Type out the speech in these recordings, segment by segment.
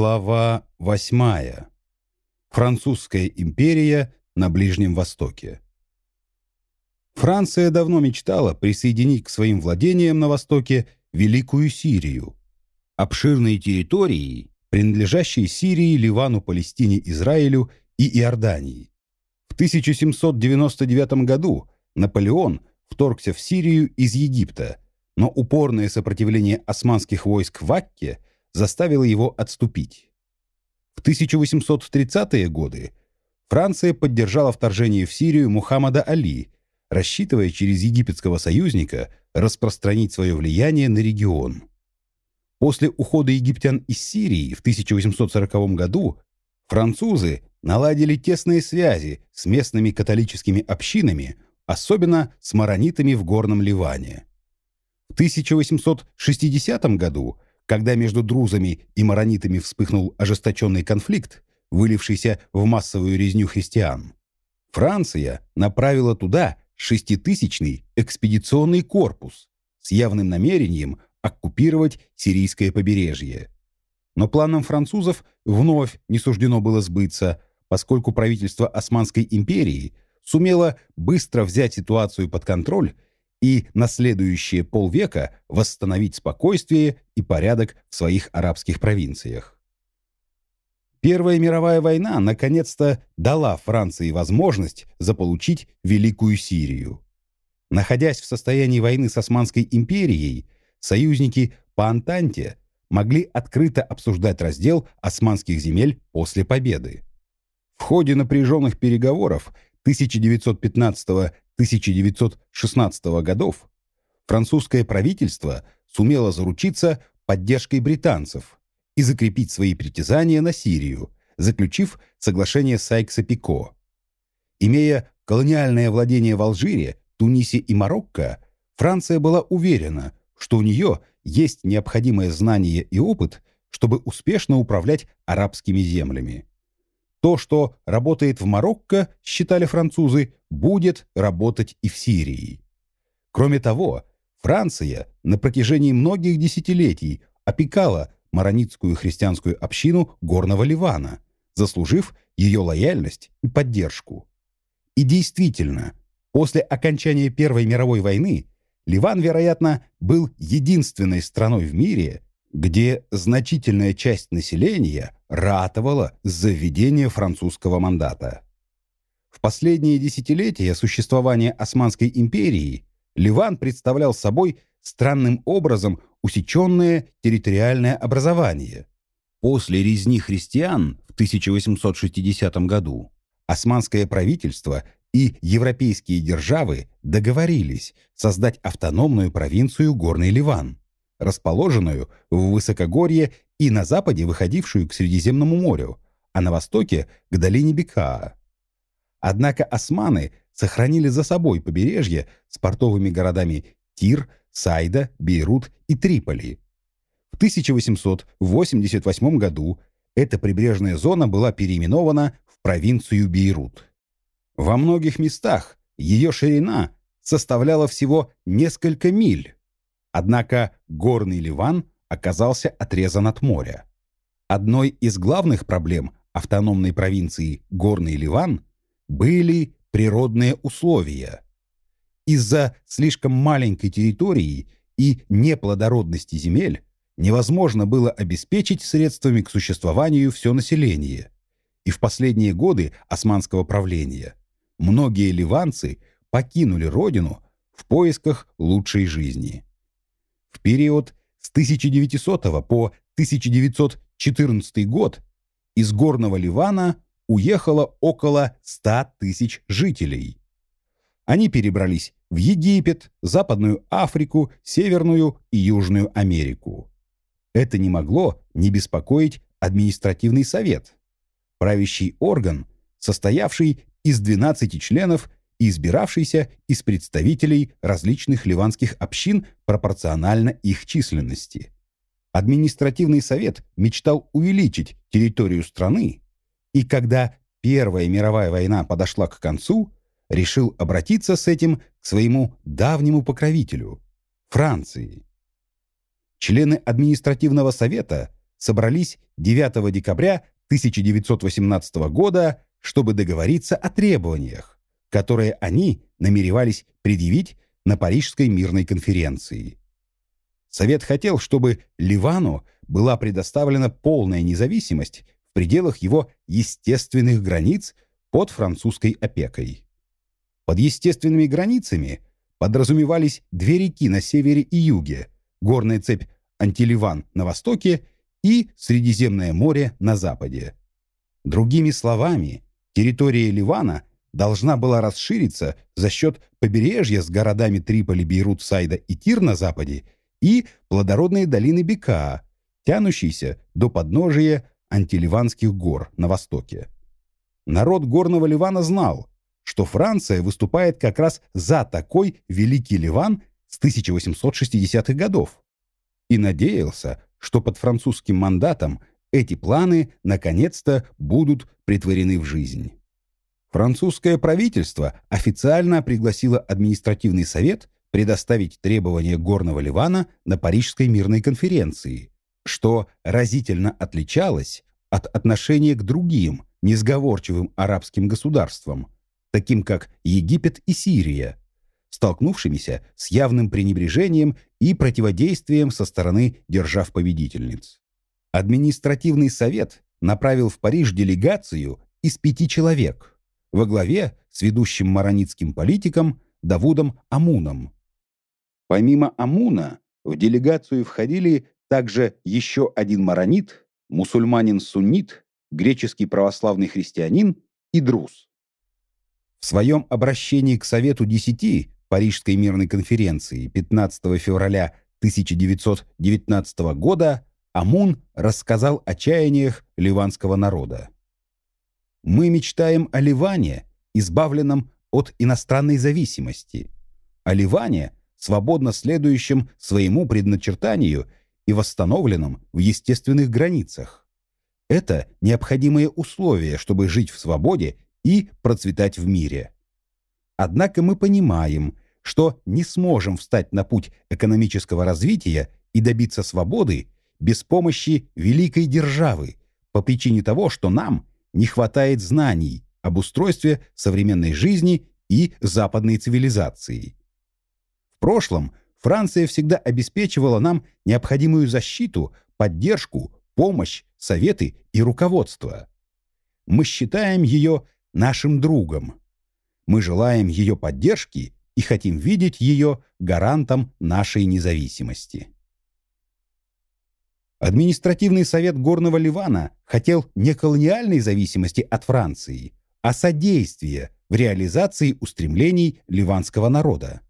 Глава восьмая. Французская империя на Ближнем Востоке. Франция давно мечтала присоединить к своим владениям на Востоке Великую Сирию. Обширные территории, принадлежащие Сирии, Ливану, Палестине, Израилю и Иордании. В 1799 году Наполеон вторгся в Сирию из Египта, но упорное сопротивление османских войск в Акке – заставило его отступить. В 1830-е годы Франция поддержала вторжение в Сирию Мухаммада Али, рассчитывая через египетского союзника распространить свое влияние на регион. После ухода египтян из Сирии в 1840 году французы наладили тесные связи с местными католическими общинами, особенно с маронитами в Горном Ливане. В 1860 году когда между друзами и маронитами вспыхнул ожесточенный конфликт, вылившийся в массовую резню христиан, Франция направила туда шеститысячный экспедиционный корпус с явным намерением оккупировать сирийское побережье. Но планам французов вновь не суждено было сбыться, поскольку правительство Османской империи сумело быстро взять ситуацию под контроль и на следующие полвека восстановить спокойствие и порядок в своих арабских провинциях. Первая мировая война наконец-то дала Франции возможность заполучить Великую Сирию. Находясь в состоянии войны с Османской империей, союзники по Антанте могли открыто обсуждать раздел османских земель после победы. В ходе напряженных переговоров 1915 1916 годов французское правительство сумело заручиться поддержкой британцев и закрепить свои притязания на Сирию, заключив соглашение Сайкса-Пико. Имея колониальное владение в Алжире, Тунисе и Марокко, Франция была уверена, что у нее есть необходимое знание и опыт, чтобы успешно управлять арабскими землями. То, что работает в Марокко, считали французы, будет работать и в Сирии. Кроме того, Франция на протяжении многих десятилетий опекала маронитскую христианскую общину Горного Ливана, заслужив ее лояльность и поддержку. И действительно, после окончания Первой мировой войны Ливан, вероятно, был единственной страной в мире, где значительная часть населения ратовала за введение французского мандата. В последние десятилетия существования Османской империи Ливан представлял собой странным образом усеченное территориальное образование. После резни христиан в 1860 году османское правительство и европейские державы договорились создать автономную провинцию Горный Ливан, расположенную в высокогорье и на западе выходившую к Средиземному морю, а на востоке — к долине Бекаа. Однако османы сохранили за собой побережье с портовыми городами Тир, Сайда, Бейрут и Триполи. В 1888 году эта прибрежная зона была переименована в провинцию Бейрут. Во многих местах ее ширина составляла всего несколько миль, Однако горный Ливан оказался отрезан от моря. Одной из главных проблем автономной провинции Горный Ливан были природные условия. Из-за слишком маленькой территории и неплодородности земель невозможно было обеспечить средствами к существованию все население. И в последние годы османского правления многие ливанцы покинули родину в поисках лучшей жизни. В период с 1900 по 1914 год из Горного Ливана уехало около 100 тысяч жителей. Они перебрались в Египет, Западную Африку, Северную и Южную Америку. Это не могло не беспокоить административный совет, правящий орган, состоявший из 12 членов избиравшийся из представителей различных ливанских общин пропорционально их численности. Административный совет мечтал увеличить территорию страны, и когда Первая мировая война подошла к концу, решил обратиться с этим к своему давнему покровителю – Франции. Члены административного совета собрались 9 декабря 1918 года, чтобы договориться о требованиях, которые они намеревались предъявить на Парижской мирной конференции. Совет хотел, чтобы Ливану была предоставлена полная независимость в пределах его естественных границ под французской опекой. Под естественными границами подразумевались две реки на севере и юге, горная цепь Антиливан на востоке и Средиземное море на западе. Другими словами, территория Ливана должна была расшириться за счет побережья с городами Триполи, Бейрут, Сайда и Тир на западе и плодородные долины Бека, тянущиеся до подножия антиливанских гор на востоке. Народ горного Ливана знал, что Франция выступает как раз за такой Великий Ливан с 1860-х годов и надеялся, что под французским мандатом эти планы наконец-то будут притворены в жизнь. Французское правительство официально пригласило административный совет предоставить требования Горного Ливана на Парижской мирной конференции, что разительно отличалось от отношения к другим несговорчивым арабским государствам, таким как Египет и Сирия, столкнувшимися с явным пренебрежением и противодействием со стороны держав-победительниц. Административный совет направил в Париж делегацию из пяти человек во главе с ведущим маронитским политиком Давудом Амуном. Помимо Амуна в делегацию входили также еще один маронит, мусульманин-суннит, греческий православный христианин и друз. В своем обращении к Совету Десяти Парижской мирной конференции 15 февраля 1919 года Амун рассказал о чаяниях ливанского народа. «Мы мечтаем о Ливане, избавленном от иностранной зависимости, о Ливане, свободно следующем своему предначертанию и восстановленном в естественных границах. Это необходимые условия, чтобы жить в свободе и процветать в мире. Однако мы понимаем, что не сможем встать на путь экономического развития и добиться свободы без помощи великой державы по причине того, что нам не хватает знаний об устройстве современной жизни и западной цивилизации. В прошлом Франция всегда обеспечивала нам необходимую защиту, поддержку, помощь, советы и руководство. Мы считаем ее нашим другом. Мы желаем ее поддержки и хотим видеть ее гарантом нашей независимости. Административный совет Горного Ливана хотел не колониальной зависимости от Франции, а содействия в реализации устремлений ливанского народа.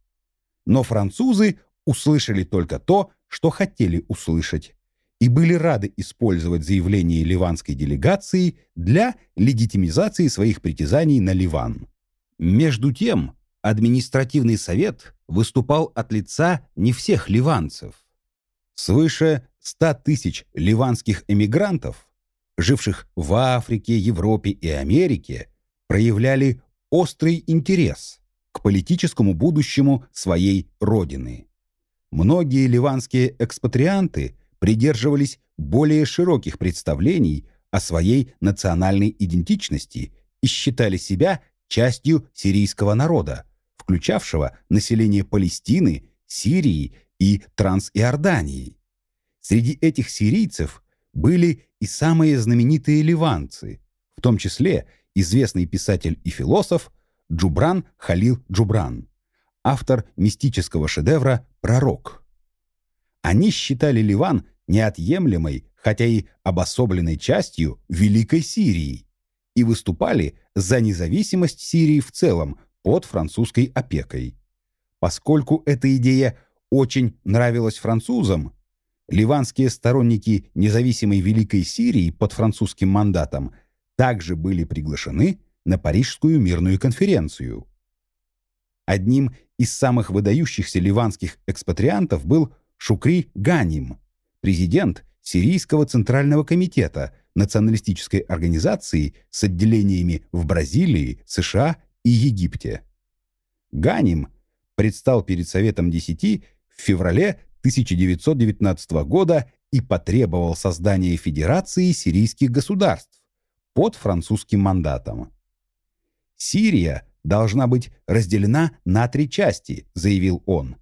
Но французы услышали только то, что хотели услышать, и были рады использовать заявление ливанской делегации для легитимизации своих притязаний на Ливан. Между тем, административный совет выступал от лица не всех ливанцев. Свыше 100 тысяч ливанских эмигрантов, живших в Африке, Европе и Америке, проявляли острый интерес к политическому будущему своей родины. Многие ливанские экспатрианты придерживались более широких представлений о своей национальной идентичности и считали себя частью сирийского народа, включавшего население Палестины, Сирии и Трансиордании. Среди этих сирийцев были и самые знаменитые ливанцы, в том числе известный писатель и философ Джубран Халил Джубран, автор мистического шедевра «Пророк». Они считали Ливан неотъемлемой, хотя и обособленной частью Великой Сирии и выступали за независимость Сирии в целом под французской опекой. Поскольку эта идея очень нравилась французам, ливанские сторонники независимой Великой Сирии под французским мандатом также были приглашены на Парижскую мирную конференцию. Одним из самых выдающихся ливанских экспатриантов был Шукри Ганим, президент Сирийского Центрального комитета националистической организации с отделениями в Бразилии, США и Египте. Ганим предстал перед Советом Десяти в феврале 1919 года и потребовал создания Федерации сирийских государств под французским мандатом. «Сирия должна быть разделена на три части», — заявил он,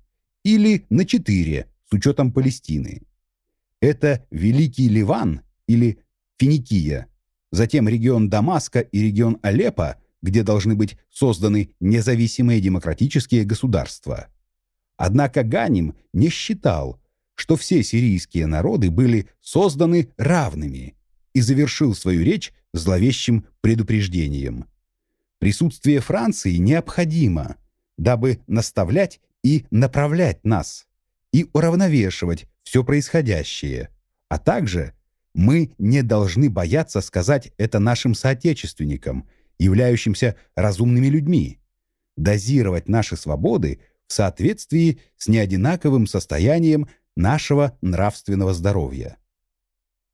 «или на четыре, с учетом Палестины. Это Великий Ливан или Финикия, затем регион Дамаска и регион Алеппо, где должны быть созданы независимые демократические государства. Однако Ганим не считал, что все сирийские народы были созданы равными и завершил свою речь зловещим предупреждением. Присутствие Франции необходимо, дабы наставлять и направлять нас, и уравновешивать все происходящее, а также мы не должны бояться сказать это нашим соотечественникам, являющимся разумными людьми, дозировать наши свободы в соответствии с неодинаковым состоянием нашего нравственного здоровья.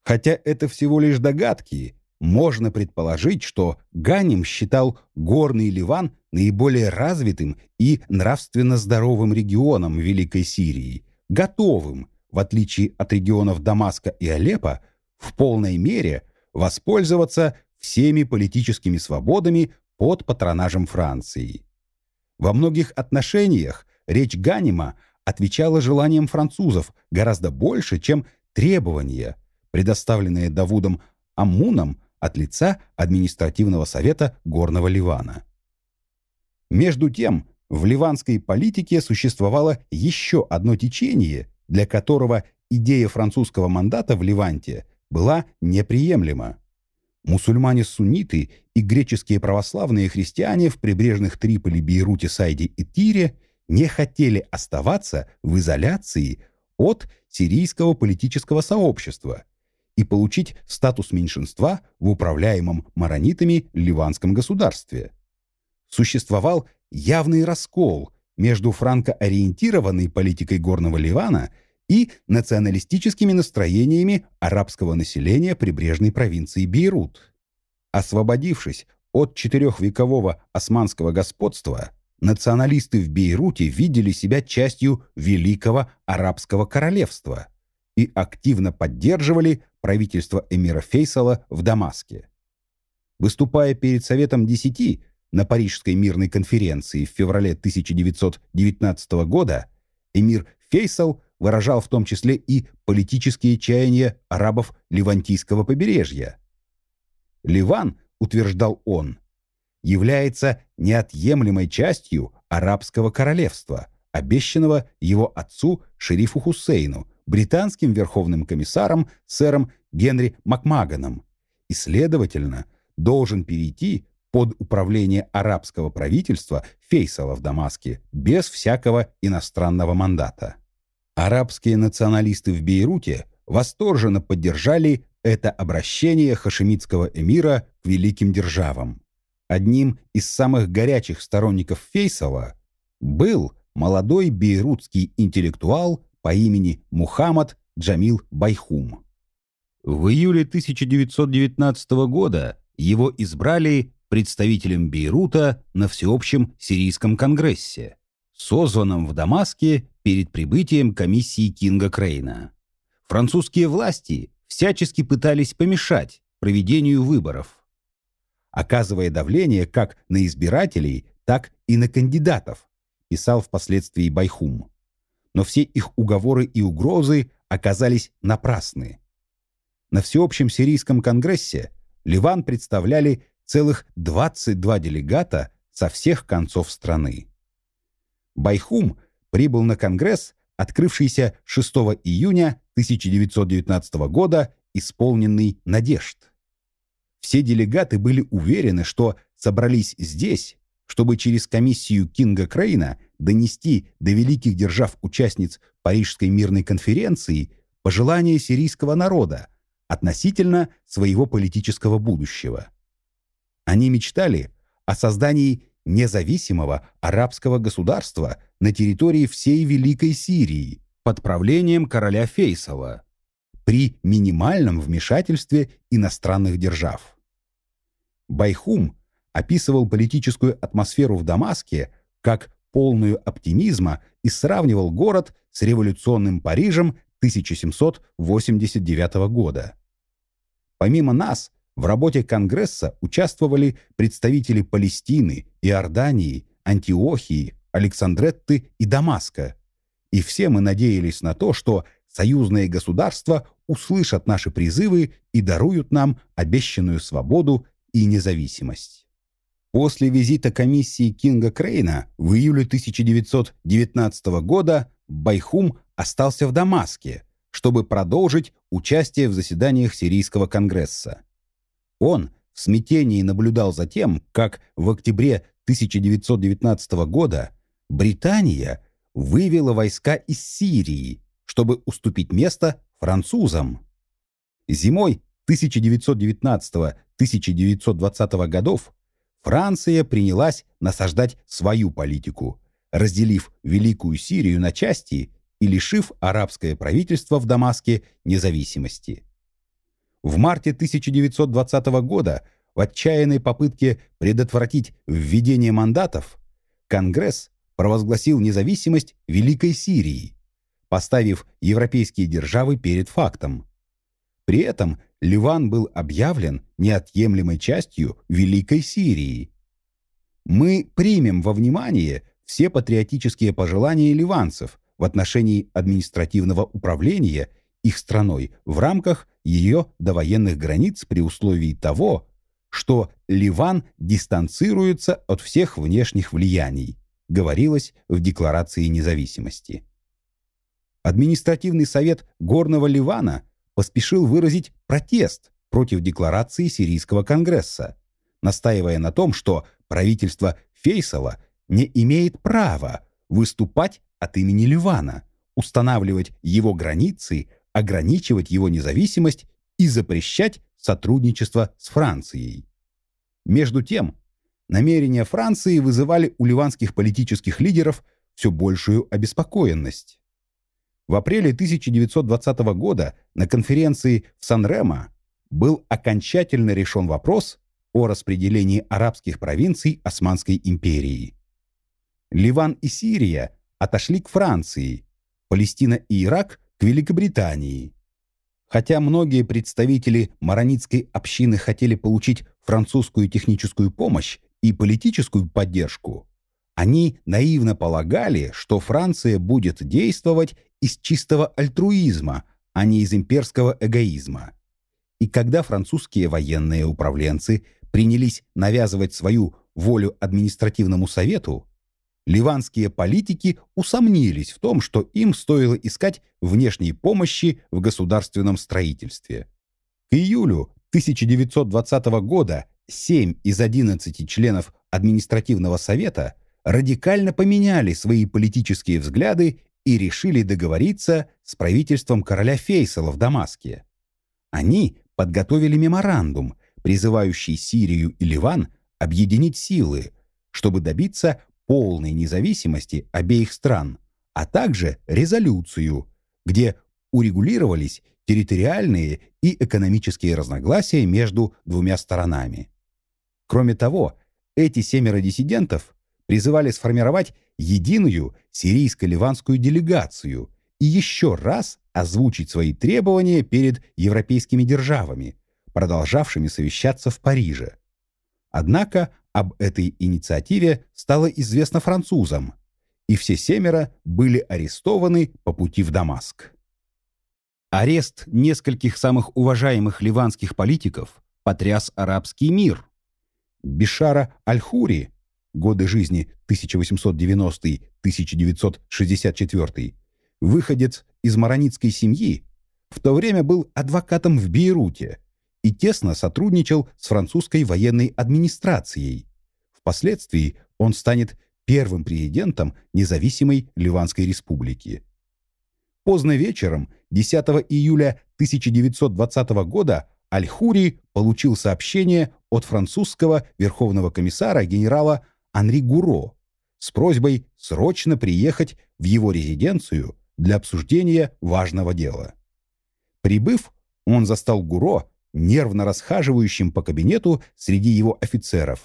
Хотя это всего лишь догадки, можно предположить, что Ганим считал Горный Ливан наиболее развитым и нравственно здоровым регионом Великой Сирии, готовым, в отличие от регионов Дамаска и Алеппо, в полной мере воспользоваться всеми политическими свободами под патронажем Франции. Во многих отношениях речь Ганима отвечала желаниям французов гораздо больше, чем требования, предоставленные Давудом Аммуном от лица административного совета Горного Ливана. Между тем, в ливанской политике существовало еще одно течение, для которого идея французского мандата в Ливанте была неприемлема. Мусульмане-сунниты и греческие православные христиане в прибрежных Триполи, Бейруте, Сайде и Тире не хотели оставаться в изоляции от сирийского политического сообщества и получить статус меньшинства в управляемом маронитами ливанском государстве. Существовал явный раскол между франкоориентированной политикой Горного Ливана и националистическими настроениями арабского населения прибрежной провинции Бейрут. Освободившись от четырехвекового османского господства, националисты в Бейруте видели себя частью Великого Арабского Королевства и активно поддерживали правительство эмира Фейсала в Дамаске. Выступая перед Советом Десяти на Парижской мирной конференции в феврале 1919 года, эмир Фейсал выражал в том числе и политические чаяния арабов Ливантийского побережья. Ливан, утверждал он, является неотъемлемой частью арабского королевства, обещанного его отцу шерифу Хусейну, британским верховным комиссаром сэром Генри Макмаганом, и, следовательно, должен перейти под управление арабского правительства Фейсала в Дамаске без всякого иностранного мандата. Арабские националисты в Бейруте восторженно поддержали это обращение хашемитского эмира к великим державам. Одним из самых горячих сторонников Фейсала был молодой бейрутский интеллектуал по имени Мухаммад Джамил Байхум. В июле 1919 года его избрали представителем Бейрута на Всеобщем сирийском конгрессе, созванном в Дамаске перед прибытием комиссии Кинга Крейна. Французские власти всячески пытались помешать проведению выборов, оказывая давление как на избирателей, так и на кандидатов, писал впоследствии Байхум. Но все их уговоры и угрозы оказались напрасны. На Всеобщем сирийском конгрессе Ливан представляли целых 22 делегата со всех концов страны. Байхум прибыл на Конгресс, открывшийся 6 июня 1919 года, исполненный надежд. Все делегаты были уверены, что собрались здесь, чтобы через комиссию Кинга Крейна донести до великих держав-участниц Парижской мирной конференции пожелания сирийского народа относительно своего политического будущего. Они мечтали о создании независимого арабского государства на территории всей Великой Сирии под правлением короля Фейсала при минимальном вмешательстве иностранных держав. Байхум описывал политическую атмосферу в Дамаске как полную оптимизма и сравнивал город с революционным Парижем 1789 года. Помимо нас, в работе Конгресса участвовали представители Палестины, Иордании, Антиохии, Александретты и Дамаска. И все мы надеялись на то, что союзные государства услышат наши призывы и даруют нам обещанную свободу и независимость. После визита комиссии Кинга Крейна в июле 1919 года Байхум остался в Дамаске, чтобы продолжить участие в заседаниях Сирийского конгресса. Он в смятении наблюдал за тем, как в октябре 1919 года Британия вывела войска из Сирии, чтобы уступить место французам. Зимой 1919-1920 годов Франция принялась насаждать свою политику, разделив Великую Сирию на части и лишив арабское правительство в Дамаске независимости. В марте 1920 года в отчаянной попытке предотвратить введение мандатов Конгресс провозгласил независимость Великой Сирии, поставив европейские державы перед фактом. При этом Ливан был объявлен неотъемлемой частью Великой Сирии. Мы примем во внимание все патриотические пожелания ливанцев в отношении административного управления их страной в рамках ее довоенных границ при условии того, что Ливан дистанцируется от всех внешних влияний, говорилось в Декларации независимости. Административный совет Горного Ливана поспешил выразить протест против декларации Сирийского конгресса, настаивая на том, что правительство Фейсала не имеет права выступать от имени Ливана, устанавливать его границы ограничивать его независимость и запрещать сотрудничество с Францией. Между тем, намерения Франции вызывали у ливанских политических лидеров все большую обеспокоенность. В апреле 1920 года на конференции в Сан-Ремо был окончательно решен вопрос о распределении арабских провинций Османской империи. Ливан и Сирия отошли к Франции, Палестина и Ирак к Великобритании. Хотя многие представители маронитской общины хотели получить французскую техническую помощь и политическую поддержку, они наивно полагали, что Франция будет действовать из чистого альтруизма, а не из имперского эгоизма. И когда французские военные управленцы принялись навязывать свою волю административному совету, ливанские политики усомнились в том, что им стоило искать внешней помощи в государственном строительстве. К июлю 1920 года 7 из 11 членов административного совета радикально поменяли свои политические взгляды и решили договориться с правительством короля Фейсала в Дамаске. Они подготовили меморандум, призывающий Сирию и Ливан объединить силы, чтобы добиться полной независимости обеих стран, а также резолюцию, где урегулировались территориальные и экономические разногласия между двумя сторонами. Кроме того, эти семеро диссидентов призывали сформировать единую сирийско-ливанскую делегацию и еще раз озвучить свои требования перед европейскими державами, продолжавшими совещаться в Париже. Однако об этой инициативе стало известно французам, и все семеро были арестованы по пути в Дамаск. Арест нескольких самых уважаемых ливанских политиков потряс арабский мир. Бишара Аль-Хури, годы жизни 1890-1964, выходец из маронитской семьи, в то время был адвокатом в Бейруте тесно сотрудничал с французской военной администрацией. Впоследствии он станет первым президентом независимой Ливанской республики. Поздно вечером, 10 июля 1920 года, Аль-Хури получил сообщение от французского верховного комиссара генерала Анри Гуро с просьбой срочно приехать в его резиденцию для обсуждения важного дела. Прибыв, он застал Гуро нервно расхаживающим по кабинету среди его офицеров.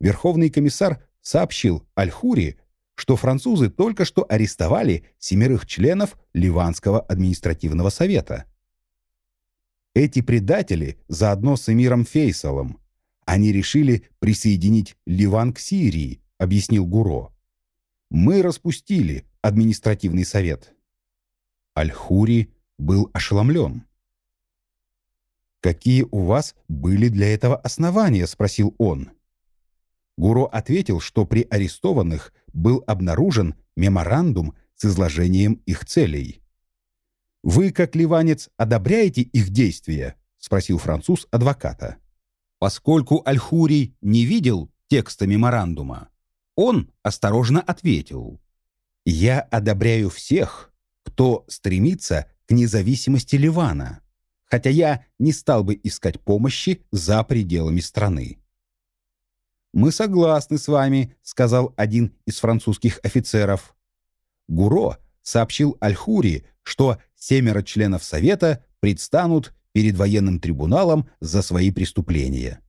Верховный комиссар сообщил Аль-Хури, что французы только что арестовали семерых членов Ливанского административного совета. Эти предатели заодно с эмиром Фейсалом. Они решили присоединить Ливан к Сирии, объяснил Гуро. Мы распустили административный совет. Аль-Хури был ошеломлен. «Какие у вас были для этого основания?» — спросил он. Гуро ответил, что при арестованных был обнаружен меморандум с изложением их целей. «Вы, как ливанец, одобряете их действия?» — спросил француз адвоката. Поскольку Аль-Хури не видел текста меморандума, он осторожно ответил. «Я одобряю всех, кто стремится к независимости Ливана, хотя я не стал бы искать помощи за пределами страны». «Мы согласны с вами», — сказал один из французских офицеров. Гуро сообщил Аль-Хури, что семеро членов Совета предстанут перед военным трибуналом за свои преступления.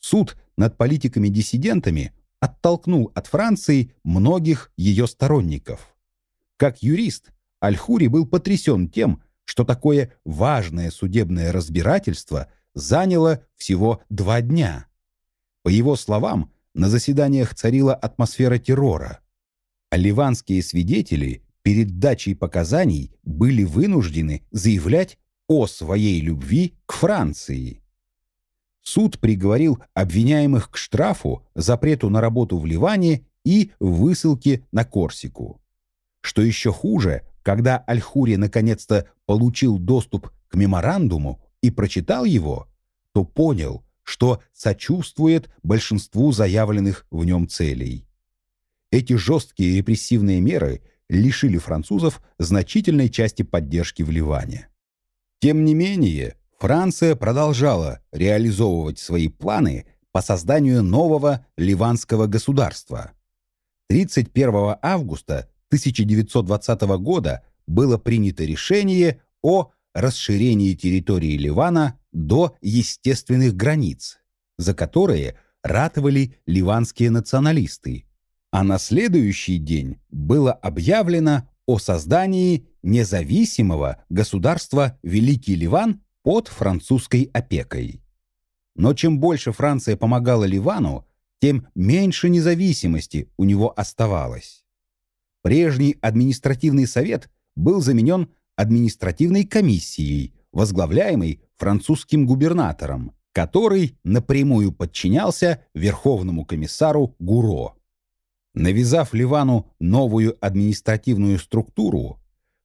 Суд над политиками-диссидентами оттолкнул от Франции многих ее сторонников. Как юрист, Аль-Хури был потрясен тем, что такое важное судебное разбирательство заняло всего два дня – по его словам, на заседаниях царила атмосфера террора, а ливанские свидетели перед дачей показаний были вынуждены заявлять о своей любви к Франции. Суд приговорил обвиняемых к штрафу, запрету на работу в Ливане и высылке на Корсику. Что еще хуже, когда Аль-Хури наконец-то получил доступ к меморандуму и прочитал его, то понял, что сочувствует большинству заявленных в нем целей. Эти жесткие репрессивные меры лишили французов значительной части поддержки в Ливане. Тем не менее, Франция продолжала реализовывать свои планы по созданию нового ливанского государства. 31 августа 1920 года было принято решение о расширении территории Ливана до естественных границ, за которые ратовали ливанские националисты, а на следующий день было объявлено о создании независимого государства Великий Ливан под французской опекой. Но чем больше Франция помогала Ливану, тем меньше независимости у него оставалось. Прежний административный совет был заменен административной комиссией, возглавляемой французским губернатором, который напрямую подчинялся верховному комиссару Гуро. Навязав Ливану новую административную структуру,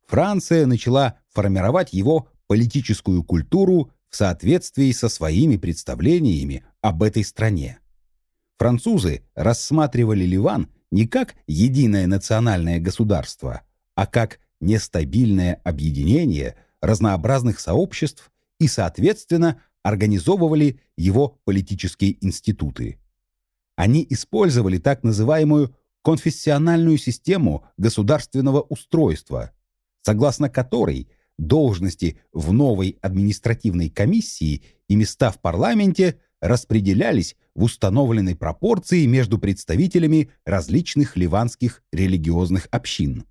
Франция начала формировать его политическую культуру в соответствии со своими представлениями об этой стране. Французы рассматривали Ливан не как единое национальное государство, а как нестабильное объединение разнообразных сообществ и, соответственно, организовывали его политические институты. Они использовали так называемую конфессиональную систему государственного устройства, согласно которой должности в новой административной комиссии и места в парламенте распределялись в установленной пропорции между представителями различных ливанских религиозных общин.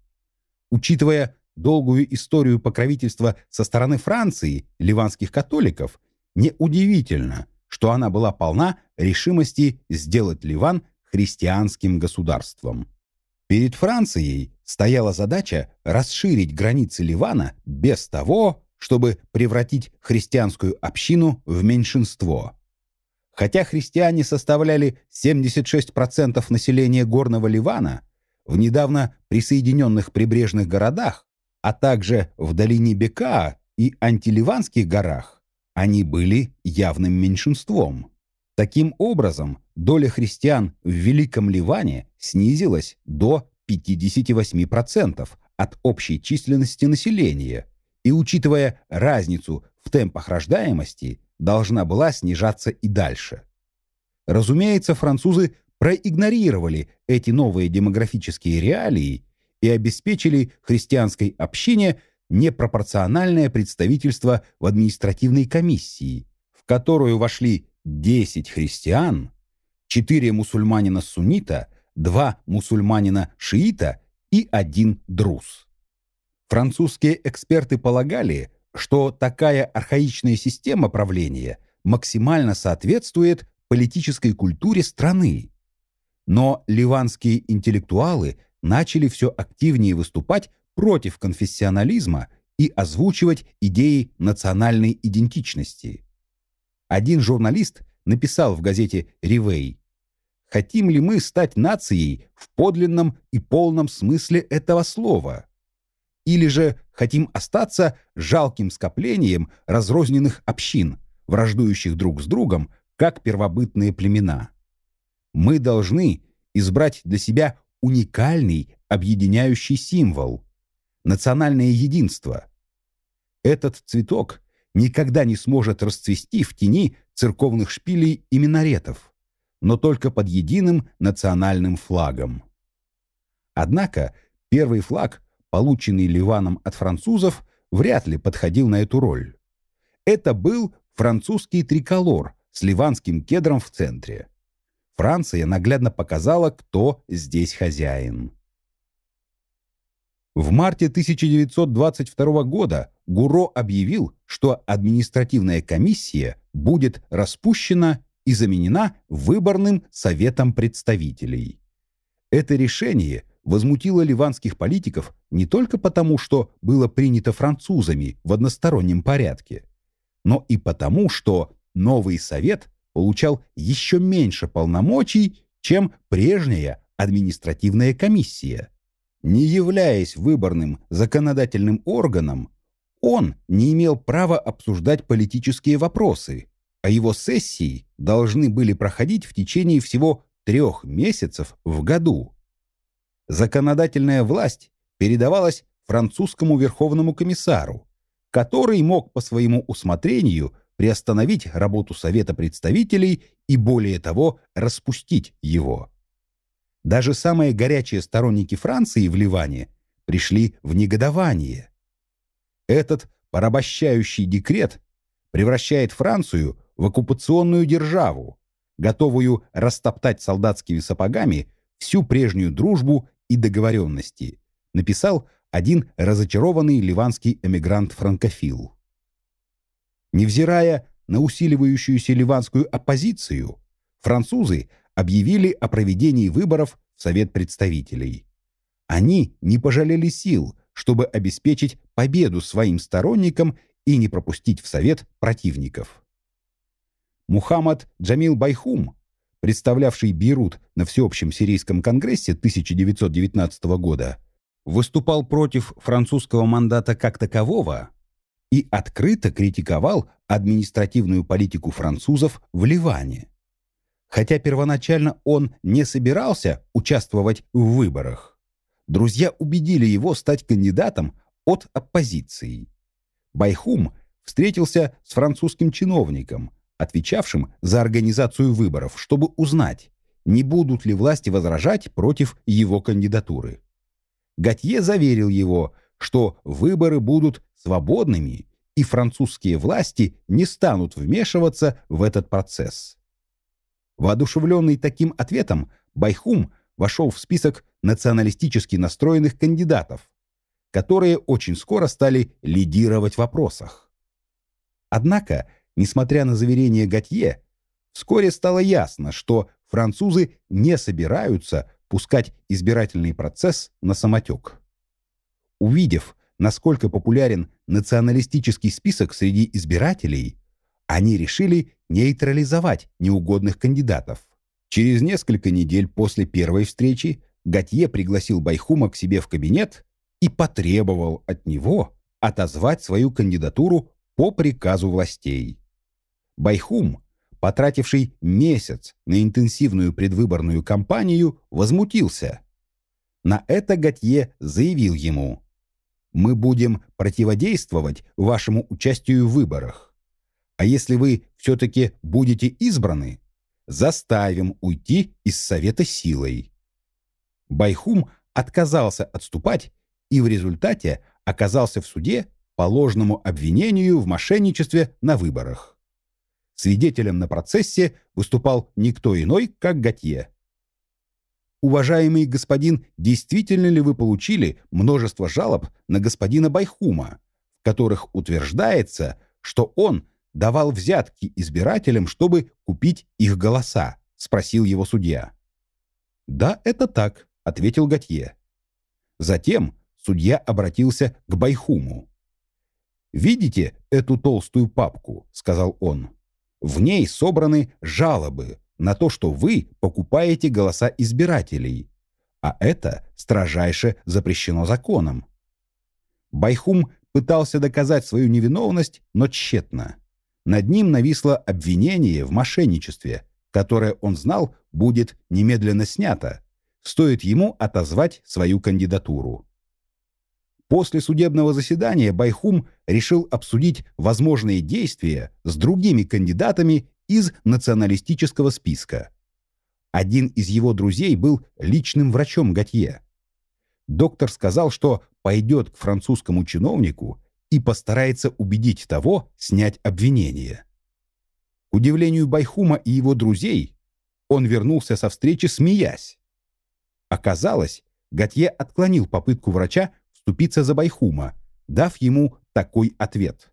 Учитывая долгую историю покровительства со стороны Франции ливанских католиков, неудивительно, что она была полна решимости сделать Ливан христианским государством. Перед Францией стояла задача расширить границы Ливана без того, чтобы превратить христианскую общину в меньшинство. Хотя христиане составляли 76% населения Горного Ливана, в недавно присоединенных прибрежных городах, а также в долине Бека и антиливанских горах, они были явным меньшинством. Таким образом, доля христиан в Великом Ливане снизилась до 58% от общей численности населения и, учитывая разницу в темпах рождаемости, должна была снижаться и дальше. Разумеется, французы проигнорировали эти новые демографические реалии и обеспечили христианской общине непропорциональное представительство в административной комиссии, в которую вошли 10 христиан, 4 мусульманина-суннита, два мусульманина-шиита и один друз. Французские эксперты полагали, что такая архаичная система правления максимально соответствует политической культуре страны. Но ливанские интеллектуалы начали все активнее выступать против конфессионализма и озвучивать идеи национальной идентичности. Один журналист написал в газете «Ривей», «Хотим ли мы стать нацией в подлинном и полном смысле этого слова? Или же хотим остаться жалким скоплением разрозненных общин, враждующих друг с другом, как первобытные племена? Мы должны избрать для себя уникальный объединяющий символ – национальное единство. Этот цветок никогда не сможет расцвести в тени церковных шпилей и минаретов, но только под единым национальным флагом. Однако первый флаг, полученный Ливаном от французов, вряд ли подходил на эту роль. Это был французский триколор с ливанским кедром в центре. Франция наглядно показала, кто здесь хозяин. В марте 1922 года Гуро объявил, что административная комиссия будет распущена и заменена выборным советом представителей. Это решение возмутило ливанских политиков не только потому, что было принято французами в одностороннем порядке, но и потому, что новый совет получал еще меньше полномочий, чем прежняя административная комиссия. Не являясь выборным законодательным органом, он не имел права обсуждать политические вопросы, а его сессии должны были проходить в течение всего трех месяцев в году. Законодательная власть передавалась французскому верховному комиссару, который мог по своему усмотрению приостановить работу Совета представителей и, более того, распустить его. Даже самые горячие сторонники Франции в Ливане пришли в негодование. Этот порабощающий декрет превращает Францию в оккупационную державу, готовую растоптать солдатскими сапогами всю прежнюю дружбу и договоренности, написал один разочарованный ливанский эмигрант-франкофил. Невзирая на усиливающуюся ливанскую оппозицию, французы объявили о проведении выборов в Совет представителей. Они не пожалели сил, чтобы обеспечить победу своим сторонникам и не пропустить в Совет противников. Мухаммад Джамил Байхум, представлявший Бейрут на Всеобщем сирийском конгрессе 1919 года, выступал против французского мандата как такового и открыто критиковал административную политику французов в Ливане. Хотя первоначально он не собирался участвовать в выборах, друзья убедили его стать кандидатом от оппозиции. Байхум встретился с французским чиновником, отвечавшим за организацию выборов, чтобы узнать, не будут ли власти возражать против его кандидатуры. Готье заверил его, что выборы будут свободными, и французские власти не станут вмешиваться в этот процесс. Воодушевленный таким ответом, Байхум вошел в список националистически настроенных кандидатов, которые очень скоро стали лидировать в вопросах. Однако, несмотря на заверения Готье, вскоре стало ясно, что французы не собираются пускать избирательный процесс на самотек. Увидев, насколько популярен националистический список среди избирателей, они решили нейтрализовать неугодных кандидатов. Через несколько недель после первой встречи Готье пригласил Байхума к себе в кабинет и потребовал от него отозвать свою кандидатуру по приказу властей. Байхум, потративший месяц на интенсивную предвыборную кампанию, возмутился. На это Готье заявил ему мы будем противодействовать вашему участию в выборах. А если вы все-таки будете избраны, заставим уйти из Совета силой. Байхум отказался отступать и в результате оказался в суде по ложному обвинению в мошенничестве на выборах. Свидетелем на процессе выступал никто иной, как Готье. уважаемый господин, действительно ли вы получили множество жалоб на господина Байхума, в которых утверждается, что он давал взятки избирателям, чтобы купить их голоса?» — спросил его судья. «Да, это так», — ответил Готье. Затем судья обратился к Байхуму. «Видите эту толстую папку?» — сказал он. «В ней собраны жалобы на то, что вы покупаете голоса избирателей, а это строжайше запрещено законом». Байхум пытался доказать свою невиновность, но тщетно. Над ним нависло обвинение в мошенничестве, которое он знал будет немедленно снято, стоит ему отозвать свою кандидатуру. После судебного заседания Байхум решил обсудить возможные действия с другими кандидатами из националистического списка. Один из его друзей был личным врачом Готье. Доктор сказал, что пойдет к французскому чиновнику и постарается убедить того снять обвинение. К удивлению Байхума и его друзей, он вернулся со встречи, смеясь. Оказалось, Готье отклонил попытку врача вступиться за Байхума, дав ему такой ответ.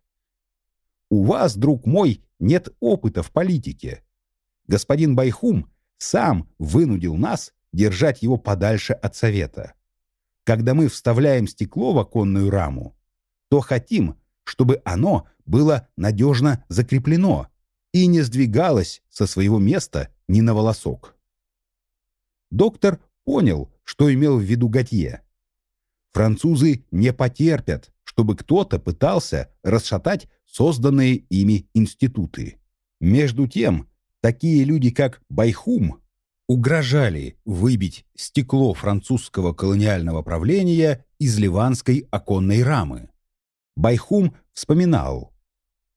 «У вас, друг мой, нет опыта в политике. Господин Байхум сам вынудил нас держать его подальше от совета. Когда мы вставляем стекло в оконную раму, то хотим, чтобы оно было надежно закреплено и не сдвигалось со своего места ни на волосок. Доктор понял, что имел в виду Готье. Французы не потерпят, чтобы кто-то пытался расшатать созданные ими институты. Между тем, такие люди, как Байхум, угрожали выбить стекло французского колониального правления из ливанской оконной рамы. Байхум вспоминал,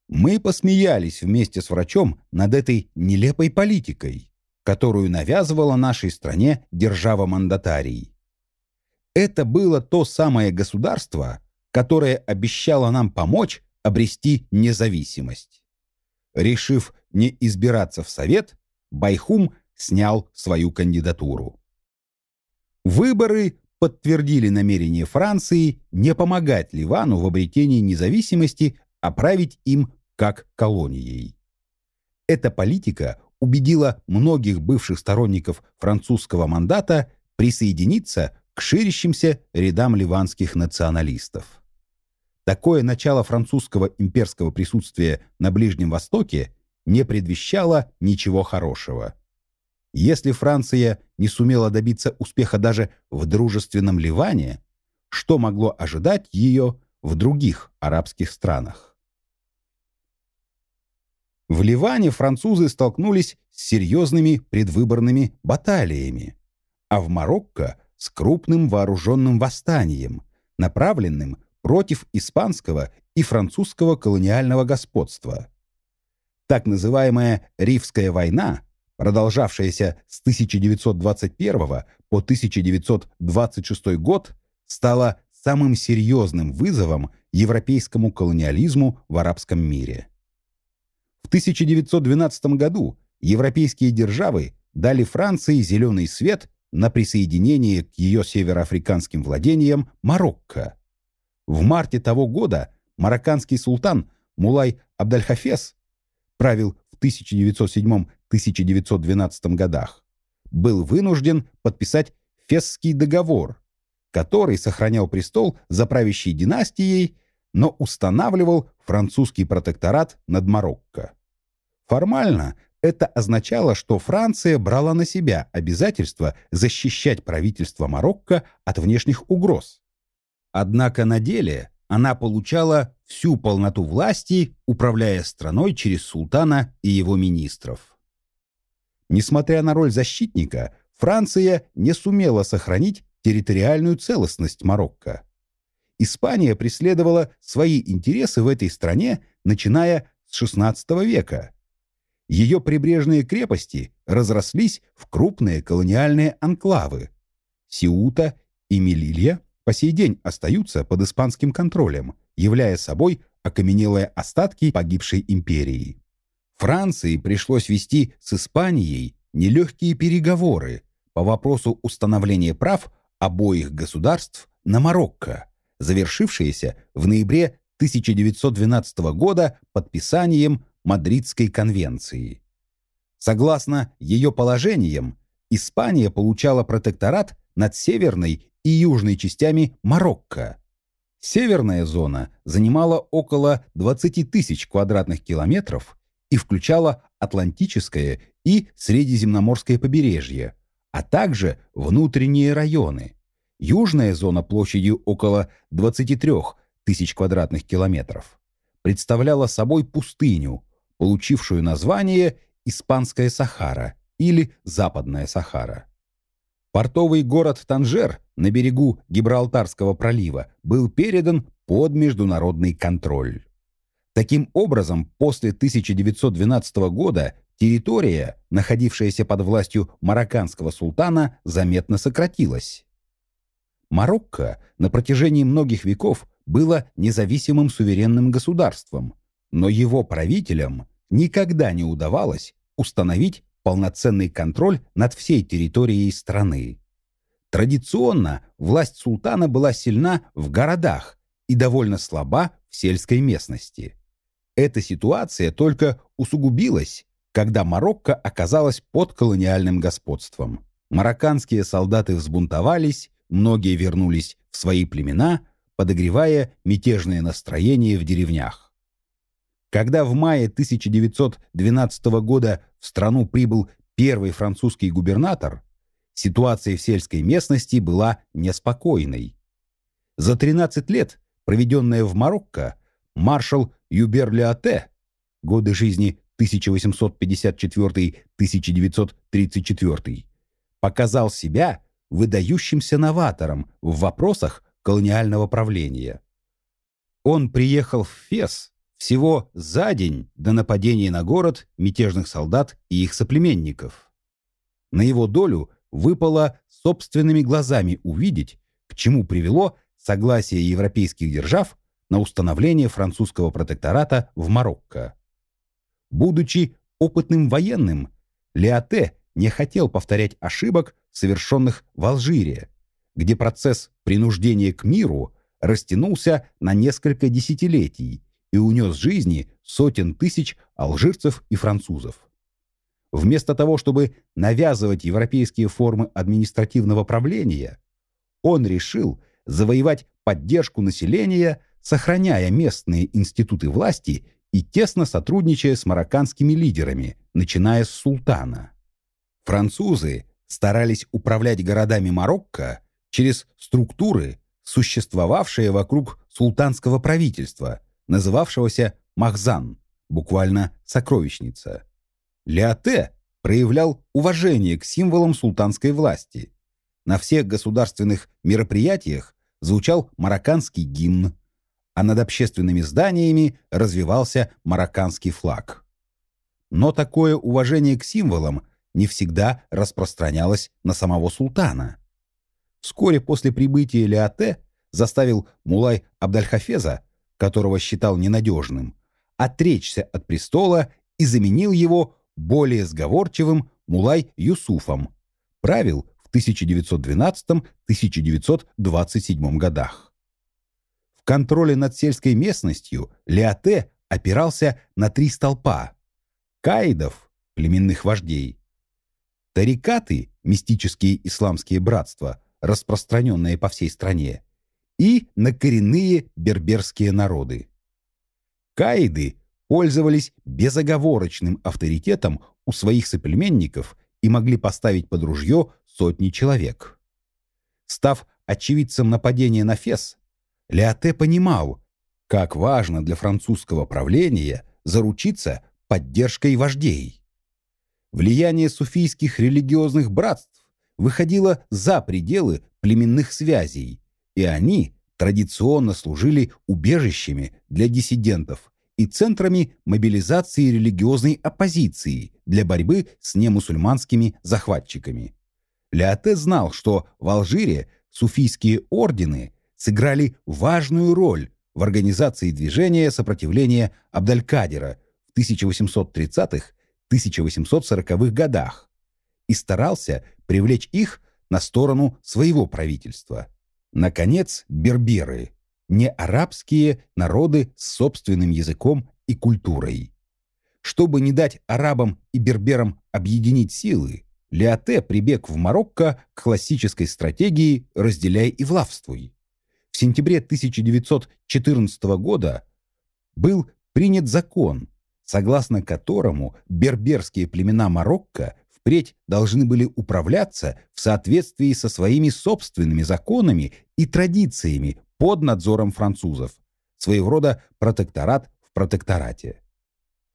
«Мы посмеялись вместе с врачом над этой нелепой политикой, которую навязывала нашей стране держава-мандатарий. Это было то самое государство, которое обещало нам помочь обрести независимость. Решив не избираться в Совет, Байхум снял свою кандидатуру. Выборы подтвердили намерение Франции не помогать Ливану в обретении независимости, а править им как колонией. Эта политика убедила многих бывших сторонников французского мандата присоединиться к ширящимся рядам ливанских националистов. Такое начало французского имперского присутствия на Ближнем Востоке не предвещало ничего хорошего. Если Франция не сумела добиться успеха даже в дружественном Ливане, что могло ожидать ее в других арабских странах? В Ливане французы столкнулись с серьезными предвыборными баталиями, а в Марокко с крупным вооруженным восстанием, направленным против испанского и французского колониального господства. Так называемая Ривская война, продолжавшаяся с 1921 по 1926 год, стала самым серьезным вызовом европейскому колониализму в арабском мире. В 1912 году европейские державы дали Франции зеленый свет на присоединение к ее североафриканским владениям Марокко. В марте того года марокканский султан Мулай Абдальхафес правил в 1907-1912 годах, был вынужден подписать Фесский договор, который сохранял престол за правящей династией, но устанавливал французский протекторат над Марокко. Формально это означало, что Франция брала на себя обязательство защищать правительство Марокко от внешних угроз. Однако на деле она получала всю полноту власти, управляя страной через султана и его министров. Несмотря на роль защитника, Франция не сумела сохранить территориальную целостность Марокко. Испания преследовала свои интересы в этой стране, начиная с XVI века – ее прибрежные крепости разрослись в крупные колониальные анклавы. Сиута и Мелилья по сей день остаются под испанским контролем, являя собой окаменелые остатки погибшей империи. Франции пришлось вести с Испанией нелегкие переговоры по вопросу установления прав обоих государств на Марокко, завершившееся в ноябре 1912 года подписанием Мадридской конвенции. Согласно ее положениям, Испания получала протекторат над северной и южной частями Марокко. Северная зона занимала около 20 тысяч квадратных километров и включала Атлантическое и Средиземноморское побережье, а также внутренние районы. Южная зона площадью около 23 тысяч квадратных километров представляла собой пустыню, получившую название Испанская Сахара или Западная Сахара. Портовый город Танжер на берегу Гибралтарского пролива был передан под международный контроль. Таким образом, после 1912 года территория, находившаяся под властью марокканского султана, заметно сократилась. Марокко на протяжении многих веков было независимым суверенным государством, но его правителям никогда не удавалось установить полноценный контроль над всей территорией страны. Традиционно власть султана была сильна в городах и довольно слаба в сельской местности. Эта ситуация только усугубилась, когда Марокко оказалась под колониальным господством. Марокканские солдаты взбунтовались, многие вернулись в свои племена, подогревая мятежное настроение в деревнях. Когда в мае 1912 года в страну прибыл первый французский губернатор, ситуация в сельской местности была неспокойной. За 13 лет, проведенные в Марокко, маршал Юбер Леоте, годы жизни 1854-1934, показал себя выдающимся новатором в вопросах колониального правления. Он приехал в Фес всего за день до нападения на город мятежных солдат и их соплеменников. На его долю выпало собственными глазами увидеть, к чему привело согласие европейских держав на установление французского протектората в Марокко. Будучи опытным военным, Леоте не хотел повторять ошибок, совершенных в Алжире, где процесс принуждения к миру растянулся на несколько десятилетий и унес жизни сотен тысяч алжирцев и французов. Вместо того, чтобы навязывать европейские формы административного правления, он решил завоевать поддержку населения, сохраняя местные институты власти и тесно сотрудничая с марокканскими лидерами, начиная с султана. Французы старались управлять городами Марокко через структуры, существовавшие вокруг султанского правительства – называвшегося Махзан, буквально «сокровищница». Леоте проявлял уважение к символам султанской власти. На всех государственных мероприятиях звучал марокканский гимн, а над общественными зданиями развивался марокканский флаг. Но такое уважение к символам не всегда распространялось на самого султана. Вскоре после прибытия Леоте заставил Мулай Абдальхафеза которого считал ненадежным, отречься от престола и заменил его более сговорчивым Мулай Юсуфом, правил в 1912-1927 годах. В контроле над сельской местностью Леоте опирался на три столпа – каидов, племенных вождей, тарикаты, мистические исламские братства, распространенные по всей стране, и на коренные берберские народы. Каиды пользовались безоговорочным авторитетом у своих соплеменников и могли поставить под ружье сотни человек. Став очевидцем нападения на Фес, Леоте понимал, как важно для французского правления заручиться поддержкой вождей. Влияние суфийских религиозных братств выходило за пределы племенных связей и они традиционно служили убежищами для диссидентов и центрами мобилизации религиозной оппозиции для борьбы с немусульманскими захватчиками. Леоте знал, что в Алжире суфийские ордены сыграли важную роль в организации движения сопротивления Абдалькадира в 1830-1840-х годах и старался привлечь их на сторону своего правительства. Наконец, берберы – не арабские народы с собственным языком и культурой. Чтобы не дать арабам и берберам объединить силы, Леоте прибег в Марокко к классической стратегии «разделяй и влавствуй». В сентябре 1914 года был принят закон, согласно которому берберские племена Марокко впредь должны были управляться в соответствии со своими собственными законами и традициями под надзором французов, своего рода протекторат в протекторате.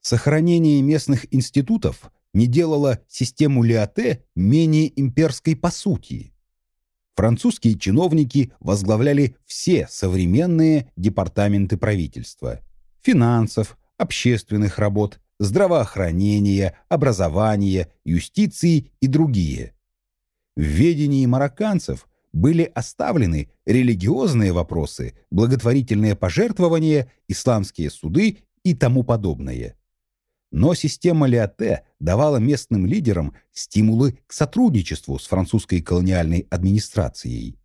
Сохранение местных институтов не делало систему Лиоте менее имперской по сути. Французские чиновники возглавляли все современные департаменты правительства – финансов, общественных работ, здравоохранения, образования, юстиции и другие. В ведении марокканцев были оставлены религиозные вопросы, благотворительные пожертвования, исламские суды и тому подобное. Но система Лиоте давала местным лидерам стимулы к сотрудничеству с французской колониальной администрацией.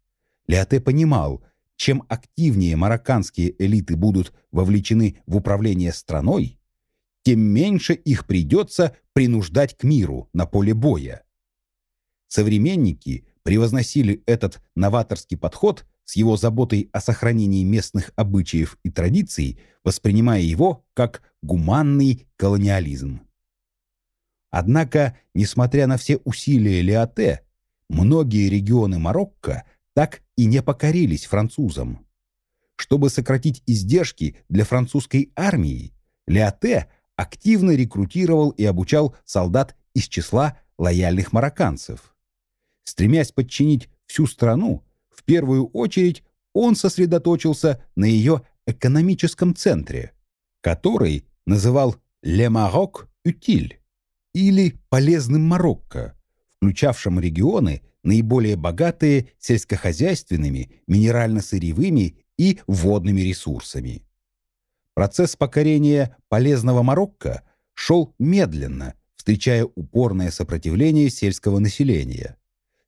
Лиоте понимал, чем активнее марокканские элиты будут вовлечены в управление страной, тем меньше их придется принуждать к миру на поле боя. Современники превозносили этот новаторский подход с его заботой о сохранении местных обычаев и традиций, воспринимая его как гуманный колониализм. Однако, несмотря на все усилия Леоте, многие регионы Марокко так и не покорились французам. Чтобы сократить издержки для французской армии, Леоте активно рекрутировал и обучал солдат из числа лояльных марокканцев. Стремясь подчинить всю страну, в первую очередь он сосредоточился на ее экономическом центре, который называл «Le Maroc Utile» или «полезным Марокко», включавшим регионы, наиболее богатые сельскохозяйственными, минерально-сырьевыми и водными ресурсами. Процесс покорения полезного Марокко шел медленно, встречая упорное сопротивление сельского населения.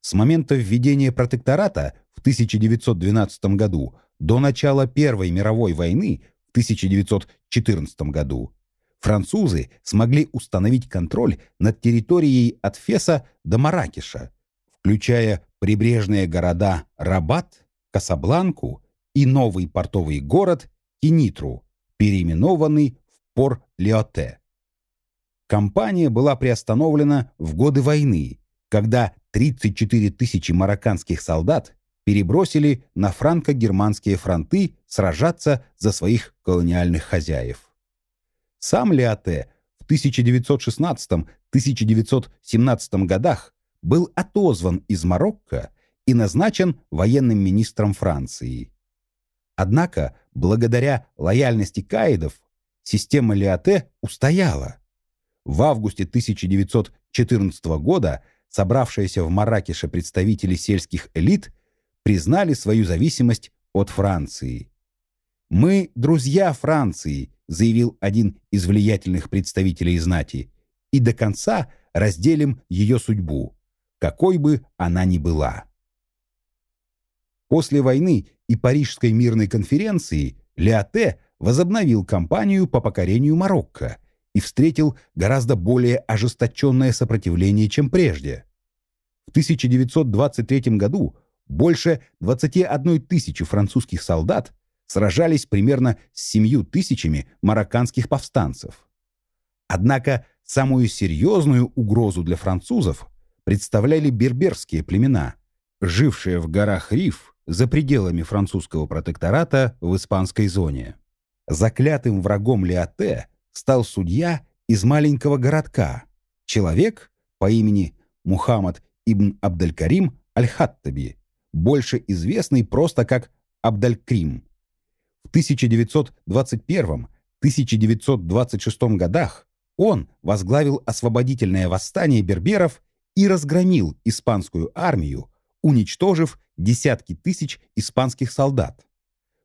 С момента введения протектората в 1912 году до начала Первой мировой войны в 1914 году французы смогли установить контроль над территорией от Феса до Маракеша, включая прибрежные города Рабат, Касабланку и новый портовый город Кенитру, переименованный в Пор-Леоте. Компания была приостановлена в годы войны, когда 34 тысячи марокканских солдат перебросили на франко-германские фронты сражаться за своих колониальных хозяев. Сам Леоте в 1916-1917 годах был отозван из Марокко и назначен военным министром Франции. Однако, благодаря лояльности каидов, система Леоте устояла. В августе 1914 года собравшиеся в Маракеше представители сельских элит признали свою зависимость от Франции. «Мы друзья Франции», заявил один из влиятельных представителей знати, «и до конца разделим ее судьбу, какой бы она ни была». После войны и Парижской мирной конференции Леоте возобновил кампанию по покорению Марокко и встретил гораздо более ожесточенное сопротивление, чем прежде. В 1923 году больше 21 тысячи французских солдат сражались примерно с 7 тысячами марокканских повстанцев. Однако самую серьезную угрозу для французов представляли берберские племена, жившие в горах Риф за пределами французского протектората в испанской зоне. Заклятым врагом Леоте стал судья из маленького городка, человек по имени Мухаммад ибн Абдалькарим Аль-Хаттаби, больше известный просто как Абдалькрим. В 1921-1926 годах он возглавил освободительное восстание берберов и разгромил испанскую армию, уничтожив десятки тысяч испанских солдат,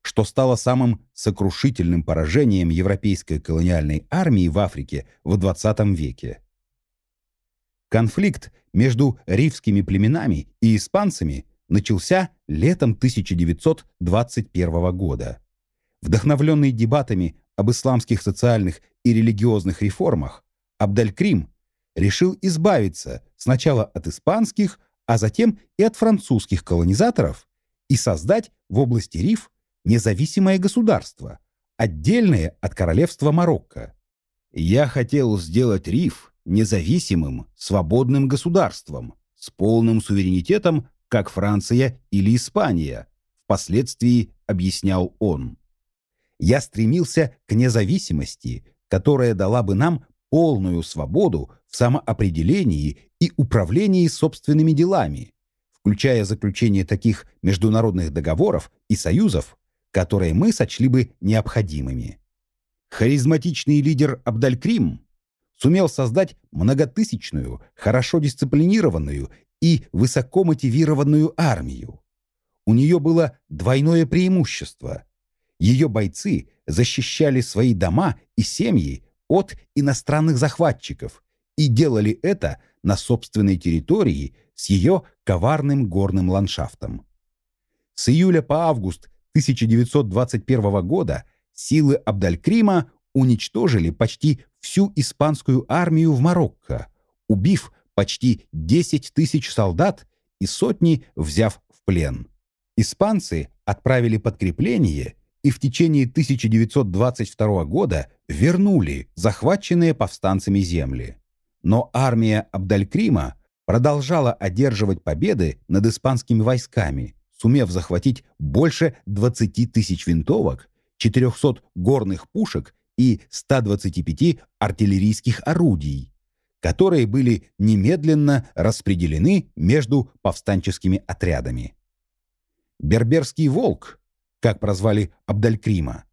что стало самым сокрушительным поражением европейской колониальной армии в Африке в XX веке. Конфликт между ривскими племенами и испанцами начался летом 1921 года. Вдохновленный дебатами об исламских социальных и религиозных реформах, Абдалькрим решил избавиться сначала от испанских, а затем и от французских колонизаторов и создать в области Риф независимое государство, отдельное от королевства Марокко. Я хотел сделать Риф независимым, свободным государством с полным суверенитетом, как Франция или Испания, впоследствии объяснял он. Я стремился к независимости, которая дала бы нам полную свободу в самоопределении и управлении собственными делами, включая заключение таких международных договоров и союзов, которые мы сочли бы необходимыми. Харизматичный лидер Абдалькрим сумел создать многотысячную, хорошо дисциплинированную и высоко мотивированную армию. У нее было двойное преимущество. Ее бойцы защищали свои дома и семьи от иностранных захватчиков и делали это на собственной территории с ее коварным горным ландшафтом. С июля по август 1921 года силы Абдалькрима уничтожили почти всю испанскую армию в Марокко, убив почти 10 тысяч солдат и сотни взяв в плен. Испанцы отправили подкрепление и в течение 1922 года вернули захваченные повстанцами земли. Но армия Абдалькрима продолжала одерживать победы над испанскими войсками, сумев захватить больше 20 тысяч винтовок, 400 горных пушек и 125 артиллерийских орудий, которые были немедленно распределены между повстанческими отрядами. Берберский волк, как прозвали Абдалькрима,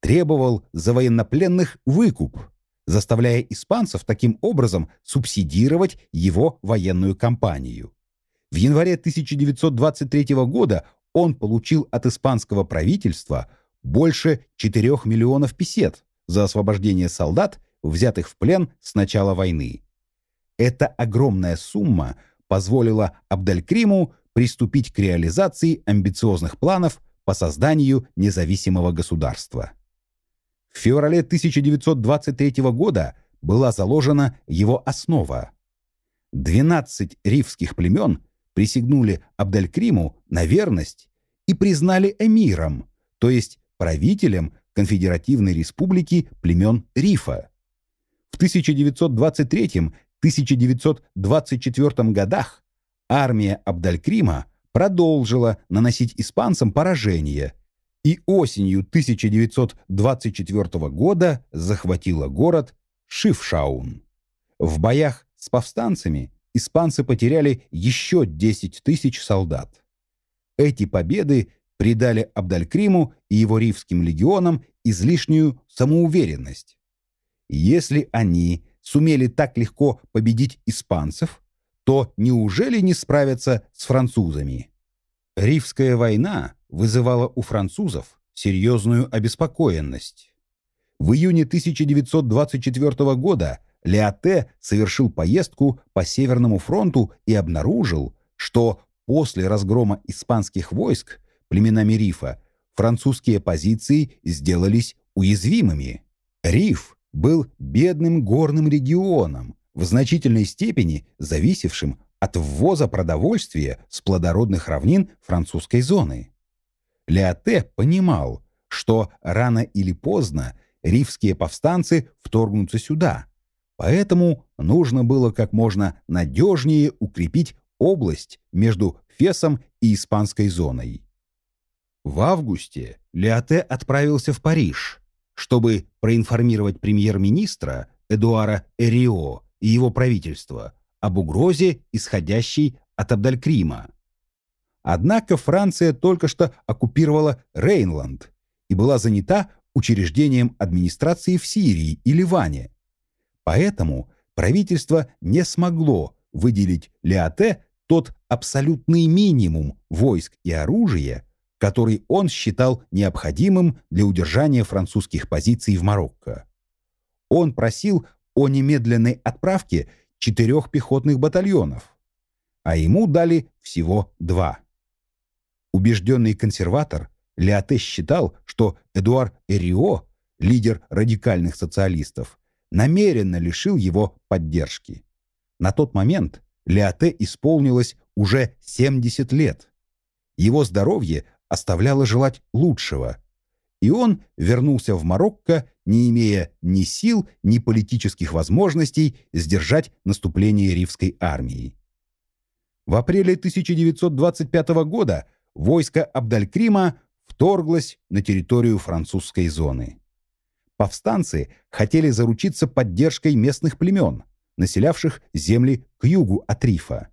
требовал за военнопленных выкуп, заставляя испанцев таким образом субсидировать его военную кампанию. В январе 1923 года он получил от испанского правительства больше 4 миллионов песет за освобождение солдат, взятых в плен с начала войны. Эта огромная сумма позволила Абдалькриму приступить к реализации амбициозных планов по созданию независимого государства. В феврале 1923 года была заложена его основа. 12 ривских племен присягнули Абделькриму на верность и признали эмиром, то есть правителем Конфедеративной республики племен Рифа. В 1923-1924 годах армия Абдалькрима продолжила наносить испанцам поражение и осенью 1924 года захватила город Шифшаун. В боях с повстанцами испанцы потеряли еще 10 тысяч солдат. Эти победы придали Абдалькриму и его ривским легионам излишнюю самоуверенность. Если они сумели так легко победить испанцев, то неужели не справятся с французами? Ривская война вызывала у французов серьезную обеспокоенность. В июне 1924 года Леоте совершил поездку по Северному фронту и обнаружил, что после разгрома испанских войск племенами Рифа, французские позиции сделались уязвимыми. Риф был бедным горным регионом, в значительной степени зависевшим от ввоза продовольствия с плодородных равнин французской зоны. Леоте понимал, что рано или поздно рифские повстанцы вторгнутся сюда, поэтому нужно было как можно надежнее укрепить область между Фесом и Испанской зоной. В августе Леоте отправился в Париж, чтобы проинформировать премьер-министра Эдуара Эрио и его правительство об угрозе, исходящей от Абдалькрима. Однако Франция только что оккупировала Рейнланд и была занята учреждением администрации в Сирии и Ливане. Поэтому правительство не смогло выделить Леоте тот абсолютный минимум войск и оружия, который он считал необходимым для удержания французских позиций в Марокко. Он просил о немедленной отправке четырех пехотных батальонов, а ему дали всего два. Убежденный консерватор Леоте считал, что Эдуар Эрио, лидер радикальных социалистов, намеренно лишил его поддержки. На тот момент Леоте исполнилось уже 70 лет. Его здоровье оставляло желать лучшего, и он вернулся в Марокко, не имея ни сил, ни политических возможностей сдержать наступление Ривской армии. В апреле 1925 года войско Абдалькрима вторглось на территорию французской зоны. Повстанцы хотели заручиться поддержкой местных племен, населявших земли к югу от Рифа.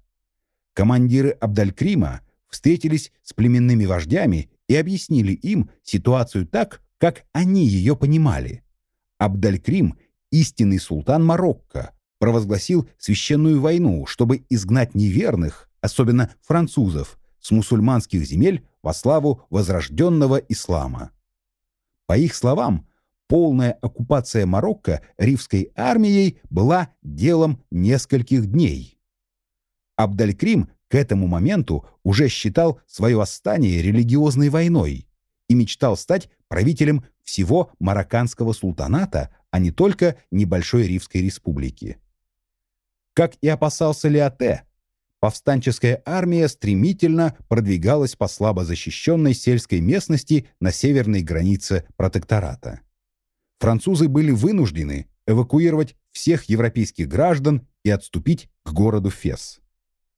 Командиры Абдалькрима встретились с племенными вождями и объяснили им ситуацию так, как они ее понимали. Абдалькрим, истинный султан Марокко, провозгласил священную войну, чтобы изгнать неверных, особенно французов, с мусульманских земель во славу возрожденного ислама. По их словам, полная оккупация Марокко ривской армией была делом нескольких дней. Абдалькрим к этому моменту уже считал свое восстание религиозной войной и мечтал стать правителем всего марокканского султаната, а не только небольшой Ривской республики. Как и опасался Леоте, повстанческая армия стремительно продвигалась по слабо защищенной сельской местности на северной границе протектората. Французы были вынуждены эвакуировать всех европейских граждан и отступить к городу Фес.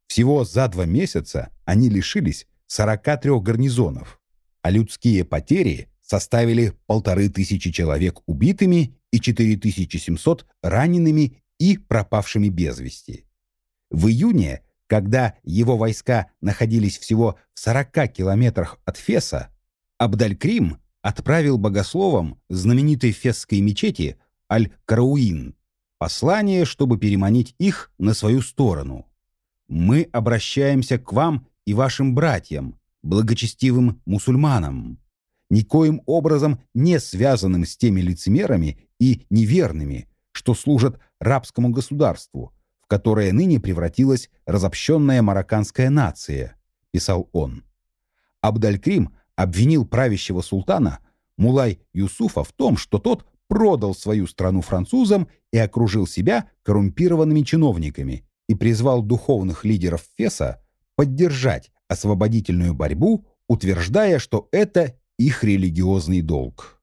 Всего за два месяца они лишились 43 гарнизонов, а людские потери составили полторы тысячи человек убитыми и 4700 ранеными и пропавшими без вести. В июне когда его войска находились всего в 40 километрах от Феса, Абдалькрим отправил богословам знаменитой фесской мечети Аль-Карауин послание, чтобы переманить их на свою сторону. «Мы обращаемся к вам и вашим братьям, благочестивым мусульманам, никоим образом не связанным с теми лицемерами и неверными, что служат рабскому государству, которое ныне превратилась разобщенная марокканская нация, писал он. Абдалькрим обвинил правящего султана Мулай Юсуфа в том, что тот продал свою страну французам и окружил себя коррумпированными чиновниками и призвал духовных лидеров Феса поддержать освободительную борьбу, утверждая, что это их религиозный долг.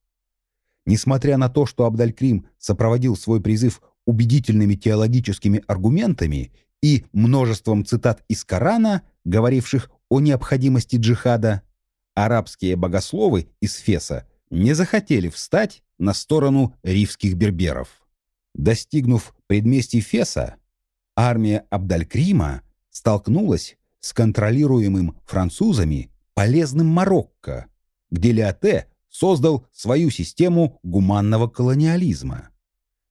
Несмотря на то, что Абдалькрим сопроводил свой призыв убедительными теологическими аргументами и множеством цитат из Корана, говоривших о необходимости джихада, арабские богословы из Феса не захотели встать на сторону ривских берберов. Достигнув предместий Феса, армия Абдалькрима столкнулась с контролируемым французами полезным Марокко, где Леоте создал свою систему гуманного колониализма.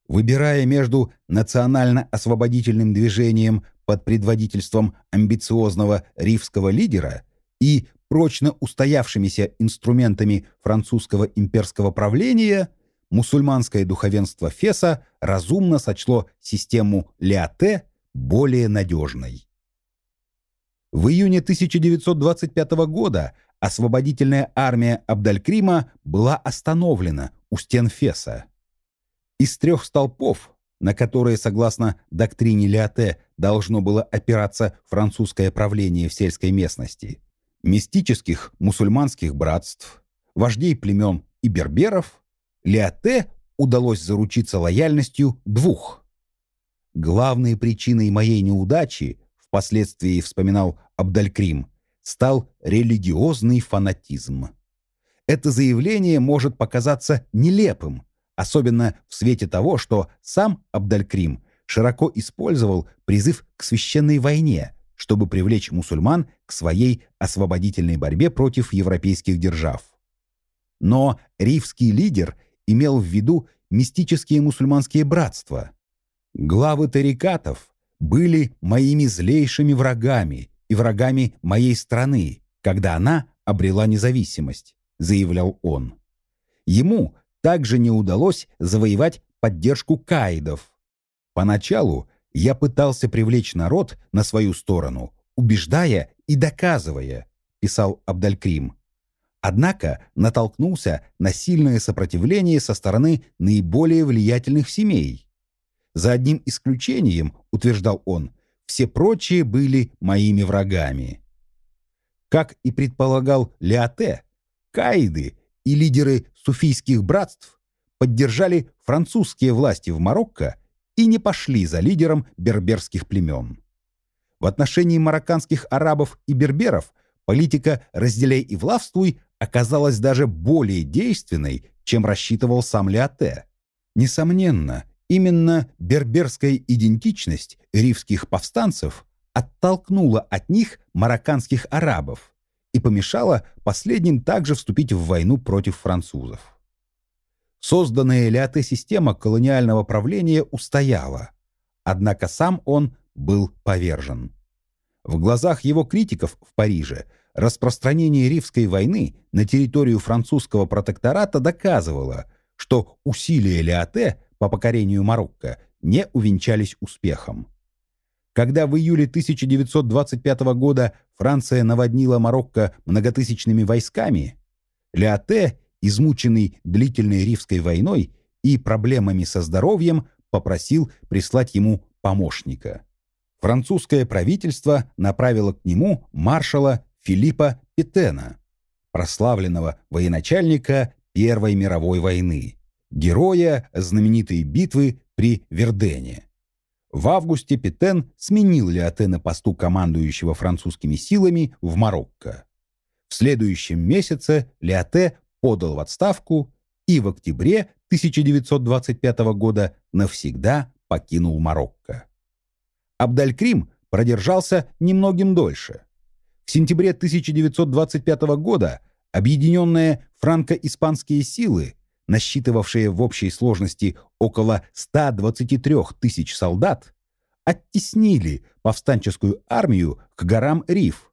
Выбирая между национально-освободительным движением под предводительством амбициозного ривского лидера и прочно устоявшимися инструментами французского имперского правления, мусульманское духовенство Феса разумно сочло систему Леоте более надежной. В июне 1925 года освободительная армия Абдалькрима была остановлена у стен Феса. Из трех столпов, на которые, согласно доктрине Леоте, должно было опираться французское правление в сельской местности, мистических мусульманских братств, вождей племен и берберов, Леоте удалось заручиться лояльностью двух. Главной причиной моей неудачи, впоследствии вспоминал Абдалькрим, стал религиозный фанатизм. Это заявление может показаться нелепым, особенно в свете того, что сам Абдалькрим широко использовал призыв к священной войне, чтобы привлечь мусульман к своей освободительной борьбе против европейских держав. Но ривский лидер имел в виду мистические мусульманские братства. Главы тарикатов были моими злейшими врагами и врагами моей страны, когда она обрела независимость, заявлял он. Ему также не удалось завоевать поддержку каидов. Поначалу Я пытался привлечь народ на свою сторону, убеждая и доказывая, писал Абдалькрим. Однако натолкнулся на сильное сопротивление со стороны наиболее влиятельных семей. За одним исключением, утверждал он, все прочие были моими врагами. Как и предполагал Леоте, каиды и лидеры суфийских братств поддержали французские власти в Марокко и не пошли за лидером берберских племен. В отношении марокканских арабов и берберов политика «разделяй и властвуй» оказалась даже более действенной, чем рассчитывал сам Леоте. Несомненно, именно берберская идентичность ривских повстанцев оттолкнула от них марокканских арабов и помешала последним также вступить в войну против французов. Созданная Леоте система колониального правления устояла, однако сам он был повержен. В глазах его критиков в Париже распространение Ривской войны на территорию французского протектората доказывало, что усилия Леоте по покорению Марокко не увенчались успехом. Когда в июле 1925 года Франция наводнила Марокко многотысячными войсками, Леоте, измученный длительной Ривской войной и проблемами со здоровьем, попросил прислать ему помощника. Французское правительство направило к нему маршала Филиппа Петена, прославленного военачальника Первой мировой войны, героя знаменитой битвы при Вердене. В августе Петен сменил Леоте на посту командующего французскими силами в Марокко. В следующем месяце Леоте подал в отставку и в октябре 1925 года навсегда покинул Марокко. Абдалькрим продержался немногим дольше. В сентябре 1925 года объединенные франко-испанские силы, насчитывавшие в общей сложности около 123 тысяч солдат, оттеснили повстанческую армию к горам Риф,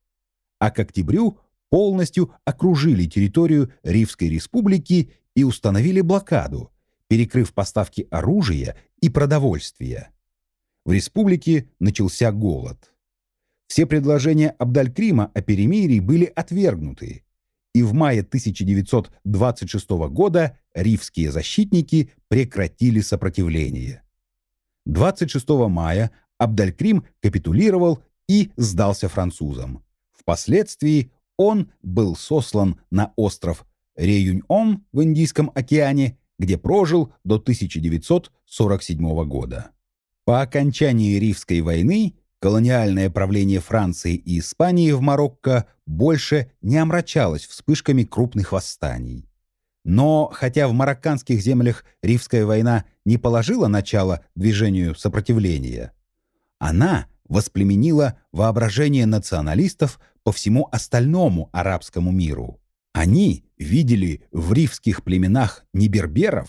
а к октябрю полностью окружили территорию Ривской республики и установили блокаду, перекрыв поставки оружия и продовольствия. В республике начался голод. Все предложения Абдалькрима о перемирии были отвергнуты, и в мае 1926 года ривские защитники прекратили сопротивление. 26 мая Абдалькрим капитулировал и сдался французам. Впоследствии он был сослан на остров Реюньон в Индийском океане, где прожил до 1947 года. По окончании Ривской войны колониальное правление Франции и Испании в Марокко больше не омрачалось вспышками крупных восстаний. Но хотя в марокканских землях Ривская война не положила начало движению сопротивления, она воспламенила воображение националистов по всему остальному арабскому миру. Они видели в ривских племенах не берберов,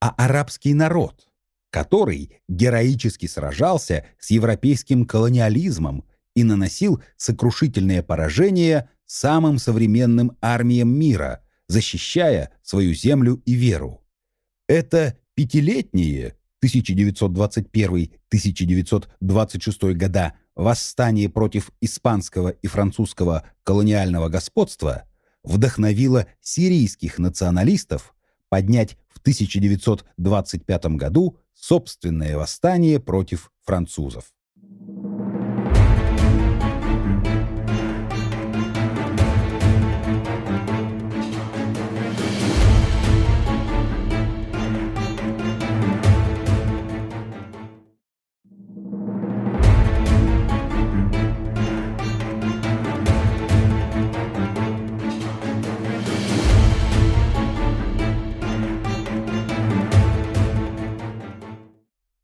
а арабский народ – который героически сражался с европейским колониализмом и наносил сокрушительные поражения самым современным армиям мира, защищая свою землю и веру. Это пятилетние 1921-1926 года восстание против испанского и французского колониального господства вдохновило сирийских националистов поднять 1925 году собственное восстание против французов.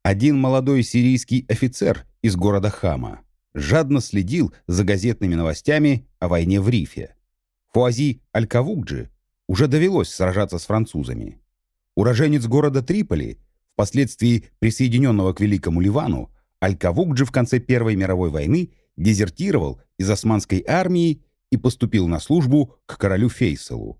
Один молодой сирийский офицер из города Хама жадно следил за газетными новостями о войне в Рифе. Фуази Аль-Кавукджи уже довелось сражаться с французами. Уроженец города Триполи, впоследствии присоединенного к Великому Ливану, Аль-Кавукджи в конце Первой мировой войны дезертировал из османской армии и поступил на службу к королю Фейсалу.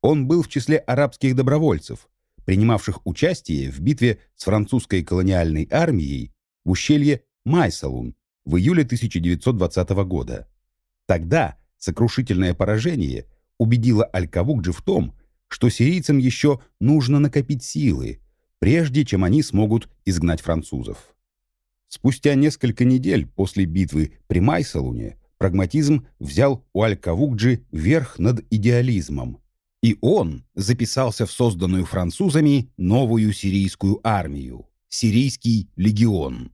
Он был в числе арабских добровольцев, принимавших участие в битве с французской колониальной армией в ущелье Майсалун в июле 1920 года. Тогда сокрушительное поражение убедило Аль-Кавукджи в том, что сирийцам еще нужно накопить силы, прежде чем они смогут изгнать французов. Спустя несколько недель после битвы при Майсалуне прагматизм взял у Аль-Кавукджи верх над идеализмом, и он записался в созданную французами новую сирийскую армию – Сирийский легион.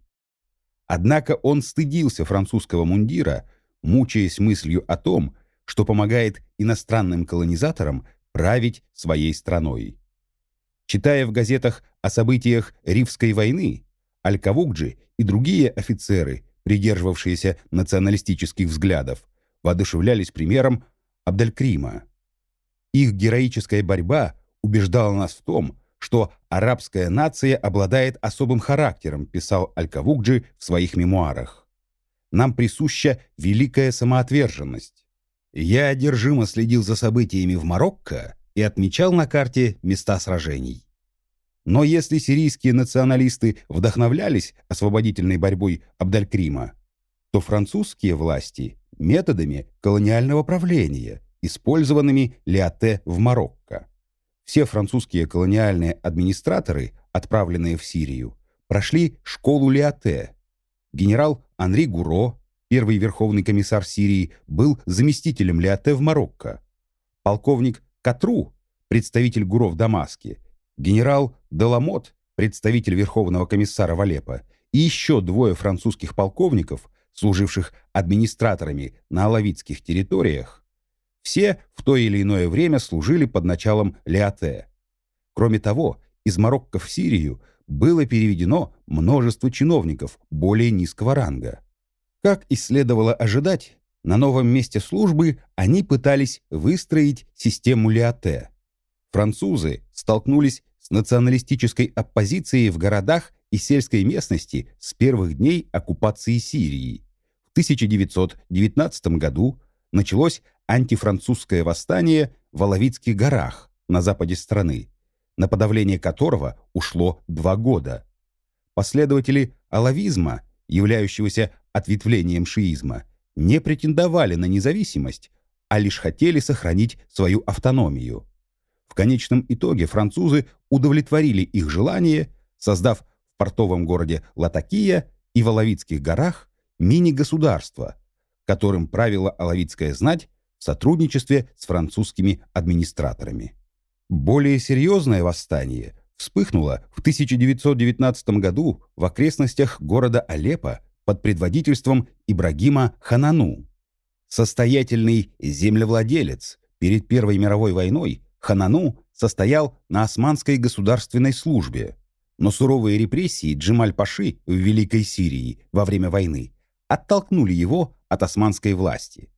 Однако он стыдился французского мундира, мучаясь мыслью о том, что помогает иностранным колонизаторам править своей страной. Читая в газетах о событиях Ривской войны, Аль-Кавукджи и другие офицеры, придерживавшиеся националистических взглядов, воодушевлялись примером Абделькрима. Их героическая борьба убеждала нас в том, что арабская нация обладает особым характером, писал Аль-Кавукджи в своих мемуарах. Нам присуща великая самоотверженность. Я одержимо следил за событиями в Марокко и отмечал на карте места сражений. Но если сирийские националисты вдохновлялись освободительной борьбой Абдалькрима, то французские власти – методами колониального правления, использованными Лиате в Марокко. Все французские колониальные администраторы, отправленные в Сирию, прошли школу Лиате. Генерал Анри Гуро, первый верховный комиссар Сирии, был заместителем Лиате в Марокко. Полковник Катру, представитель Гуро в Дамаске, генерал Деламот, представитель Верховного комиссара в Алеппо, и еще двое французских полковников, служивших администраторами на алавитских территориях, все в то или иное время служили под началом Леоте. Кроме того, из Марокко в Сирию было переведено множество чиновников более низкого ранга. Как и следовало ожидать, на новом месте службы они пытались выстроить систему Леоте. Французы столкнулись с националистической оппозицией в городах и сельской местности с первых дней оккупации Сирии. В 1919 году началось антифранцузское восстание в Алавитских горах на западе страны, на подавление которого ушло два года. Последователи алавизма, являющегося ответвлением шиизма, не претендовали на независимость, а лишь хотели сохранить свою автономию. В конечном итоге французы удовлетворили их желание, создав в портовом городе Латакия и в Алавитских горах мини-государство, которым правила алавитская знать в сотрудничестве с французскими администраторами. Более серьезное восстание вспыхнуло в 1919 году в окрестностях города Алеппо под предводительством Ибрагима Ханану. Состоятельный землевладелец перед Первой мировой войной Ханану состоял на османской государственной службе, но суровые репрессии Джемаль-Паши в Великой Сирии во время войны оттолкнули его от османской власти.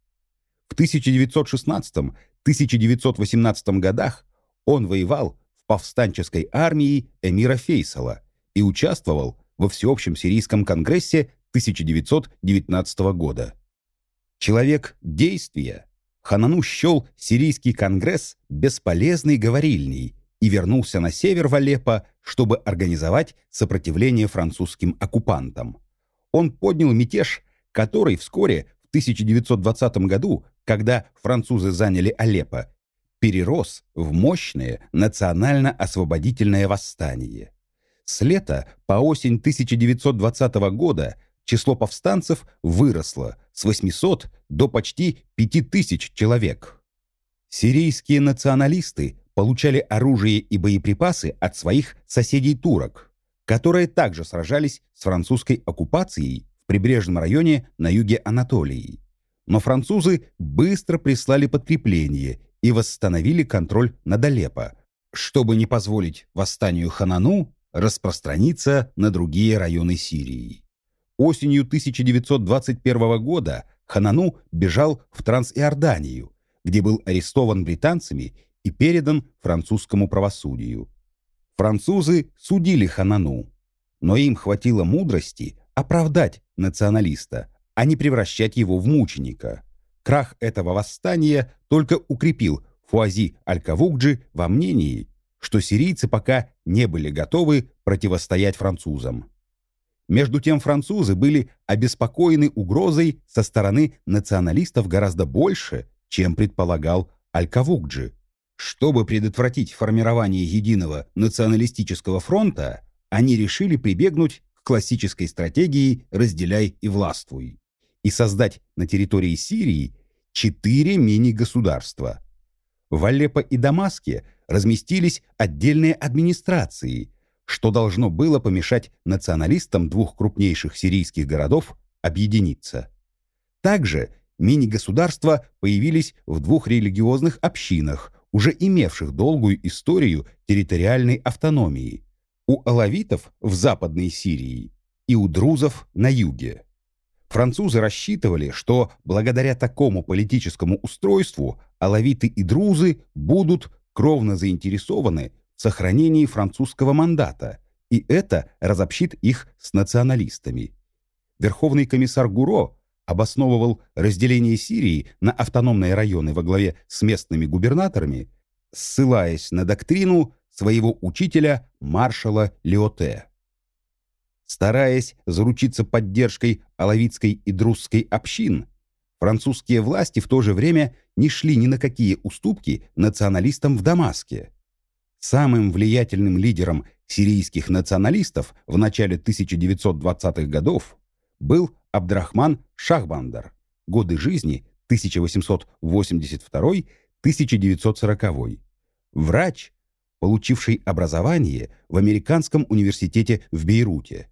В 1916-1918 годах он воевал в повстанческой армии эмира Фейсала и участвовал во Всеобщем сирийском конгрессе 1919 года. Человек действия, Ханану счел сирийский конгресс бесполезной говорильней и вернулся на север в Алеппо, чтобы организовать сопротивление французским оккупантам. Он поднял мятеж, который вскоре, в 1920 году, когда французы заняли Алеппо, перерос в мощное национально-освободительное восстание. С лета по осень 1920 года число повстанцев выросло с 800 до почти 5000 человек. Сирийские националисты получали оружие и боеприпасы от своих соседей-турок, которые также сражались с французской оккупацией прибрежном районе на юге Анатолии. Но французы быстро прислали подкрепление и восстановили контроль над Алеппо, чтобы не позволить восстанию Ханану распространиться на другие районы Сирии. Осенью 1921 года Ханану бежал в Трансиорданию, где был арестован британцами и передан французскому правосудию. Французы судили Ханану, но им хватило мудрости оправдать националиста, а не превращать его в мученика. Крах этого восстания только укрепил Фуази Аль-Кавукджи во мнении, что сирийцы пока не были готовы противостоять французам. Между тем французы были обеспокоены угрозой со стороны националистов гораздо больше, чем предполагал Аль-Кавукджи. Чтобы предотвратить формирование единого националистического фронта, они решили прибегнуть классической стратегии «разделяй и властвуй» и создать на территории Сирии четыре мини-государства. В Алеппо и Дамаске разместились отдельные администрации, что должно было помешать националистам двух крупнейших сирийских городов объединиться. Также мини-государства появились в двух религиозных общинах, уже имевших долгую историю территориальной автономии, у алавитов в Западной Сирии и у друзов на юге. Французы рассчитывали, что благодаря такому политическому устройству алавиты и друзы будут кровно заинтересованы в сохранении французского мандата, и это разобщит их с националистами. Верховный комиссар Гуро обосновывал разделение Сирии на автономные районы во главе с местными губернаторами, ссылаясь на доктрину своего учителя маршала Леоте. Стараясь заручиться поддержкой алавитской и друзской общин, французские власти в то же время не шли ни на какие уступки националистам в Дамаске. Самым влиятельным лидером сирийских националистов в начале 1920-х годов был Абдрахман Шахбандар, годы жизни 1882-1940, врач, получивший образование в Американском университете в Бейруте.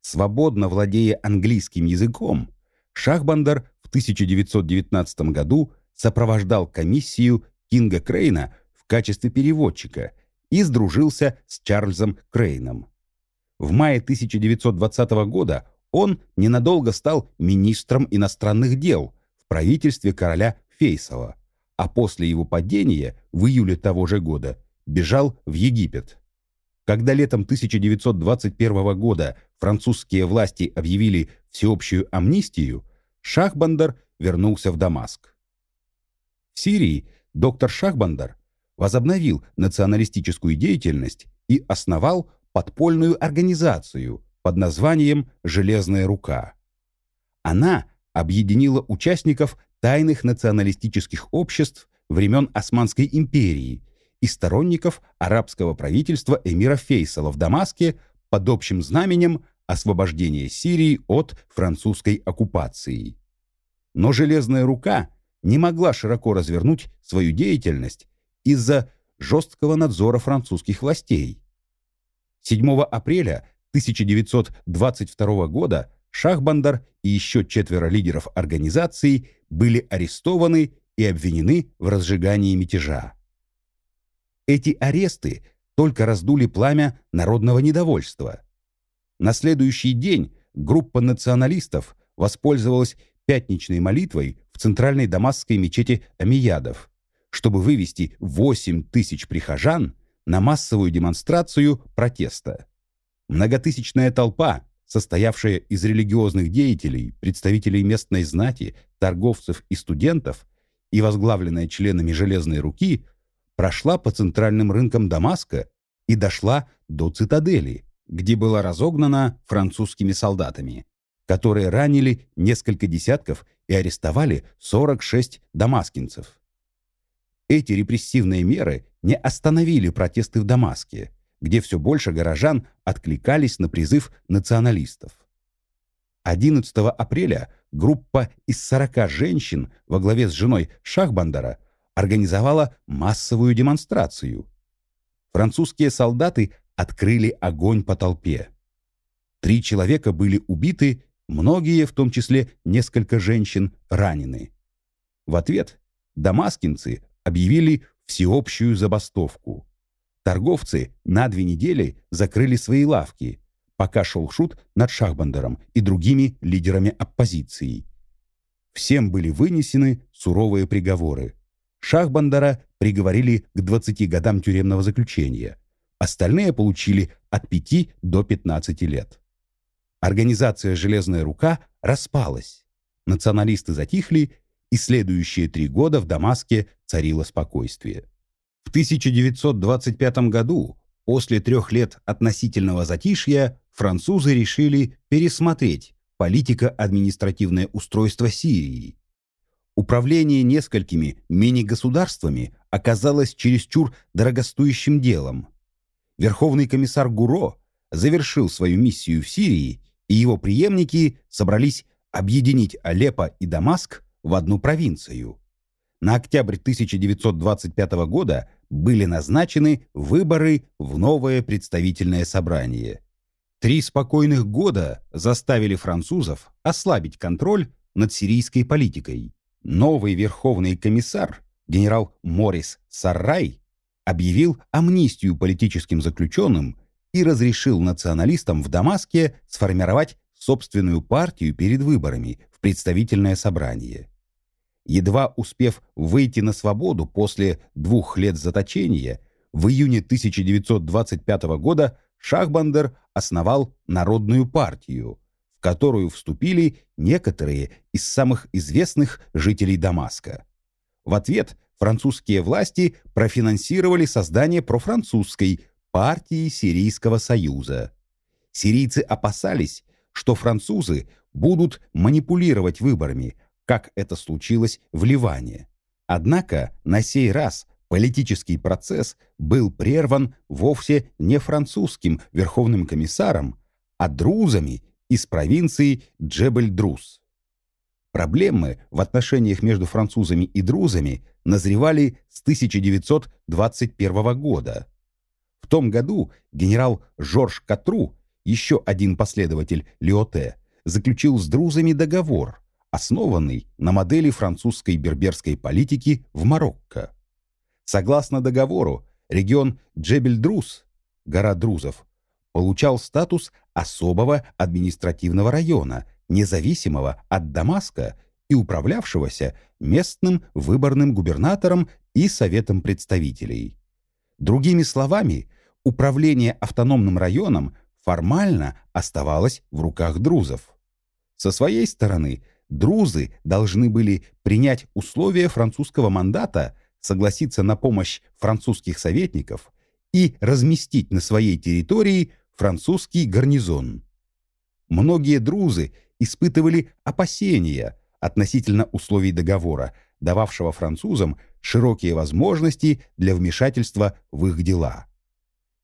Свободно владея английским языком, Шахбандар в 1919 году сопровождал комиссию Кинга Крейна в качестве переводчика и сдружился с Чарльзом Крейном. В мае 1920 года он ненадолго стал министром иностранных дел в правительстве короля Фейсала, а после его падения в июле того же года бежал в Египет. Когда летом 1921 года французские власти объявили всеобщую амнистию, Шахбандар вернулся в Дамаск. В Сирии доктор Шахбандар возобновил националистическую деятельность и основал подпольную организацию под названием «Железная рука». Она объединила участников тайных националистических обществ времен Османской империи и сторонников арабского правительства эмира Фейсала в Дамаске под общим знаменем освобождения Сирии от французской оккупации. Но «Железная рука» не могла широко развернуть свою деятельность из-за жесткого надзора французских властей. 7 апреля 1922 года Шахбандар и еще четверо лидеров организации были арестованы и обвинены в разжигании мятежа. Эти аресты только раздули пламя народного недовольства. На следующий день группа националистов воспользовалась пятничной молитвой в центральной дамасской мечети Амиядов, чтобы вывести 8 тысяч прихожан на массовую демонстрацию протеста. Многотысячная толпа, состоявшая из религиозных деятелей, представителей местной знати, торговцев и студентов, и возглавленная членами «Железной руки», прошла по центральным рынкам Дамаска и дошла до цитадели, где была разогнана французскими солдатами, которые ранили несколько десятков и арестовали 46 дамаскинцев. Эти репрессивные меры не остановили протесты в Дамаске, где все больше горожан откликались на призыв националистов. 11 апреля группа из 40 женщин во главе с женой Шахбандара организовала массовую демонстрацию. Французские солдаты открыли огонь по толпе. Три человека были убиты, многие, в том числе несколько женщин, ранены. В ответ дамаскинцы объявили всеобщую забастовку. Торговцы на две недели закрыли свои лавки, пока шел шут над Шахбандером и другими лидерами оппозиции. Всем были вынесены суровые приговоры. Шахбандера приговорили к 20 годам тюремного заключения. Остальные получили от 5 до 15 лет. Организация «Железная рука» распалась. Националисты затихли, и следующие три года в Дамаске царило спокойствие. В 1925 году После трех лет относительного затишья французы решили пересмотреть политико-административное устройство Сирии. Управление несколькими мини-государствами оказалось чересчур дорогостоящим делом. Верховный комиссар Гуро завершил свою миссию в Сирии, и его преемники собрались объединить Алеппо и Дамаск в одну провинцию. На октябрь 1925 года были назначены выборы в новое представительное собрание. Три спокойных года заставили французов ослабить контроль над сирийской политикой. Новый верховный комиссар, генерал Морис Саррай, объявил амнистию политическим заключенным и разрешил националистам в Дамаске сформировать собственную партию перед выборами в представительное собрание. Едва успев выйти на свободу после двух лет заточения, в июне 1925 года Шахбандер основал Народную партию, которую вступили некоторые из самых известных жителей Дамаска. В ответ французские власти профинансировали создание профранцузской партии Сирийского союза. Сирийцы опасались, что французы будут манипулировать выборами, как это случилось в Ливане. Однако на сей раз политический процесс был прерван вовсе не французским верховным комиссаром, а друзами из провинции Джебель-Друз. Проблемы в отношениях между французами и друзами назревали с 1921 года. В том году генерал Жорж Катру, еще один последователь Лиоте, заключил с друзами договор, основанный на модели французской берберской политики в Марокко. Согласно договору, регион Джебель-Друз, гора Друзов, получал статус особого административного района, независимого от Дамаска и управлявшегося местным выборным губернатором и советом представителей. Другими словами, управление автономным районом формально оставалось в руках друзов. Со своей стороны, друзы должны были принять условия французского мандата – согласиться на помощь французских советников и разместить на своей территории французский гарнизон. Многие друзы испытывали опасения относительно условий договора, дававшего французам широкие возможности для вмешательства в их дела.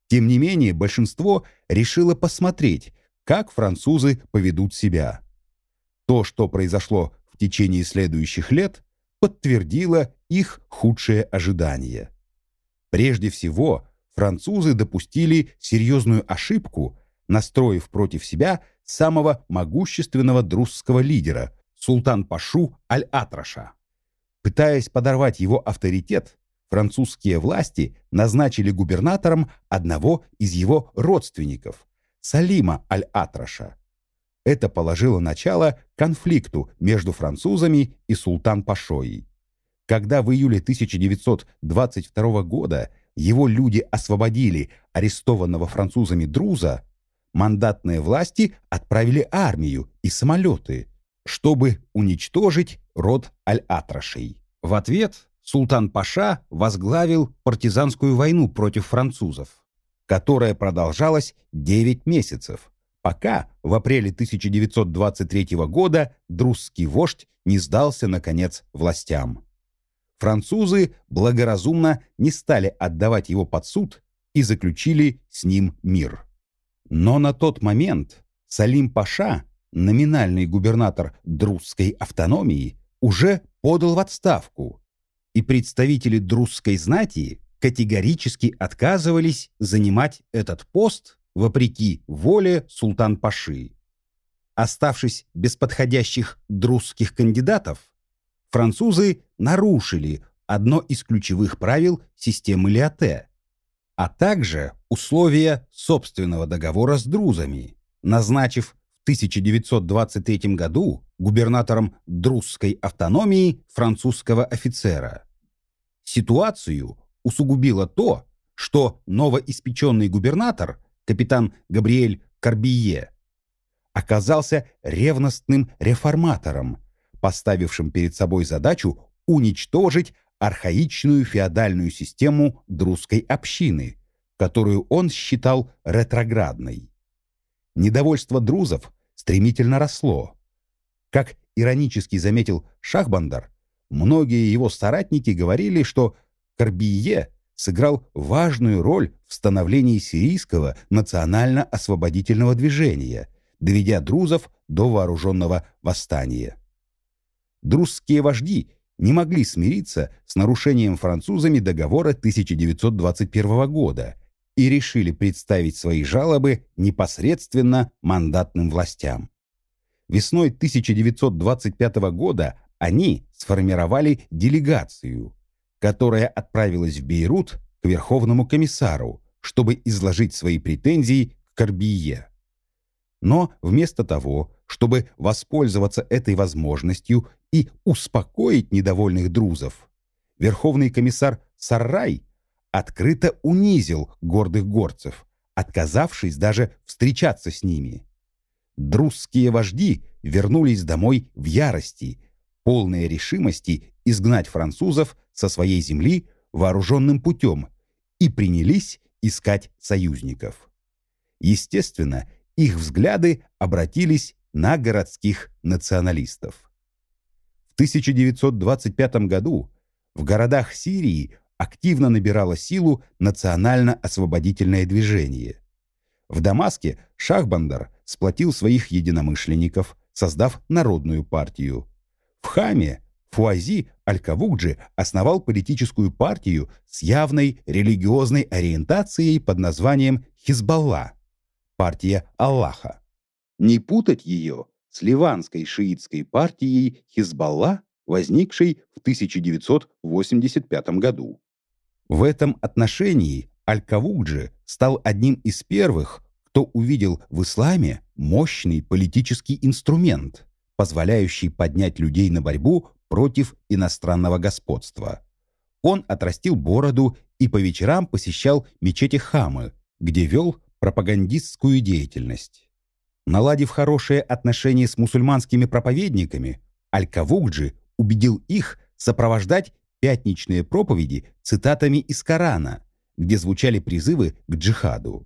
Тем не менее, большинство решило посмотреть, как французы поведут себя. То, что произошло в течение следующих лет, подтвердило их худшие ожидания. Прежде всего, французы допустили серьезную ошибку, настроив против себя самого могущественного друзского лидера, султан-пашу Аль-Атраша. Пытаясь подорвать его авторитет, французские власти назначили губернатором одного из его родственников, Салима Аль-Атраша. Это положило начало конфликту между французами и султан-пашой. Когда в июле 1922 года его люди освободили арестованного французами Друза, мандатные власти отправили армию и самолеты, чтобы уничтожить род Аль-Атрашей. В ответ султан Паша возглавил партизанскую войну против французов, которая продолжалась 9 месяцев, пока в апреле 1923 года друзский вождь не сдался, наконец, властям. Французы благоразумно не стали отдавать его под суд и заключили с ним мир. Но на тот момент Салим Паша, номинальный губернатор друзской автономии, уже подал в отставку, и представители друзской знати категорически отказывались занимать этот пост вопреки воле султан-паши. Оставшись без подходящих друзских кандидатов, французы нарушили одно из ключевых правил системы Лиоте, а также условия собственного договора с друзами, назначив в 1923 году губернатором друзской автономии французского офицера. Ситуацию усугубило то, что новоиспеченный губернатор капитан Габриэль Карбие, оказался ревностным реформатором, поставившим перед собой задачу уничтожить архаичную феодальную систему друзской общины, которую он считал ретроградной. Недовольство друзов стремительно росло. Как иронически заметил Шахбандар, многие его соратники говорили, что Корбие сыграл важную роль в становлении сирийского национально-освободительного движения, доведя друзов до вооруженного восстания. Друзские вожди не могли смириться с нарушением французами договора 1921 года и решили представить свои жалобы непосредственно мандатным властям. Весной 1925 года они сформировали делегацию, которая отправилась в Бейрут к Верховному комиссару, чтобы изложить свои претензии к Корбие. Но вместо того, чтобы воспользоваться этой возможностью и успокоить недовольных друзов, Верховный комиссар Саррай открыто унизил гордых горцев, отказавшись даже встречаться с ними. Друзские вожди вернулись домой в ярости, полные решимости изгнать французов со своей земли вооруженным путем и принялись искать союзников. Естественно, их взгляды обратились на городских националистов. В 1925 году в городах Сирии активно набирало силу национально-освободительное движение. В Дамаске Шахбандар сплотил своих единомышленников, создав Народную партию. В Хаме Фуази Аль-Кавугджи основал политическую партию с явной религиозной ориентацией под названием Хизбалла – партия Аллаха. Не путать ее с ливанской шиитской партией Хизбалла, возникшей в 1985 году. В этом отношении Аль-Кавугджи стал одним из первых, кто увидел в исламе мощный политический инструмент, позволяющий поднять людей на борьбу против иностранного господства. Он отрастил бороду и по вечерам посещал мечети Хамы, где вел пропагандистскую деятельность. Наладив хорошие отношения с мусульманскими проповедниками, Аль-Кавугджи убедил их сопровождать пятничные проповеди цитатами из Корана, где звучали призывы к джихаду.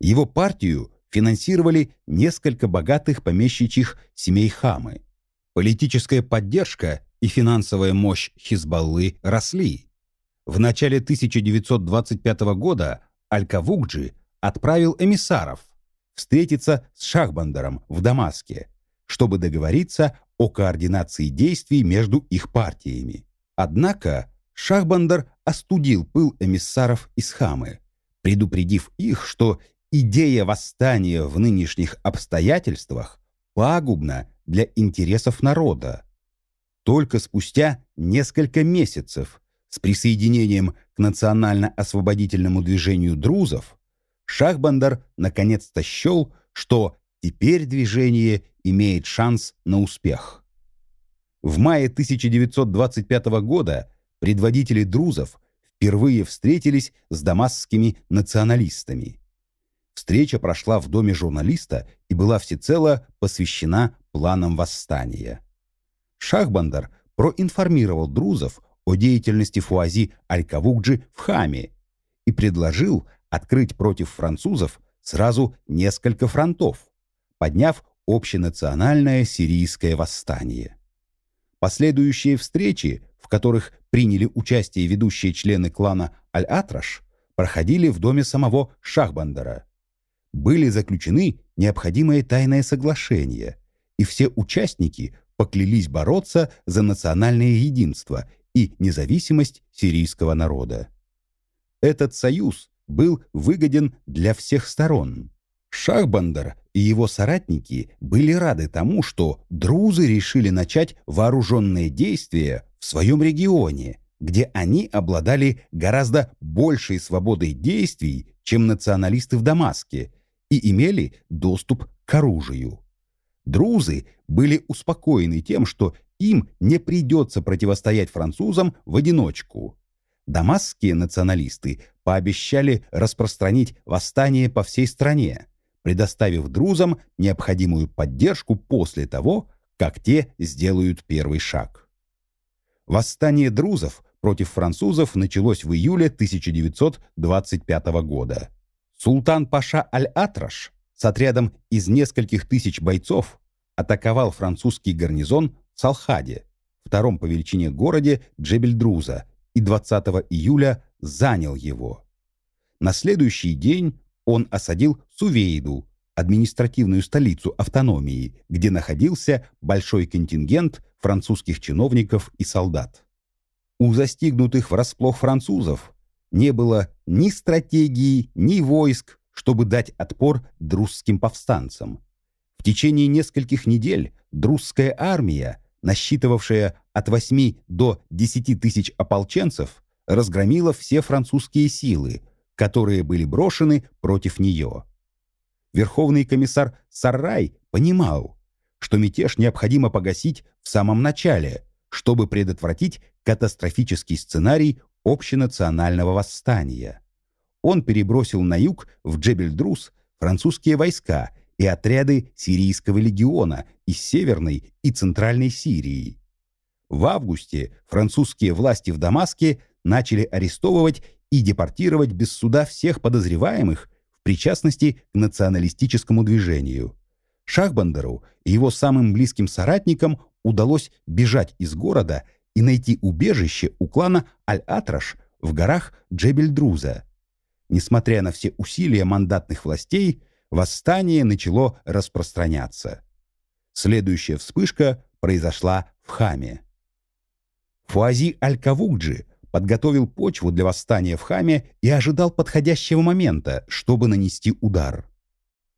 Его партию финансировали несколько богатых помещичьих семей Хамы. Политическая поддержка и финансовая мощь Хизбаллы росли. В начале 1925 года Аль-Кавугджи отправил эмиссаров встретиться с Шахбандаром в Дамаске, чтобы договориться о координации действий между их партиями. Однако Шахбандар остудил пыл эмиссаров из Хамы, предупредив их, что идея восстания в нынешних обстоятельствах пагубна для интересов народа. Только спустя несколько месяцев с присоединением к национально-освободительному движению друзов Шахбандар наконец-то счел, что теперь движение имеет шанс на успех. В мае 1925 года предводители друзов впервые встретились с дамасскими националистами. Встреча прошла в доме журналиста и была всецело посвящена планам восстания. Шахбандар проинформировал друзов о деятельности Фуази Аль-Кавугджи в Хаме и предложил открыть против французов сразу несколько фронтов, подняв общенациональное сирийское восстание. Последующие встречи, в которых приняли участие ведущие члены клана Аль-Атраш, проходили в доме самого Шахбандара. Были заключены необходимые тайные соглашения, и все участники поклялись бороться за национальное единство и независимость сирийского народа. Этот союз был выгоден для всех сторон. Шахбандар и его соратники были рады тому, что друзы решили начать вооруженные действия в своем регионе, где они обладали гораздо большей свободой действий, чем националисты в Дамаске, и имели доступ к оружию. Друзы были успокоены тем, что им не придется противостоять французам в одиночку. Дамасские националисты пообещали распространить восстание по всей стране, предоставив друзам необходимую поддержку после того, как те сделают первый шаг. Восстание друзов против французов началось в июле 1925 года. Султан Паша Аль-Атраш с отрядом из нескольких тысяч бойцов атаковал французский гарнизон в Салхаде, втором по величине городе Джебель-Друза, и 20 июля занял его. На следующий день он осадил Сувейду, административную столицу автономии, где находился большой контингент французских чиновников и солдат. У застигнутых врасплох французов не было ни стратегии, ни войск, чтобы дать отпор друзским повстанцам. В течение нескольких недель друзская армия, насчитывавшая от 8 до 10 тысяч ополченцев, разгромила все французские силы, которые были брошены против нее. Верховный комиссар Саррай понимал, что мятеж необходимо погасить в самом начале, чтобы предотвратить катастрофический сценарий общенационального восстания. Он перебросил на юг в Джебель-Друз французские войска и отряды сирийского легиона из Северной и Центральной Сирии. В августе французские власти в Дамаске начали арестовывать и депортировать без суда всех подозреваемых в причастности к националистическому движению. Шахбандеру и его самым близким соратникам удалось бежать из города и найти убежище у клана Аль-Атраш в горах Джебель-Друза. Несмотря на все усилия мандатных властей, восстание начало распространяться. Следующая вспышка произошла в Хаме. Фуази Аль-Кавугджи подготовил почву для восстания в Хаме и ожидал подходящего момента, чтобы нанести удар.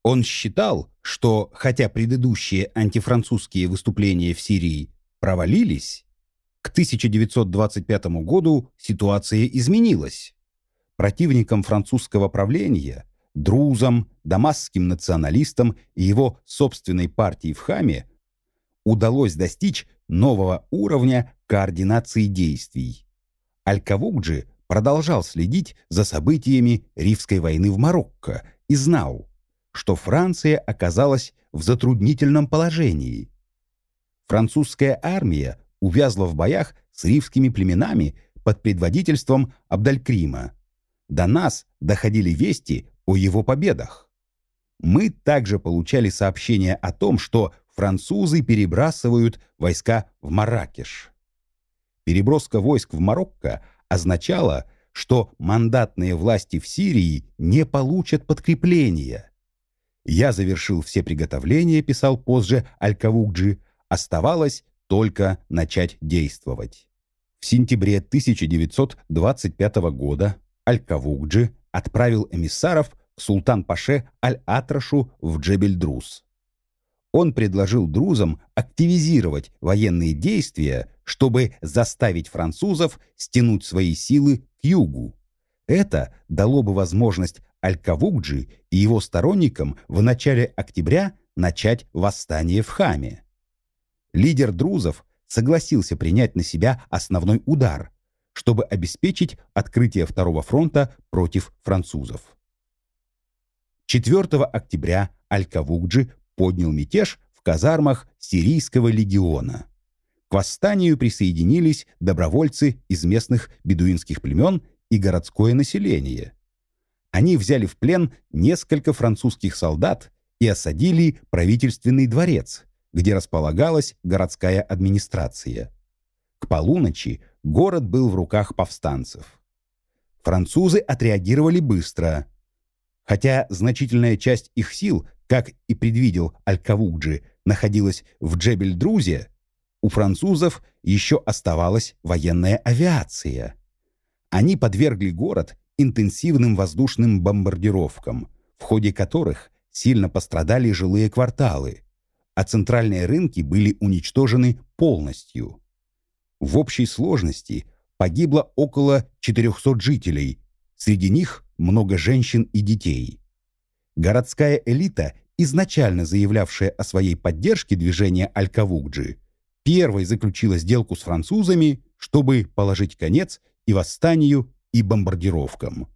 Он считал, что хотя предыдущие антифранцузские выступления в Сирии провалились, к 1925 году ситуация изменилась. Противникам французского правления, друзам, дамасским националистам и его собственной партии в Хаме удалось достичь нового уровня координации действий. Аль-Кавугджи продолжал следить за событиями Ривской войны в Марокко и знал, что Франция оказалась в затруднительном положении. Французская армия увязла в боях с ривскими племенами под предводительством Абдалькрима. До нас доходили вести о его победах. Мы также получали сообщения о том, что французы перебрасывают войска в Маракеш. Переброска войск в Марокко означала, что мандатные власти в Сирии не получат подкрепления. «Я завершил все приготовления», — писал позже Аль-Кавугджи, «оставалось только начать действовать». В сентябре 1925 года Аль-Кавугджи отправил эмиссаров к султан-паше Аль-Атрашу в Джебель-Друз он предложил друзам активизировать военные действия, чтобы заставить французов стянуть свои силы к югу. Это дало бы возможность Аль-Кавугджи и его сторонникам в начале октября начать восстание в Хаме. Лидер друзов согласился принять на себя основной удар, чтобы обеспечить открытие Второго фронта против французов. 4 октября Аль-Кавугджи поднял мятеж в казармах Сирийского легиона. К восстанию присоединились добровольцы из местных бедуинских племен и городское население. Они взяли в плен несколько французских солдат и осадили правительственный дворец, где располагалась городская администрация. К полуночи город был в руках повстанцев. Французы отреагировали быстро. Хотя значительная часть их сил как и предвидел Аль-Кавугджи, находилась в Джебель-Друзе, у французов еще оставалась военная авиация. Они подвергли город интенсивным воздушным бомбардировкам, в ходе которых сильно пострадали жилые кварталы, а центральные рынки были уничтожены полностью. В общей сложности погибло около 400 жителей, среди них много женщин и детей. Городская элита, изначально заявлявшая о своей поддержке движения Аль-Кавугджи, первой заключила сделку с французами, чтобы положить конец и восстанию, и бомбардировкам.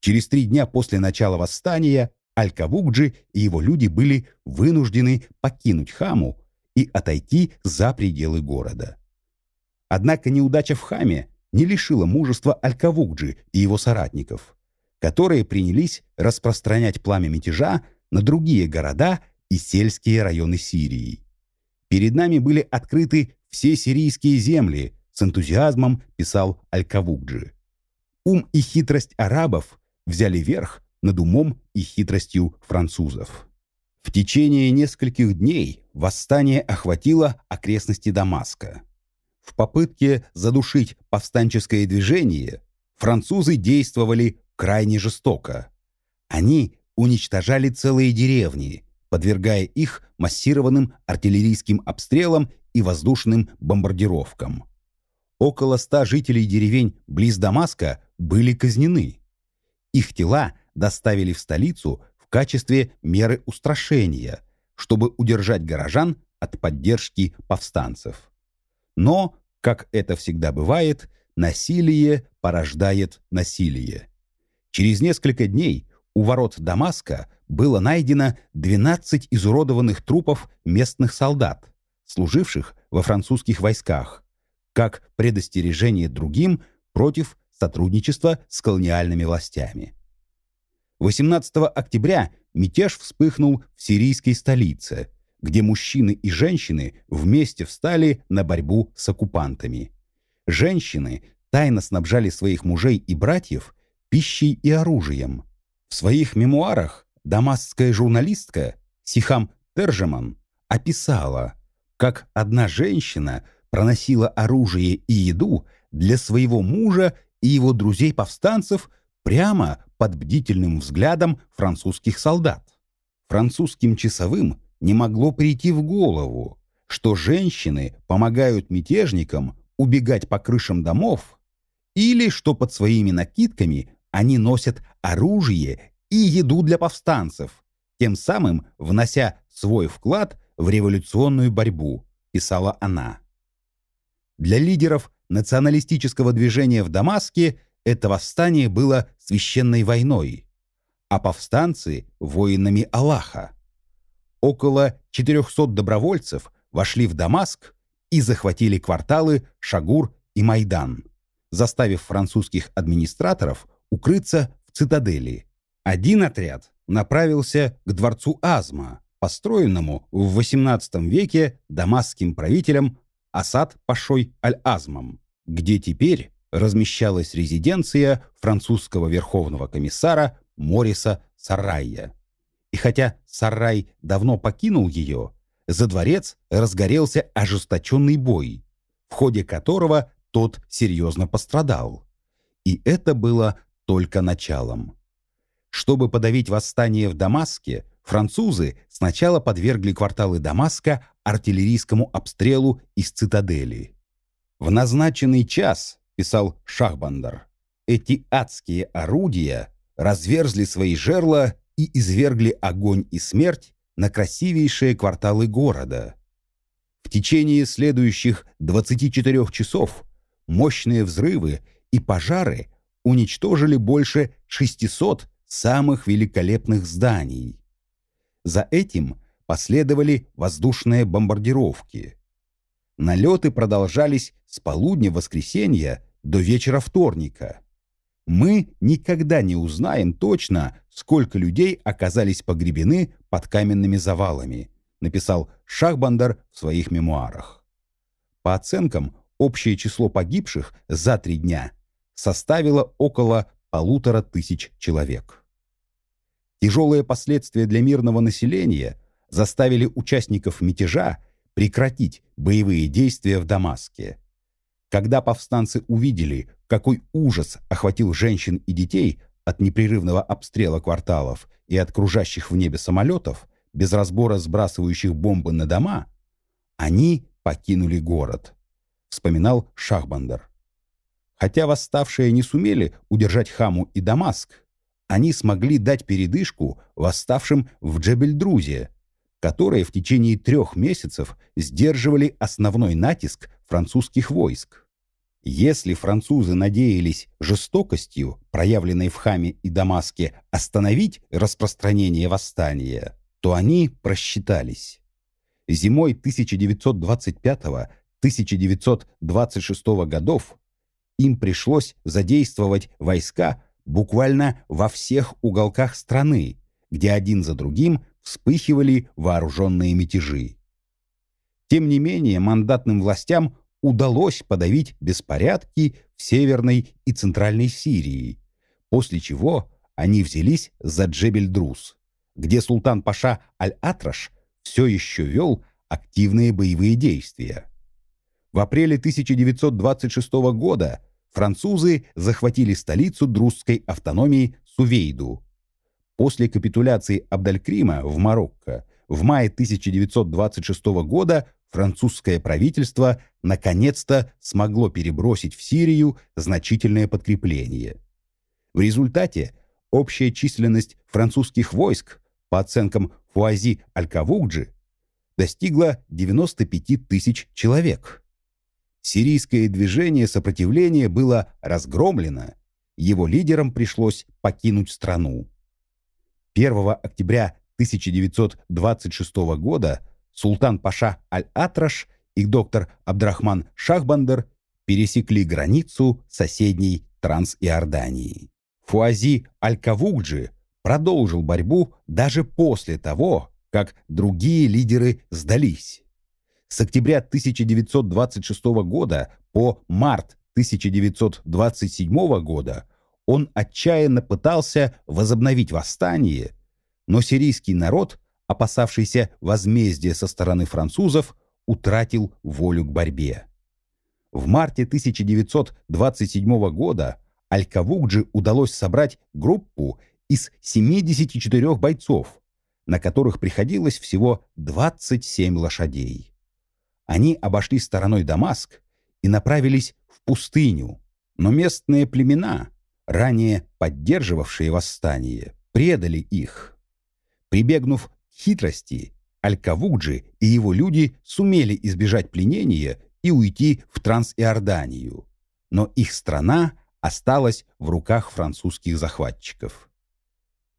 Через три дня после начала восстания Аль-Кавугджи и его люди были вынуждены покинуть Хаму и отойти за пределы города. Однако неудача в Хаме не лишило мужества Аль-Кавукджи и его соратников, которые принялись распространять пламя мятежа на другие города и сельские районы Сирии. Перед нами были открыты все сирийские земли, с энтузиазмом писал Аль-Кавукджи. Ум и хитрость арабов взяли верх над умом и хитростью французов. В течение нескольких дней восстание охватило окрестности Дамаска. В попытке задушить повстанческое движение французы действовали крайне жестоко. Они уничтожали целые деревни, подвергая их массированным артиллерийским обстрелам и воздушным бомбардировкам. Около ста жителей деревень близ Дамаска были казнены. Их тела доставили в столицу в качестве меры устрашения, чтобы удержать горожан от поддержки повстанцев. Но, как это всегда бывает, насилие порождает насилие. Через несколько дней у ворот Дамаска было найдено 12 изуродованных трупов местных солдат, служивших во французских войсках, как предостережение другим против сотрудничества с колониальными властями. 18 октября мятеж вспыхнул в сирийской столице, где мужчины и женщины вместе встали на борьбу с оккупантами. Женщины тайно снабжали своих мужей и братьев пищей и оружием. В своих мемуарах дамасская журналистка Сихам Тержеман описала, как одна женщина проносила оружие и еду для своего мужа и его друзей-повстанцев прямо под бдительным взглядом французских солдат. Французским часовым не могло прийти в голову, что женщины помогают мятежникам убегать по крышам домов или что под своими накидками они носят оружие и еду для повстанцев, тем самым внося свой вклад в революционную борьбу, писала она. Для лидеров националистического движения в Дамаске это восстание было священной войной, а повстанцы – воинами Аллаха. Около 400 добровольцев вошли в Дамаск и захватили кварталы Шагур и Майдан, заставив французских администраторов укрыться в цитадели. Один отряд направился к дворцу Азма, построенному в XVIII веке дамасским правителем Асад Пашой Аль-Азмом, где теперь размещалась резиденция французского верховного комиссара Мориса Саррайя. И хотя Саррай давно покинул ее, за дворец разгорелся ожесточенный бой, в ходе которого тот серьезно пострадал. И это было только началом. Чтобы подавить восстание в Дамаске, французы сначала подвергли кварталы Дамаска артиллерийскому обстрелу из цитадели. В назначенный час, писал Шахбандар, эти адские орудия разверзли свои жерла и извергли огонь и смерть на красивейшие кварталы города. В течение следующих 24 часов мощные взрывы и пожары уничтожили больше 600 самых великолепных зданий. За этим последовали воздушные бомбардировки. Налеты продолжались с полудня воскресенья до вечера вторника. Мы никогда не узнаем точно, сколько людей оказались погребены под каменными завалами, написал Шахбандар в своих мемуарах. По оценкам, общее число погибших за три дня составило около полутора тысяч человек. Тяжелые последствия для мирного населения заставили участников мятежа прекратить боевые действия в Дамаске. Когда повстанцы увидели, какой ужас охватил женщин и детей от непрерывного обстрела кварталов и от кружащих в небе самолетов, без разбора сбрасывающих бомбы на дома, они покинули город, вспоминал Шахбандар. Хотя восставшие не сумели удержать Хаму и Дамаск, они смогли дать передышку восставшим в Джебель-Друзе, которые в течение трех месяцев сдерживали основной натиск французских войск. Если французы надеялись жестокостью, проявленной в Хаме и Дамаске, остановить распространение восстания, то они просчитались. Зимой 1925-1926 годов им пришлось задействовать войска буквально во всех уголках страны, где один за другим вспыхивали вооруженные мятежи. Тем не менее, мандатным властям удалось подавить беспорядки в Северной и Центральной Сирии, после чего они взялись за Джебель-Друз, где султан Паша Аль-Атраш все еще вел активные боевые действия. В апреле 1926 года французы захватили столицу друзской автономии Сувейду. После капитуляции Абдалькрима в Марокко в мае 1926 года французское правительство наконец-то смогло перебросить в Сирию значительное подкрепление. В результате общая численность французских войск, по оценкам Фуази Аль-Кавугджи, достигла 95 тысяч человек. Сирийское движение сопротивления было разгромлено, его лидерам пришлось покинуть страну. 1 октября 1926 года султан Паша Аль-Атраш и доктор Абдрахман Шахбандер пересекли границу соседней Трансиордании. Фуази Аль-Кавугджи продолжил борьбу даже после того, как другие лидеры сдались. С октября 1926 года по март 1927 года он отчаянно пытался возобновить восстание, но сирийский народ опасавшийся возмездия со стороны французов, утратил волю к борьбе. В марте 1927 года Аль-Кавугджи удалось собрать группу из 74 бойцов, на которых приходилось всего 27 лошадей. Они обошли стороной Дамаск и направились в пустыню, но местные племена, ранее поддерживавшие восстание, предали их. Прибегнув хитрости Аль-Кавуджи и его люди сумели избежать пленения и уйти в Трансиорданию, но их страна осталась в руках французских захватчиков.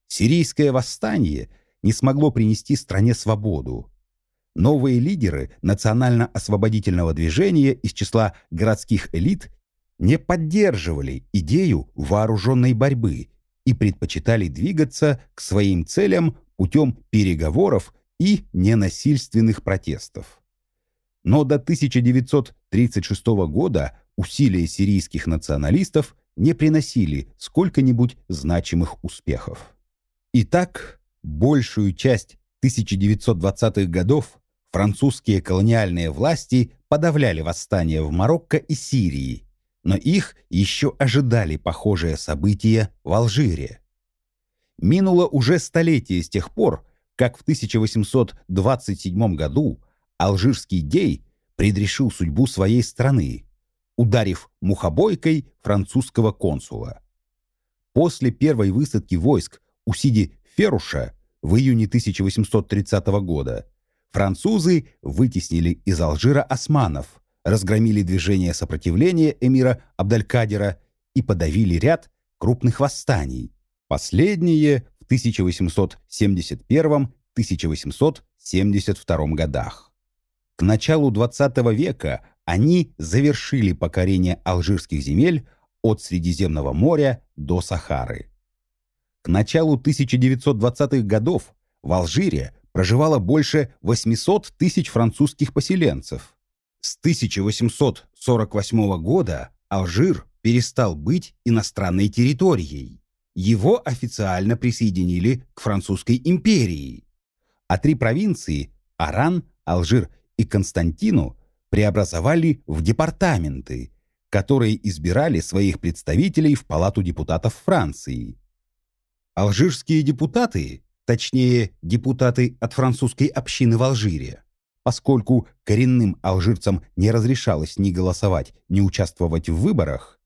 Сирийское восстание не смогло принести стране свободу. Новые лидеры национально-освободительного движения из числа городских элит не поддерживали идею вооруженной борьбы и предпочитали двигаться к своим целям путем переговоров и ненасильственных протестов. Но до 1936 года усилия сирийских националистов не приносили сколько-нибудь значимых успехов. Итак, большую часть 1920-х годов французские колониальные власти подавляли восстания в Марокко и Сирии, но их еще ожидали похожие события в Алжире. Минуло уже столетие с тех пор, как в 1827 году алжирский Дей предрешил судьбу своей страны, ударив мухобойкой французского консула. После первой высадки войск у Сиди Феруша в июне 1830 года французы вытеснили из Алжира османов, разгромили движение сопротивления эмира Абдалькадера и подавили ряд крупных восстаний, Последние в 1871-1872 годах. К началу XX века они завершили покорение алжирских земель от Средиземного моря до Сахары. К началу 1920-х годов в Алжире проживало больше 800 тысяч французских поселенцев. С 1848 года Алжир перестал быть иностранной территорией его официально присоединили к Французской империи, а три провинции – Аран, Алжир и Константину – преобразовали в департаменты, которые избирали своих представителей в Палату депутатов Франции. Алжирские депутаты, точнее, депутаты от французской общины в Алжире, поскольку коренным алжирцам не разрешалось ни голосовать, ни участвовать в выборах,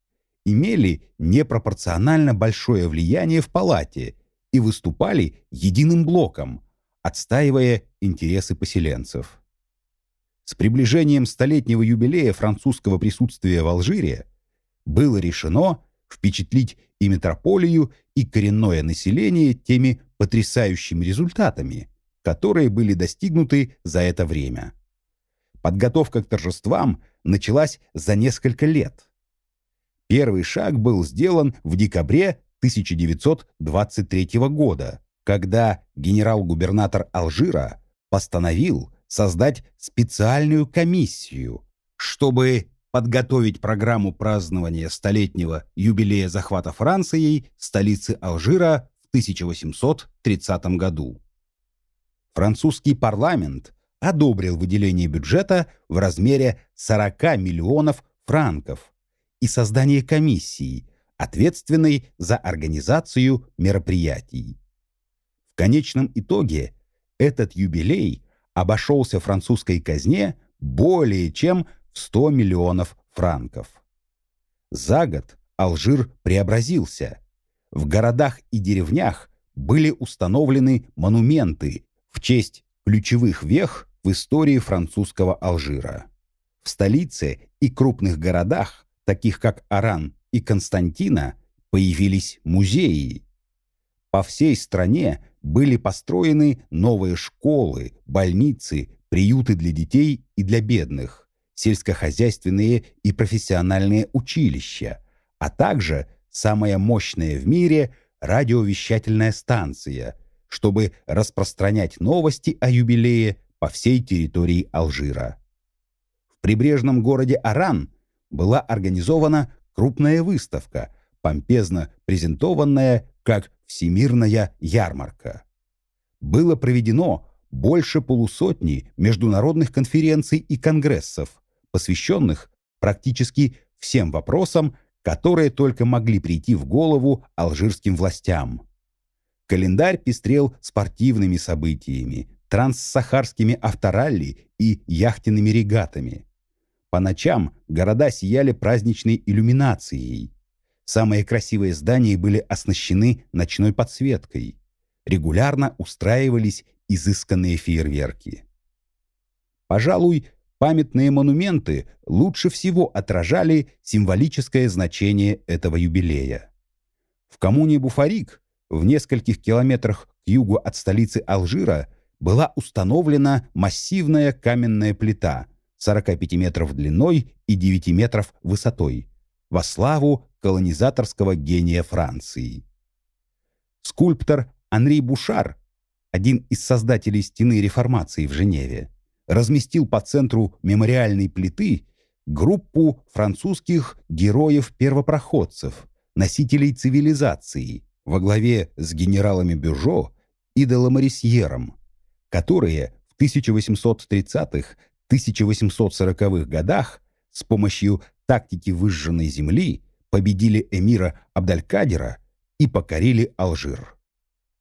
имели непропорционально большое влияние в палате и выступали единым блоком, отстаивая интересы поселенцев. С приближением столетнего юбилея французского присутствия в Алжире было решено впечатлить и метрополию, и коренное население теми потрясающими результатами, которые были достигнуты за это время. Подготовка к торжествам началась за несколько лет. Первый шаг был сделан в декабре 1923 года, когда генерал-губернатор Алжира постановил создать специальную комиссию, чтобы подготовить программу празднования столетнего юбилея захвата Францией столицы Алжира в 1830 году. Французский парламент одобрил выделение бюджета в размере 40 миллионов франков и создание комиссии, ответственной за организацию мероприятий. В конечном итоге этот юбилей обошелся французской казне более чем в 100 миллионов франков. За год Алжир преобразился. В городах и деревнях были установлены монументы в честь ключевых вех в истории французского Алжира. В столице и крупных городах, таких как Аран и Константина, появились музеи. По всей стране были построены новые школы, больницы, приюты для детей и для бедных, сельскохозяйственные и профессиональные училища, а также самая мощная в мире радиовещательная станция, чтобы распространять новости о юбилее по всей территории Алжира. В прибрежном городе Аран была организована крупная выставка, помпезно презентованная как Всемирная ярмарка. Было проведено больше полусотни международных конференций и конгрессов, посвященных практически всем вопросам, которые только могли прийти в голову алжирским властям. Календарь пестрел спортивными событиями, транссахарскими авторалли и яхтенными регатами. По ночам города сияли праздничной иллюминацией. Самые красивые здания были оснащены ночной подсветкой. Регулярно устраивались изысканные фейерверки. Пожалуй, памятные монументы лучше всего отражали символическое значение этого юбилея. В коммуне Буфарик, в нескольких километрах к югу от столицы Алжира, была установлена массивная каменная плита 45 метров длиной и 9 метров высотой во славу колонизаторского гения Франции. Скульптор Анри Бушар, один из создателей стены реформации в Женеве, разместил по центру мемориальной плиты группу французских героев-первопроходцев, носителей цивилизации, во главе с генералами Бюжо и Деламарисьером, которые в 1830-1840-х годах с помощью тактики выжженной земли победили эмира Абдалькадира и покорили Алжир.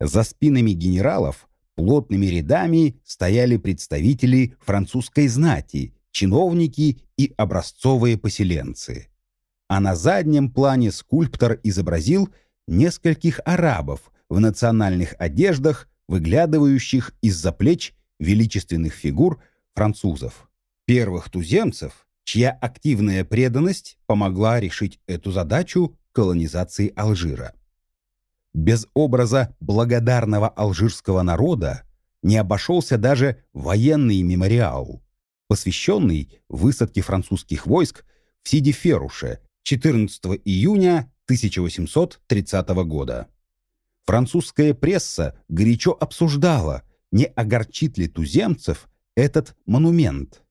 За спинами генералов плотными рядами стояли представители французской знати, чиновники и образцовые поселенцы. А на заднем плане скульптор изобразил нескольких арабов в национальных одеждах, выглядывающих из-за плеч величественных фигур французов. Первых туземцев, чья активная преданность помогла решить эту задачу колонизации Алжира. Без образа благодарного алжирского народа не обошелся даже военный мемориал, посвященный высадке французских войск в Сидиферуше 14 июня 1830 года. Французская пресса горячо обсуждала, не огорчит ли туземцев этот монумент.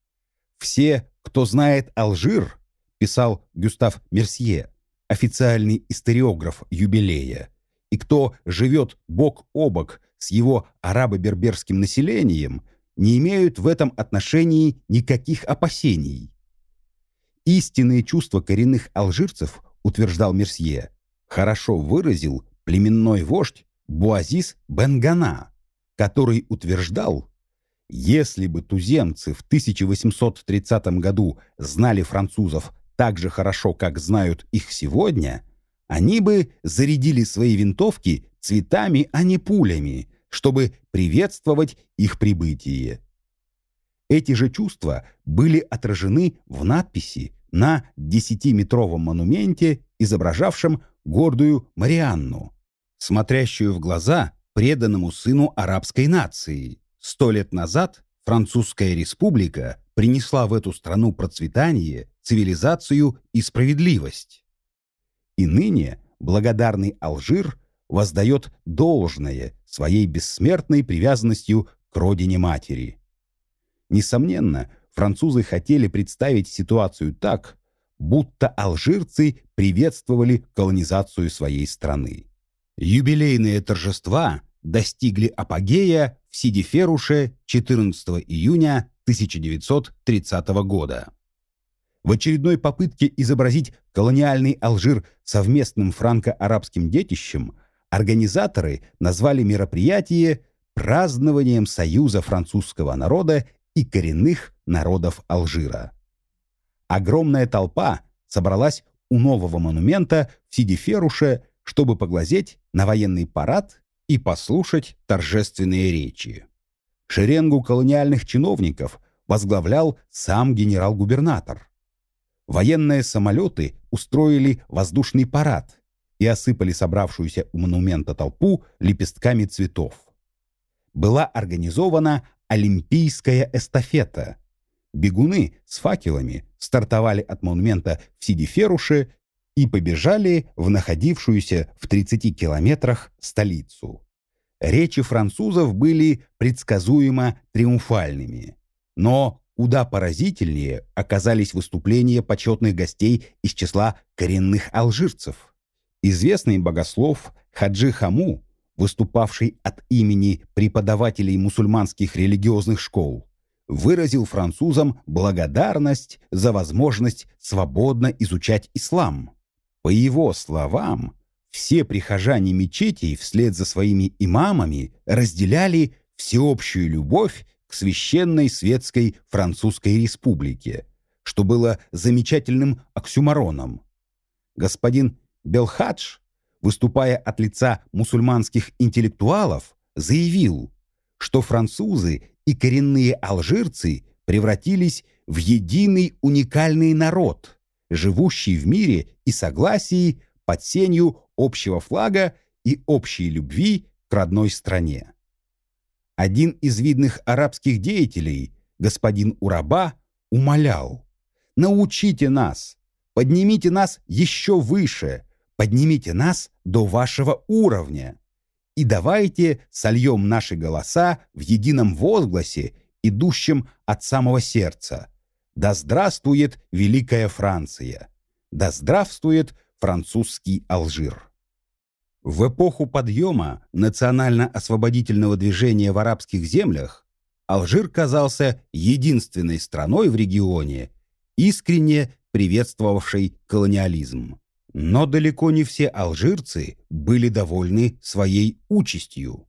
Все «Кто знает Алжир», писал Гюстав Мерсье, официальный историограф юбилея, и кто живет бок о бок с его арабо-берберским населением, не имеют в этом отношении никаких опасений. Истинные чувства коренных алжирцев, утверждал Мерсье, хорошо выразил племенной вождь Буазис Бенгана, который утверждал, если бы туземцы в 1830 году знали французов так же хорошо, как знают их сегодня, они бы зарядили свои винтовки цветами, а не пулями, чтобы приветствовать их прибытие. Эти же чувства были отражены в надписи на десятиметровом монументе, изображавшем гордую Марианну, смотрящую в глаза преданному сыну арабской нации – Сто лет назад Французская республика принесла в эту страну процветание, цивилизацию и справедливость. И ныне благодарный Алжир воздает должное своей бессмертной привязанностью к родине матери. Несомненно, французы хотели представить ситуацию так, будто алжирцы приветствовали колонизацию своей страны. Юбилейные торжества достигли апогея в Сидиферуше 14 июня 1930 года. В очередной попытке изобразить колониальный Алжир совместным франко-арабским детищем организаторы назвали мероприятие празднованием союза французского народа и коренных народов Алжира. Огромная толпа собралась у нового монумента в Сидиферуше, чтобы поглазеть на военный парад и послушать торжественные речи. Шеренгу колониальных чиновников возглавлял сам генерал-губернатор. Военные самолеты устроили воздушный парад и осыпали собравшуюся у монумента толпу лепестками цветов. Была организована Олимпийская эстафета. Бегуны с факелами стартовали от монумента в Сидиферуше и побежали в находившуюся в 30 километрах столицу. Речи французов были предсказуемо триумфальными. Но куда поразительнее оказались выступления почетных гостей из числа коренных алжирцев. Известный богослов Хаджи Хаму, выступавший от имени преподавателей мусульманских религиозных школ, выразил французам благодарность за возможность свободно изучать ислам. По его словам, все прихожане мечетей вслед за своими имамами разделяли всеобщую любовь к священной светской французской республике, что было замечательным оксюмароном. Господин Белхадж, выступая от лица мусульманских интеллектуалов, заявил, что французы и коренные алжирцы превратились в единый уникальный народ, живущий в мире и согласии под сенью общего флага и общей любви к родной стране. Один из видных арабских деятелей, господин Ураба, умолял «Научите нас, поднимите нас еще выше, поднимите нас до вашего уровня» и давайте сольем наши голоса в едином возгласе, идущем от самого сердца. Да здравствует Великая Франция! Да здравствует французский Алжир! В эпоху подъема национально-освободительного движения в арабских землях Алжир казался единственной страной в регионе, искренне приветствовавшей колониализм. Но далеко не все алжирцы были довольны своей участью.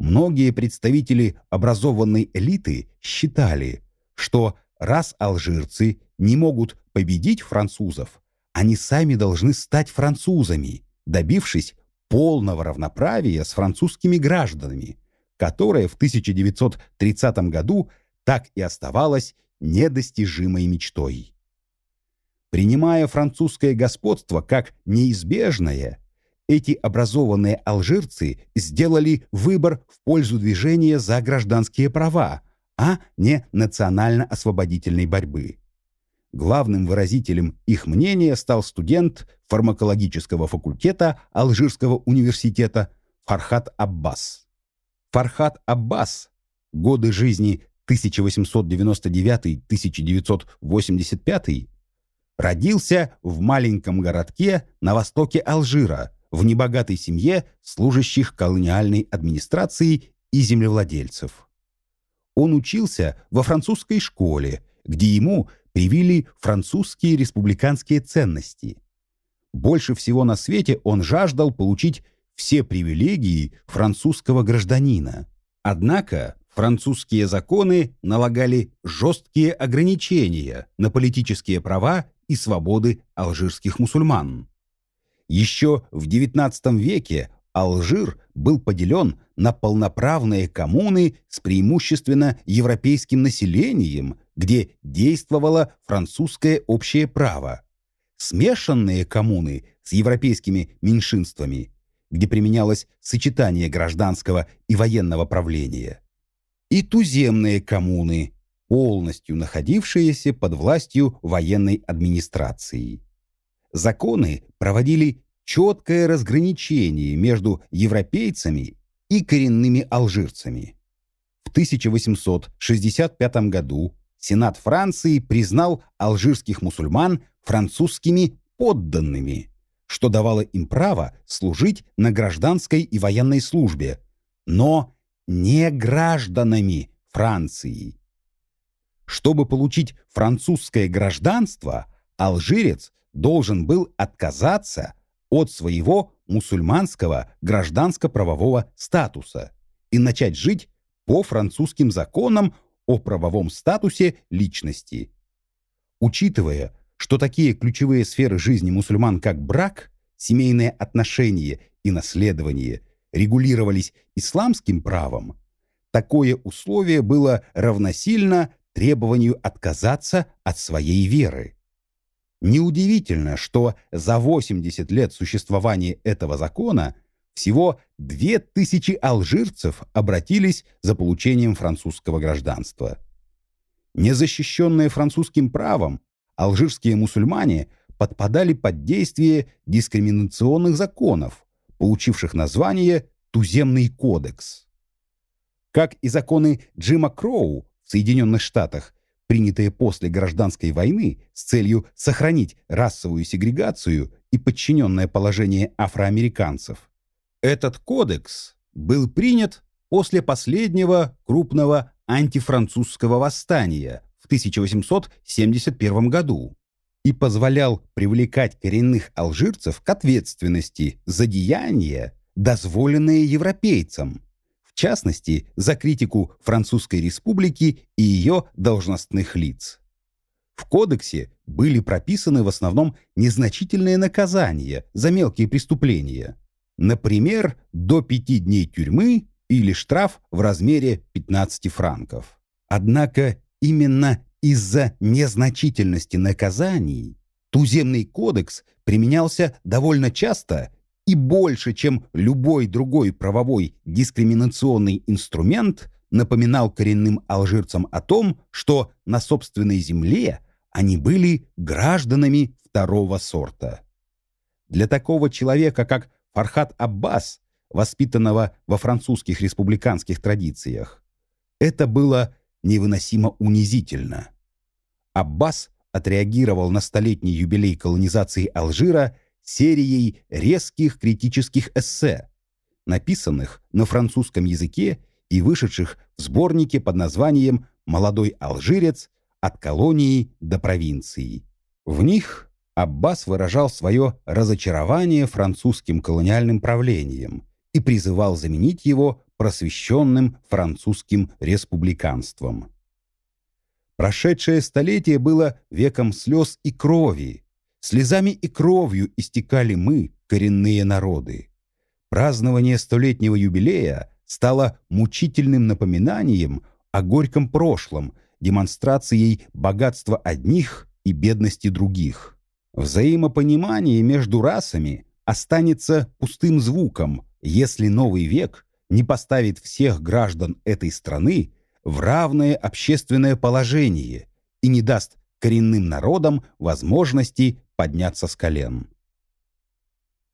Многие представители образованной элиты считали, что раз алжирцы не могут победить французов, они сами должны стать французами, добившись полного равноправия с французскими гражданами, которое в 1930 году так и оставалось недостижимой мечтой. Принимая французское господство как неизбежное, эти образованные алжирцы сделали выбор в пользу движения за гражданские права, а не национально-освободительной борьбы. Главным выразителем их мнения стал студент фармакологического факультета Алжирского университета Фархат Аббас. Фархат Аббас, годы жизни 1899-1985, родился в маленьком городке на востоке Алжира, в небогатой семье служащих колониальной администрации и землевладельцев. Он учился во французской школе, где ему привили французские республиканские ценности. Больше всего на свете он жаждал получить все привилегии французского гражданина. Однако французские законы налагали жесткие ограничения на политические права и свободы алжирских мусульман. Еще в XIX веке Алжир был поделен на полноправные коммуны с преимущественно европейским населением, где действовало французское общее право, смешанные коммуны с европейскими меньшинствами, где применялось сочетание гражданского и военного правления, и туземные коммуны, полностью находившиеся под властью военной администрации. законы проводили четкое разграничение между европейцами и коренными алжирцами. В 1865 году Сенат Франции признал алжирских мусульман французскими подданными, что давало им право служить на гражданской и военной службе, но не гражданами Франции. Чтобы получить французское гражданство, алжирец должен был отказаться от своего мусульманского гражданско-правового статуса и начать жить по французским законам о правовом статусе личности. Учитывая, что такие ключевые сферы жизни мусульман, как брак, семейные отношения и наследование, регулировались исламским правом, такое условие было равносильно требованию отказаться от своей веры. Неудивительно, что за 80 лет существования этого закона всего 2000 алжирцев обратились за получением французского гражданства. Незащищенные французским правом, алжирские мусульмане подпадали под действие дискриминационных законов, получивших название «Туземный кодекс». Как и законы Джима Кроу в Соединенных Штатах, принятые после гражданской войны с целью сохранить расовую сегрегацию и подчиненное положение афроамериканцев. Этот кодекс был принят после последнего крупного антифранцузского восстания в 1871 году и позволял привлекать коренных алжирцев к ответственности за деяния, дозволенные европейцам, в частности, за критику Французской республики и ее должностных лиц. В кодексе были прописаны в основном незначительные наказания за мелкие преступления. Например, до пяти дней тюрьмы или штраф в размере 15 франков. Однако именно из-за незначительности наказаний туземный кодекс применялся довольно часто и больше, чем любой другой правовой дискриминационный инструмент, напоминал коренным алжирцам о том, что на собственной земле они были гражданами второго сорта. Для такого человека, как Фархат Аббас, воспитанного во французских республиканских традициях, это было невыносимо унизительно. Аббас отреагировал на столетний юбилей колонизации Алжира серией резких критических эссе, написанных на французском языке и вышедших в сборнике под названием «Молодой алжирец. От колонии до провинции». В них Аббас выражал свое разочарование французским колониальным правлением и призывал заменить его просвещенным французским республиканством. Прошедшее столетие было веком слез и крови, Слезами и кровью истекали мы, коренные народы. Празднование столетнего юбилея стало мучительным напоминанием о горьком прошлом, демонстрацией богатства одних и бедности других. Взаимопонимание между расами останется пустым звуком, если новый век не поставит всех граждан этой страны в равное общественное положение и не даст коренным народам возможности подняться с колен.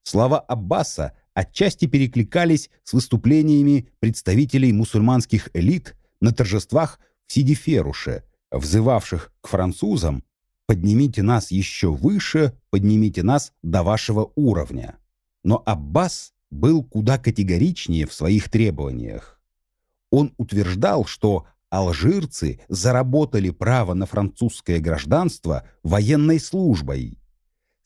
Слова Аббаса отчасти перекликались с выступлениями представителей мусульманских элит на торжествах в Сидиферуше, взывавших к французам «поднимите нас еще выше, поднимите нас до вашего уровня». Но Аббас был куда категоричнее в своих требованиях. Он утверждал, что алжирцы заработали право на французское гражданство военной службой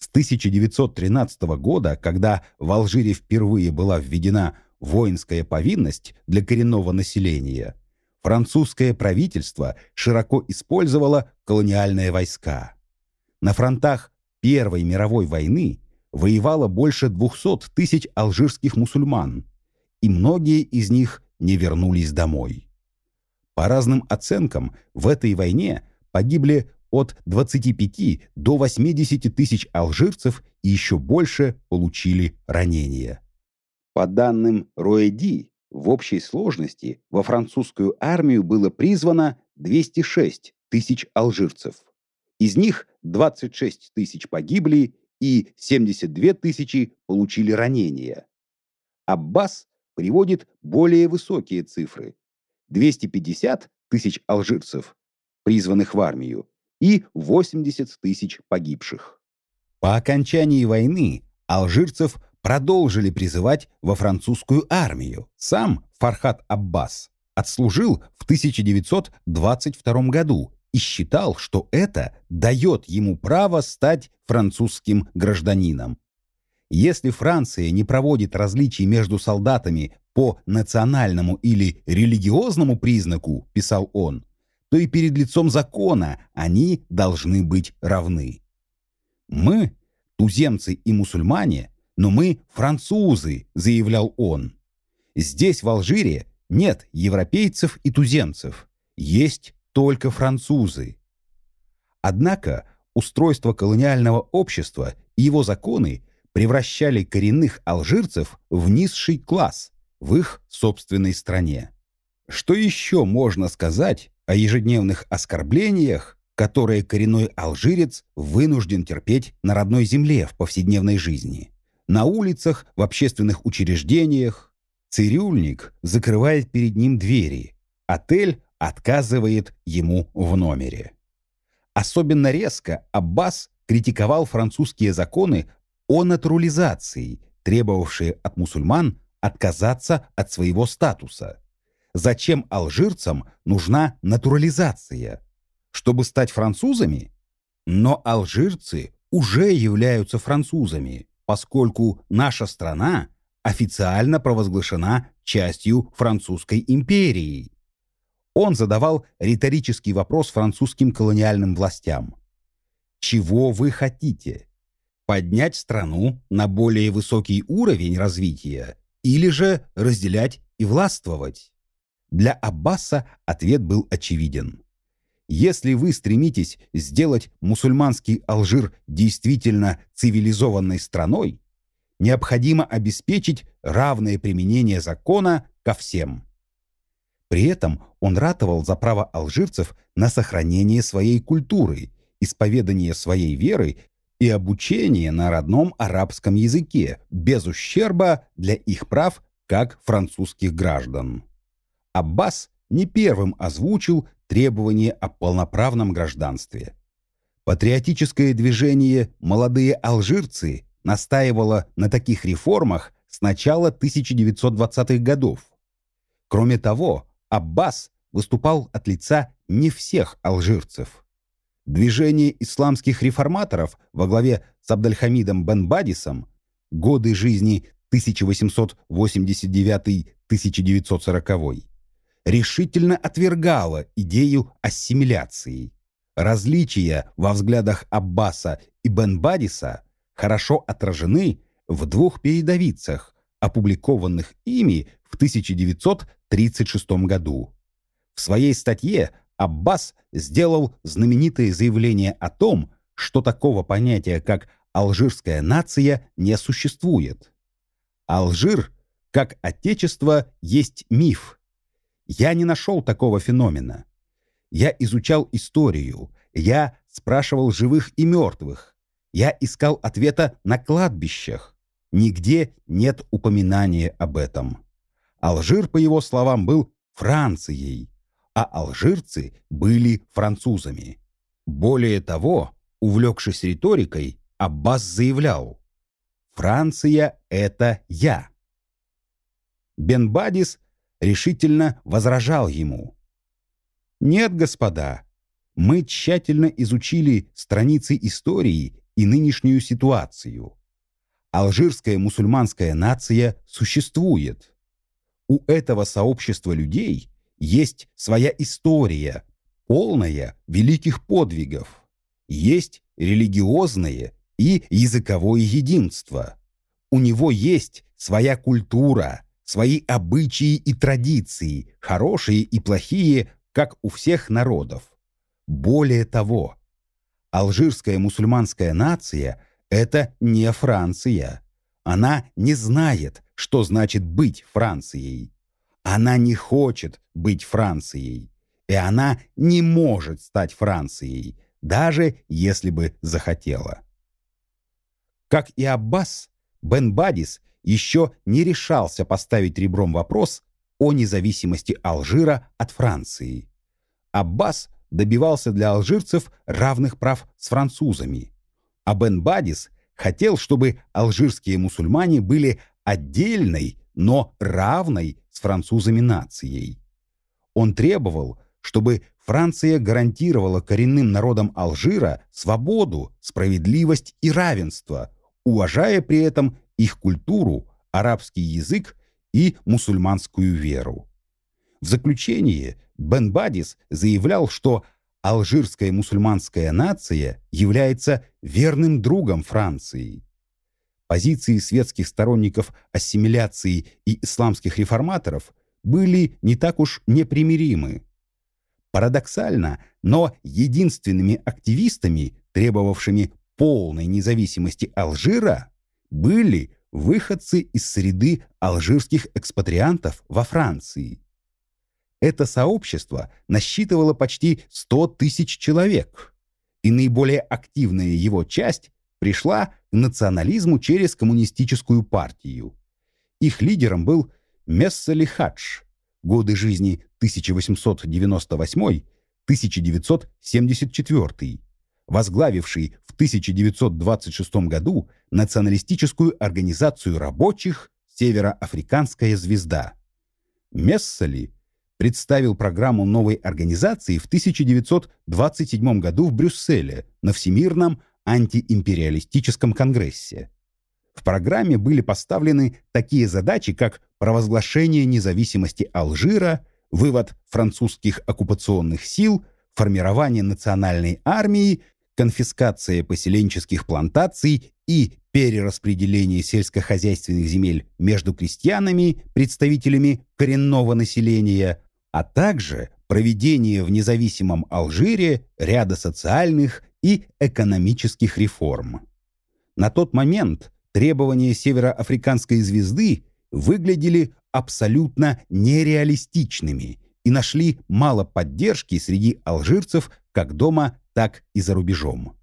с 1913 года, когда в Алжире впервые была введена воинская повинность для коренного населения, французское правительство широко использовало колониальные войска. На фронтах Первой мировой войны воевало больше 200 тысяч алжирских мусульман, и многие из них не вернулись домой. По разным оценкам, в этой войне погибли от 25 до 80 тысяч алжирцев и еще больше получили ранения. По данным Роэди, в общей сложности во французскую армию было призвано 206 тысяч алжирцев. Из них 26 тысяч погибли и 72 тысячи получили ранения. Аббас приводит более высокие цифры. 250 тысяч алжирцев, призванных в армию, и 80 тысяч погибших. По окончании войны алжирцев продолжили призывать во французскую армию. Сам Фархат Аббас отслужил в 1922 году и считал, что это дает ему право стать французским гражданином. Если Франция не проводит различий между солдатами по национальному или религиозному признаку, писал он, то и перед лицом закона они должны быть равны. Мы, туземцы и мусульмане, но мы французы, заявлял он. Здесь, в Алжире, нет европейцев и туземцев, есть только французы. Однако устройство колониального общества и его законы превращали коренных алжирцев в низший класс в их собственной стране. Что еще можно сказать о ежедневных оскорблениях, которые коренной алжирец вынужден терпеть на родной земле в повседневной жизни? На улицах, в общественных учреждениях. Цирюльник закрывает перед ним двери. Отель отказывает ему в номере. Особенно резко Аббас критиковал французские законы о натурализации, требовавшие от мусульман отказаться от своего статуса. Зачем алжирцам нужна натурализация? Чтобы стать французами? Но алжирцы уже являются французами, поскольку наша страна официально провозглашена частью Французской империи. Он задавал риторический вопрос французским колониальным властям. Чего вы хотите? Поднять страну на более высокий уровень развития или же разделять и властвовать? Для Аббаса ответ был очевиден. Если вы стремитесь сделать мусульманский Алжир действительно цивилизованной страной, необходимо обеспечить равное применение закона ко всем. При этом он ратовал за право алжирцев на сохранение своей культуры, исповедание своей веры и обучение на родном арабском языке без ущерба для их прав как французских граждан. Аббас не первым озвучил требование о полноправном гражданстве. Патриотическое движение «Молодые алжирцы» настаивало на таких реформах с начала 1920-х годов. Кроме того, Аббас выступал от лица не всех алжирцев. Движение исламских реформаторов во главе с Абдальхамидом бен Бадисом годы жизни 1889-1940 решительно отвергало идею ассимиляции. Различия во взглядах Аббаса и бен Бадиса хорошо отражены в двух передовицах, опубликованных ими в 1936 году. В своей статье Аббас сделал знаменитое заявление о том, что такого понятия, как «алжирская нация», не существует. Алжир, как отечество, есть миф. Я не нашел такого феномена. Я изучал историю, я спрашивал живых и мертвых, я искал ответа на кладбищах, Нигде нет упоминания об этом. Алжир, по его словам, был Францией, а алжирцы были французами. Более того, увлекшись риторикой, Аббас заявлял «Франция — это я». Бен Бадис решительно возражал ему. «Нет, господа, мы тщательно изучили страницы истории и нынешнюю ситуацию. Алжирская мусульманская нация существует. У этого сообщества людей есть своя история, полная великих подвигов. Есть религиозное и языковое единство. У него есть своя культура, свои обычаи и традиции, хорошие и плохие, как у всех народов. Более того, алжирская мусульманская нация – это не Франция. Она не знает, что значит быть Францией. Она не хочет быть Францией. И она не может стать Францией, даже если бы захотела. Как и Аббас, Бен Бадис еще не решался поставить ребром вопрос о независимости Алжира от Франции. Аббас добивался для алжирцев равных прав с французами, а Бен Бадис хотел, чтобы алжирские мусульмане были отдельной, но равной с французами нацией. Он требовал, чтобы Франция гарантировала коренным народам Алжира свободу, справедливость и равенство, уважая при этом их культуру, арабский язык и мусульманскую веру. В заключение Бен Бадис заявлял, что алжирская мусульманская нация является верным другом Франции. Позиции светских сторонников ассимиляции и исламских реформаторов были не так уж непримиримы. Парадоксально, но единственными активистами, требовавшими полной независимости Алжира, были выходцы из среды алжирских экспатриантов во Франции. Это сообщество насчитывало почти 100 тысяч человек, и наиболее активная его часть пришла к национализму через коммунистическую партию. Их лидером был Мессали Хадж, годы жизни 1898-1974, возглавивший в 1926 году националистическую организацию рабочих «Североафриканская звезда». Мессали представил программу новой организации в 1927 году в Брюсселе на Всемирном антиимпериалистическом конгрессе. В программе были поставлены такие задачи, как провозглашение независимости Алжира, вывод французских оккупационных сил, формирование национальной армии, конфискация поселенческих плантаций и перераспределение сельскохозяйственных земель между крестьянами, представителями коренного населения, а также проведение в независимом Алжире ряда социальных и экономических реформ. На тот момент требования североафриканской звезды выглядели абсолютно нереалистичными и нашли мало поддержки среди алжирцев как дома, так и за рубежом.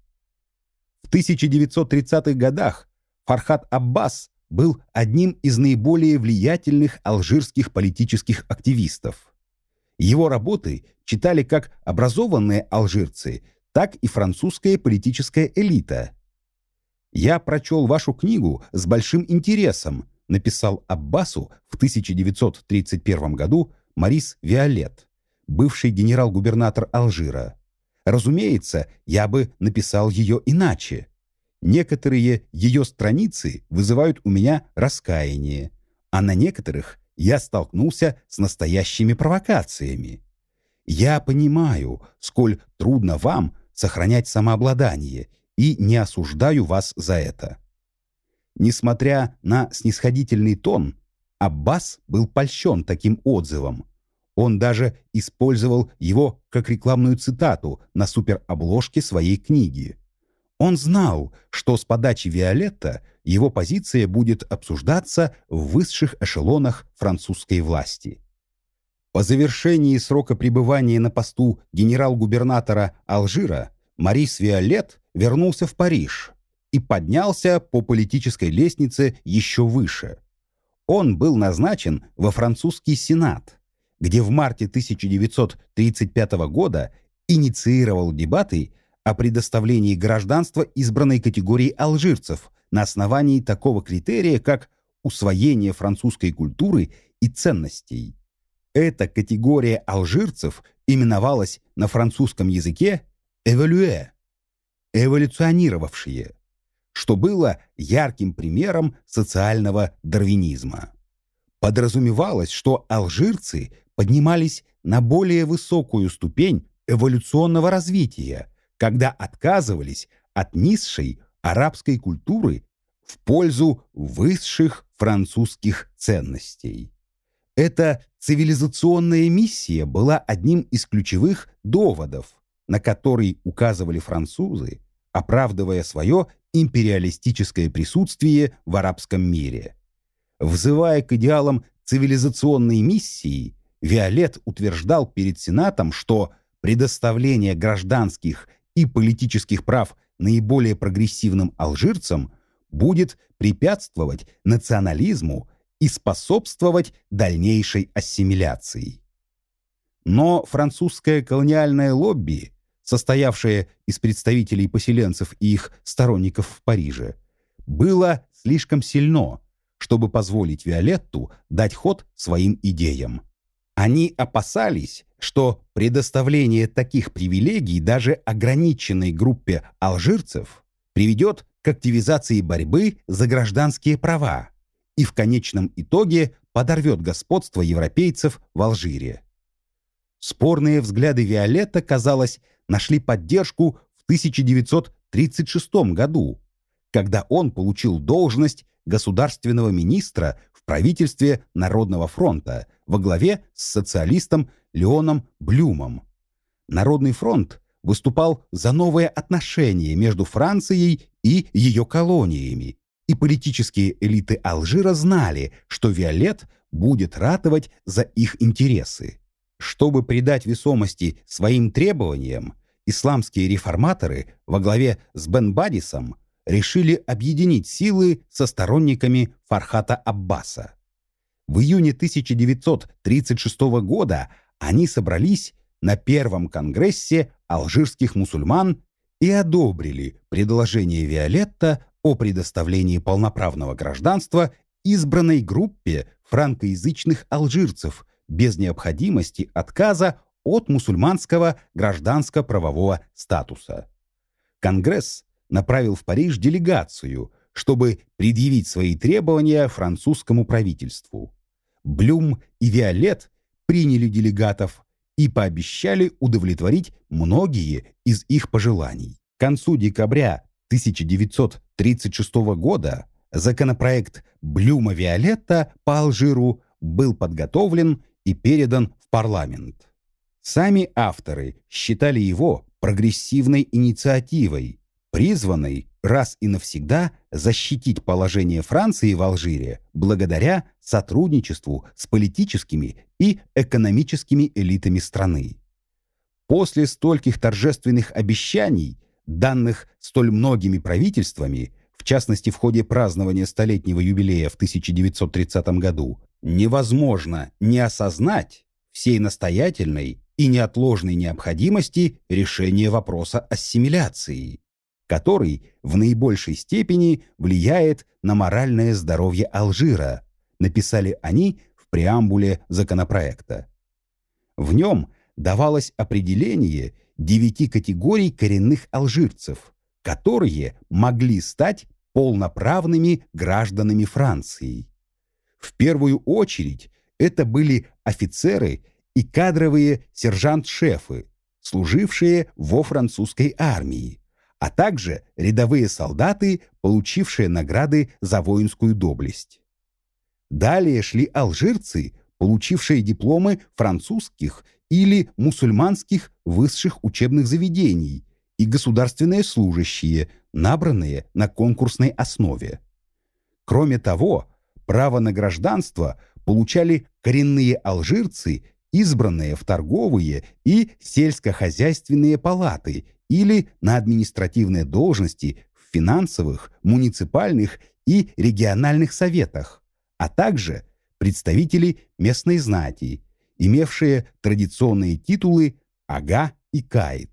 В 1930-х годах Фархат Аббас был одним из наиболее влиятельных алжирских политических активистов. Его работы читали как образованные алжирцы, так и французская политическая элита. «Я прочел вашу книгу с большим интересом», написал Аббасу в 1931 году Марис Виолет, бывший генерал-губернатор Алжира. Разумеется, я бы написал ее иначе. Некоторые ее страницы вызывают у меня раскаяние, а на некоторых я столкнулся с настоящими провокациями. Я понимаю, сколь трудно вам сохранять самообладание, и не осуждаю вас за это. Несмотря на снисходительный тон, Аббас был польщен таким отзывом. Он даже использовал его как рекламную цитату на суперобложке своей книги. Он знал, что с подачи Виолетта его позиция будет обсуждаться в высших эшелонах французской власти. По завершении срока пребывания на посту генерал-губернатора Алжира Марис Виолет вернулся в Париж и поднялся по политической лестнице еще выше. Он был назначен во французский сенат, где в марте 1935 года инициировал дебаты о предоставлении гражданства избранной категории алжирцев на основании такого критерия, как усвоение французской культуры и ценностей. Эта категория алжирцев именовалась на французском языке «эволюэ» — «эволюционировавшие», что было ярким примером социального дарвинизма. Подразумевалось, что алжирцы поднимались на более высокую ступень эволюционного развития, когда отказывались от низшей арабской культуры в пользу высших французских ценностей. Эта цивилизационная миссия была одним из ключевых доводов, на который указывали французы, оправдывая свое империалистическое присутствие в арабском мире. Взывая к идеалам цивилизационной миссии, Виолет утверждал перед Сенатом, что предоставление гражданских и политических прав наиболее прогрессивным алжирцам будет препятствовать национализму и способствовать дальнейшей ассимиляции. Но французское колониальное лобби, состоявшее из представителей поселенцев и их сторонников в Париже, было слишком сильно, чтобы позволить Виолетту дать ход своим идеям. Они опасались, что предоставление таких привилегий даже ограниченной группе алжирцев приведет к активизации борьбы за гражданские права и в конечном итоге подорвет господство европейцев в Алжире. Спорные взгляды Виолетта, казалось, нашли поддержку в 1936 году, когда он получил должность государственного министра в правительстве Народного фронта во главе с социалистом Леоном Блюмом. Народный фронт выступал за новые отношения между Францией и ее колониями, и политические элиты Алжира знали, что Виолет будет ратовать за их интересы. Чтобы придать весомости своим требованиям, исламские реформаторы во главе с Бен Бадисом решили объединить силы со сторонниками Фархата Аббаса. В июне 1936 года они собрались на Первом конгрессе алжирских мусульман и одобрили предложение Виолетта о предоставлении полноправного гражданства избранной группе франкоязычных алжирцев без необходимости отказа от мусульманского гражданско-правового статуса. Конгресс направил в Париж делегацию, чтобы предъявить свои требования французскому правительству. Блюм и Виолет приняли делегатов и пообещали удовлетворить многие из их пожеланий. К концу декабря 1936 года законопроект Блюма Виолетта по Алжиру был подготовлен и передан в парламент. Сами авторы считали его прогрессивной инициативой, призванной раз и навсегда защитить положение Франции в Алжире благодаря сотрудничеству с политическими и экономическими элитами страны. После стольких торжественных обещаний, данных столь многими правительствами, в частности в ходе празднования столетнего юбилея в 1930 году, невозможно не осознать всей настоятельной и неотложной необходимости решения вопроса ассимиляции который в наибольшей степени влияет на моральное здоровье Алжира, написали они в преамбуле законопроекта. В нем давалось определение девяти категорий коренных алжирцев, которые могли стать полноправными гражданами Франции. В первую очередь это были офицеры и кадровые сержант-шефы, служившие во французской армии, а также рядовые солдаты, получившие награды за воинскую доблесть. Далее шли алжирцы, получившие дипломы французских или мусульманских высших учебных заведений и государственные служащие, набранные на конкурсной основе. Кроме того, право на гражданство получали коренные алжирцы, избранные в торговые и сельскохозяйственные палаты или на административные должности в финансовых, муниципальных и региональных советах, а также представители местной знати, имевшие традиционные титулы ага и каид.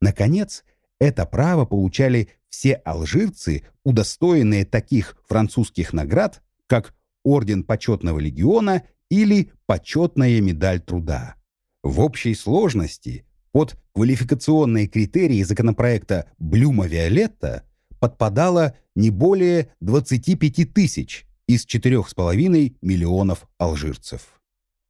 Наконец, это право получали все алжирцы, удостоенные таких французских наград, как Орден Почетного Легиона или Почетная Медаль Труда. В общей сложности под квалификационные критерии законопроекта Блюма-Виолетта подпадало не более 25 тысяч из 4,5 миллионов алжирцев.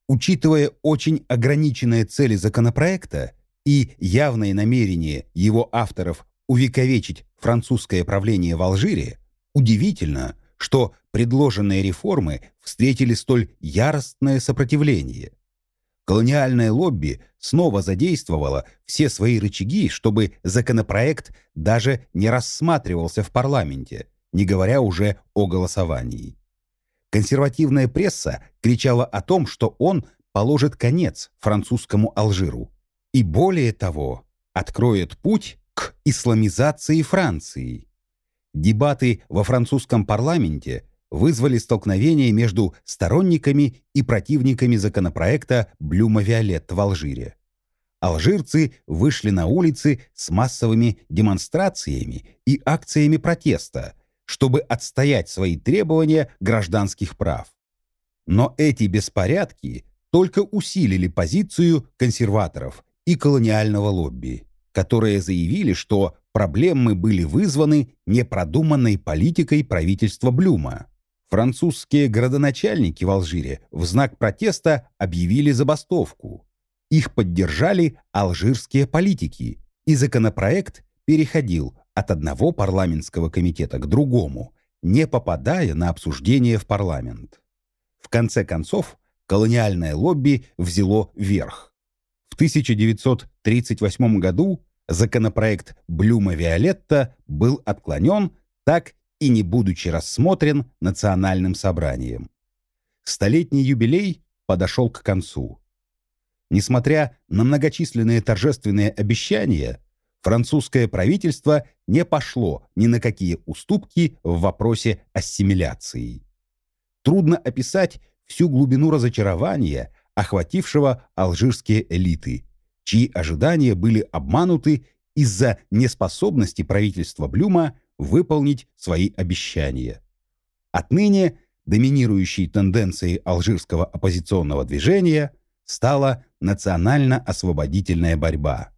Учитывая очень ограниченные цели законопроекта и явное намерение его авторов увековечить французское правление в Алжире, удивительно, что предложенные реформы встретили столь яростное сопротивление. Колониальное лобби снова задействовало все свои рычаги, чтобы законопроект даже не рассматривался в парламенте, не говоря уже о голосовании. Консервативная пресса кричала о том, что он положит конец французскому Алжиру и, более того, откроет путь к исламизации Франции. Дебаты во французском парламенте вызвали столкновение между сторонниками и противниками законопроекта Блюма-Виолетта в Алжире. Алжирцы вышли на улицы с массовыми демонстрациями и акциями протеста, чтобы отстоять свои требования гражданских прав. Но эти беспорядки только усилили позицию консерваторов и колониального лобби, которые заявили, что проблемы были вызваны непродуманной политикой правительства Блюма. Французские градоначальники в Алжире в знак протеста объявили забастовку. Их поддержали алжирские политики, и законопроект переходил от одного парламентского комитета к другому, не попадая на обсуждение в парламент. В конце концов, колониальное лобби взяло верх. В 1938 году законопроект Блюма-Виолетта был отклонен, так и не будучи рассмотрен национальным собранием. Столетний юбилей подошел к концу. Несмотря на многочисленные торжественные обещания, французское правительство не пошло ни на какие уступки в вопросе ассимиляции. Трудно описать всю глубину разочарования, охватившего алжирские элиты, чьи ожидания были обмануты из-за неспособности правительства Блюма выполнить свои обещания. Отныне доминирующей тенденцией алжирского оппозиционного движения стала национально-освободительная борьба.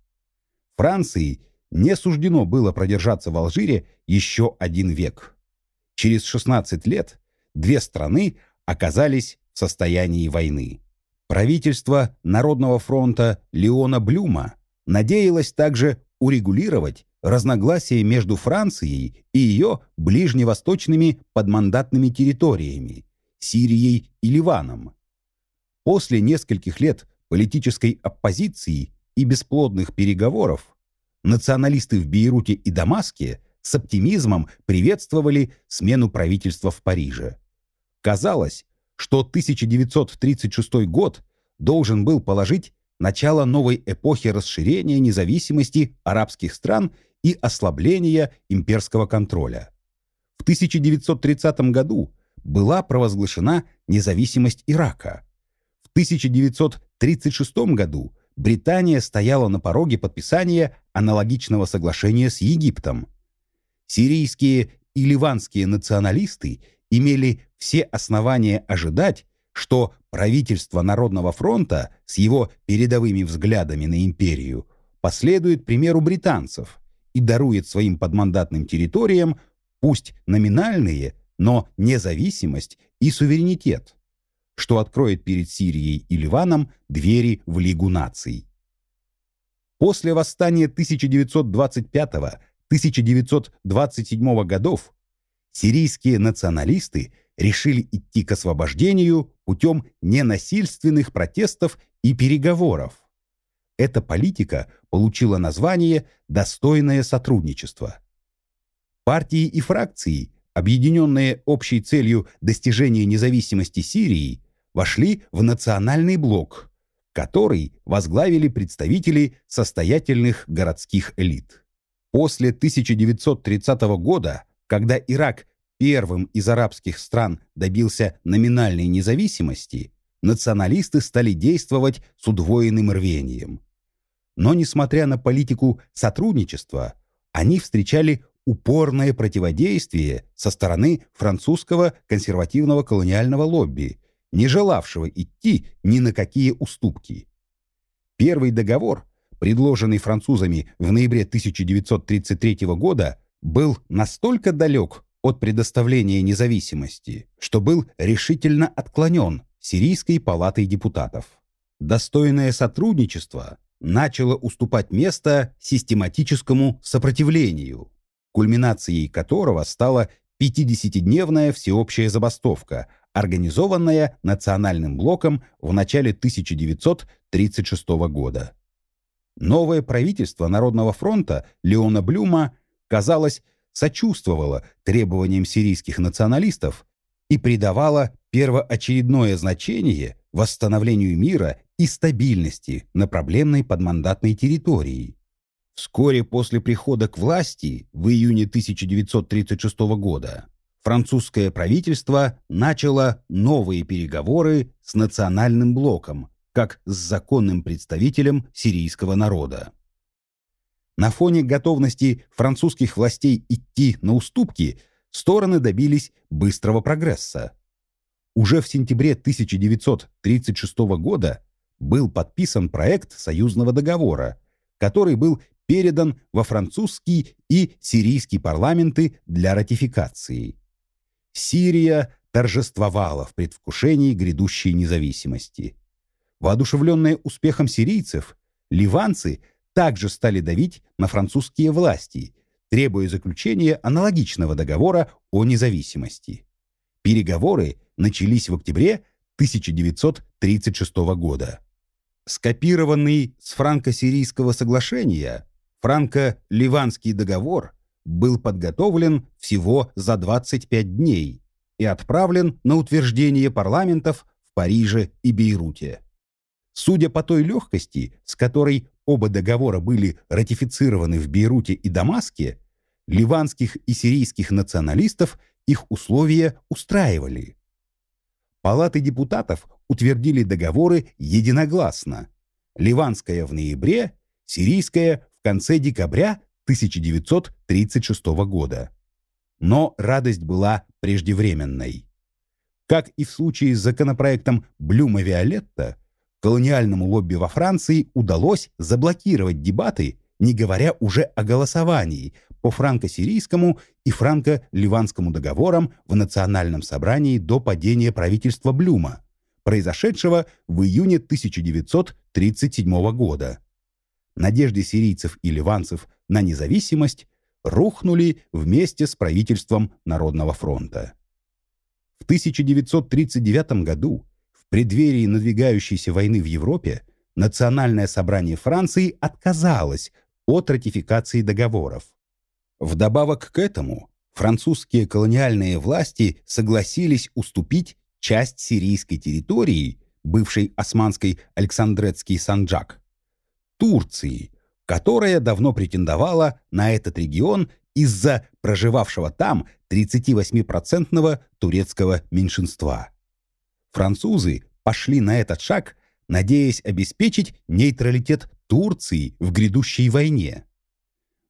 Франции не суждено было продержаться в Алжире еще один век. Через 16 лет две страны оказались в состоянии войны. Правительство Народного фронта Леона Блюма надеялось также урегулировать разногласия между Францией и ее ближневосточными подмандатными территориями, Сирией и Ливаном. После нескольких лет политической оппозиции и бесплодных переговоров националисты в Бейруте и Дамаске с оптимизмом приветствовали смену правительства в Париже. Казалось, что 1936 год должен был положить начало новой эпохи расширения независимости арабских стран и ослабления имперского контроля. В 1930 году была провозглашена независимость Ирака. В 1936 году Британия стояла на пороге подписания аналогичного соглашения с Египтом. Сирийские и ливанские националисты имели все основания ожидать, что правительство Народного фронта с его передовыми взглядами на империю последует примеру британцев и дарует своим подмандатным территориям пусть номинальные, но независимость и суверенитет что откроет перед Сирией и Ливаном двери в Лигу наций. После восстания 1925-1927 годов сирийские националисты решили идти к освобождению путем ненасильственных протестов и переговоров. Эта политика получила название «достойное сотрудничество». Партии и фракции, объединенные общей целью достижения независимости Сирии, вошли в национальный блок, который возглавили представители состоятельных городских элит. После 1930 года, когда Ирак первым из арабских стран добился номинальной независимости, националисты стали действовать с удвоенным рвением. Но, несмотря на политику сотрудничества, они встречали упорное противодействие со стороны французского консервативного колониального лобби – не желавшего идти ни на какие уступки. Первый договор, предложенный французами в ноябре 1933 года, был настолько далек от предоставления независимости, что был решительно отклонен Сирийской палатой депутатов. Достойное сотрудничество начало уступать место систематическому сопротивлению, кульминацией которого стала 50-дневная всеобщая забастовка, организованная Национальным блоком в начале 1936 года. Новое правительство Народного фронта Леона Блюма, казалось, сочувствовало требованиям сирийских националистов и придавало первоочередное значение восстановлению мира и стабильности на проблемной подмандатной территории. Вскоре после прихода к власти в июне 1936 года французское правительство начало новые переговоры с национальным блоком, как с законным представителем сирийского народа. На фоне готовности французских властей идти на уступки стороны добились быстрого прогресса. Уже в сентябре 1936 года был подписан проект союзного договора, который был передан во французский и сирийский парламенты для ратификации. Сирия торжествовала в предвкушении грядущей независимости. Воодушевленные успехом сирийцев, ливанцы также стали давить на французские власти, требуя заключения аналогичного договора о независимости. Переговоры начались в октябре 1936 года. Скопированный с франко-сирийского соглашения франко-ливанский договор был подготовлен всего за 25 дней и отправлен на утверждение парламентов в Париже и Бейруте. Судя по той легкости, с которой оба договора были ратифицированы в Бейруте и Дамаске, ливанских и сирийских националистов их условия устраивали. Палаты депутатов утвердили договоры единогласно. Ливанская в ноябре, сирийская в конце декабря 1936 года. Но радость была преждевременной. Как и в случае с законопроектом Блюма-Виолетта, колониальному лобби во Франции удалось заблокировать дебаты, не говоря уже о голосовании по франко-сирийскому и франко-ливанскому договорам в Национальном собрании до падения правительства Блюма, произошедшего в июне 1937 года. Надежды сирийцев и ливанцев на независимость рухнули вместе с правительством Народного фронта. В 1939 году преддверии надвигающейся войны в Европе Национальное собрание Франции отказалось от ратификации договоров. Вдобавок к этому, французские колониальные власти согласились уступить часть сирийской территории, бывшей османской Александретский Санджак, Турции, которая давно претендовала на этот регион из-за проживавшего там 38-процентного турецкого меньшинства. Французы пошли на этот шаг, надеясь обеспечить нейтралитет Турции в грядущей войне.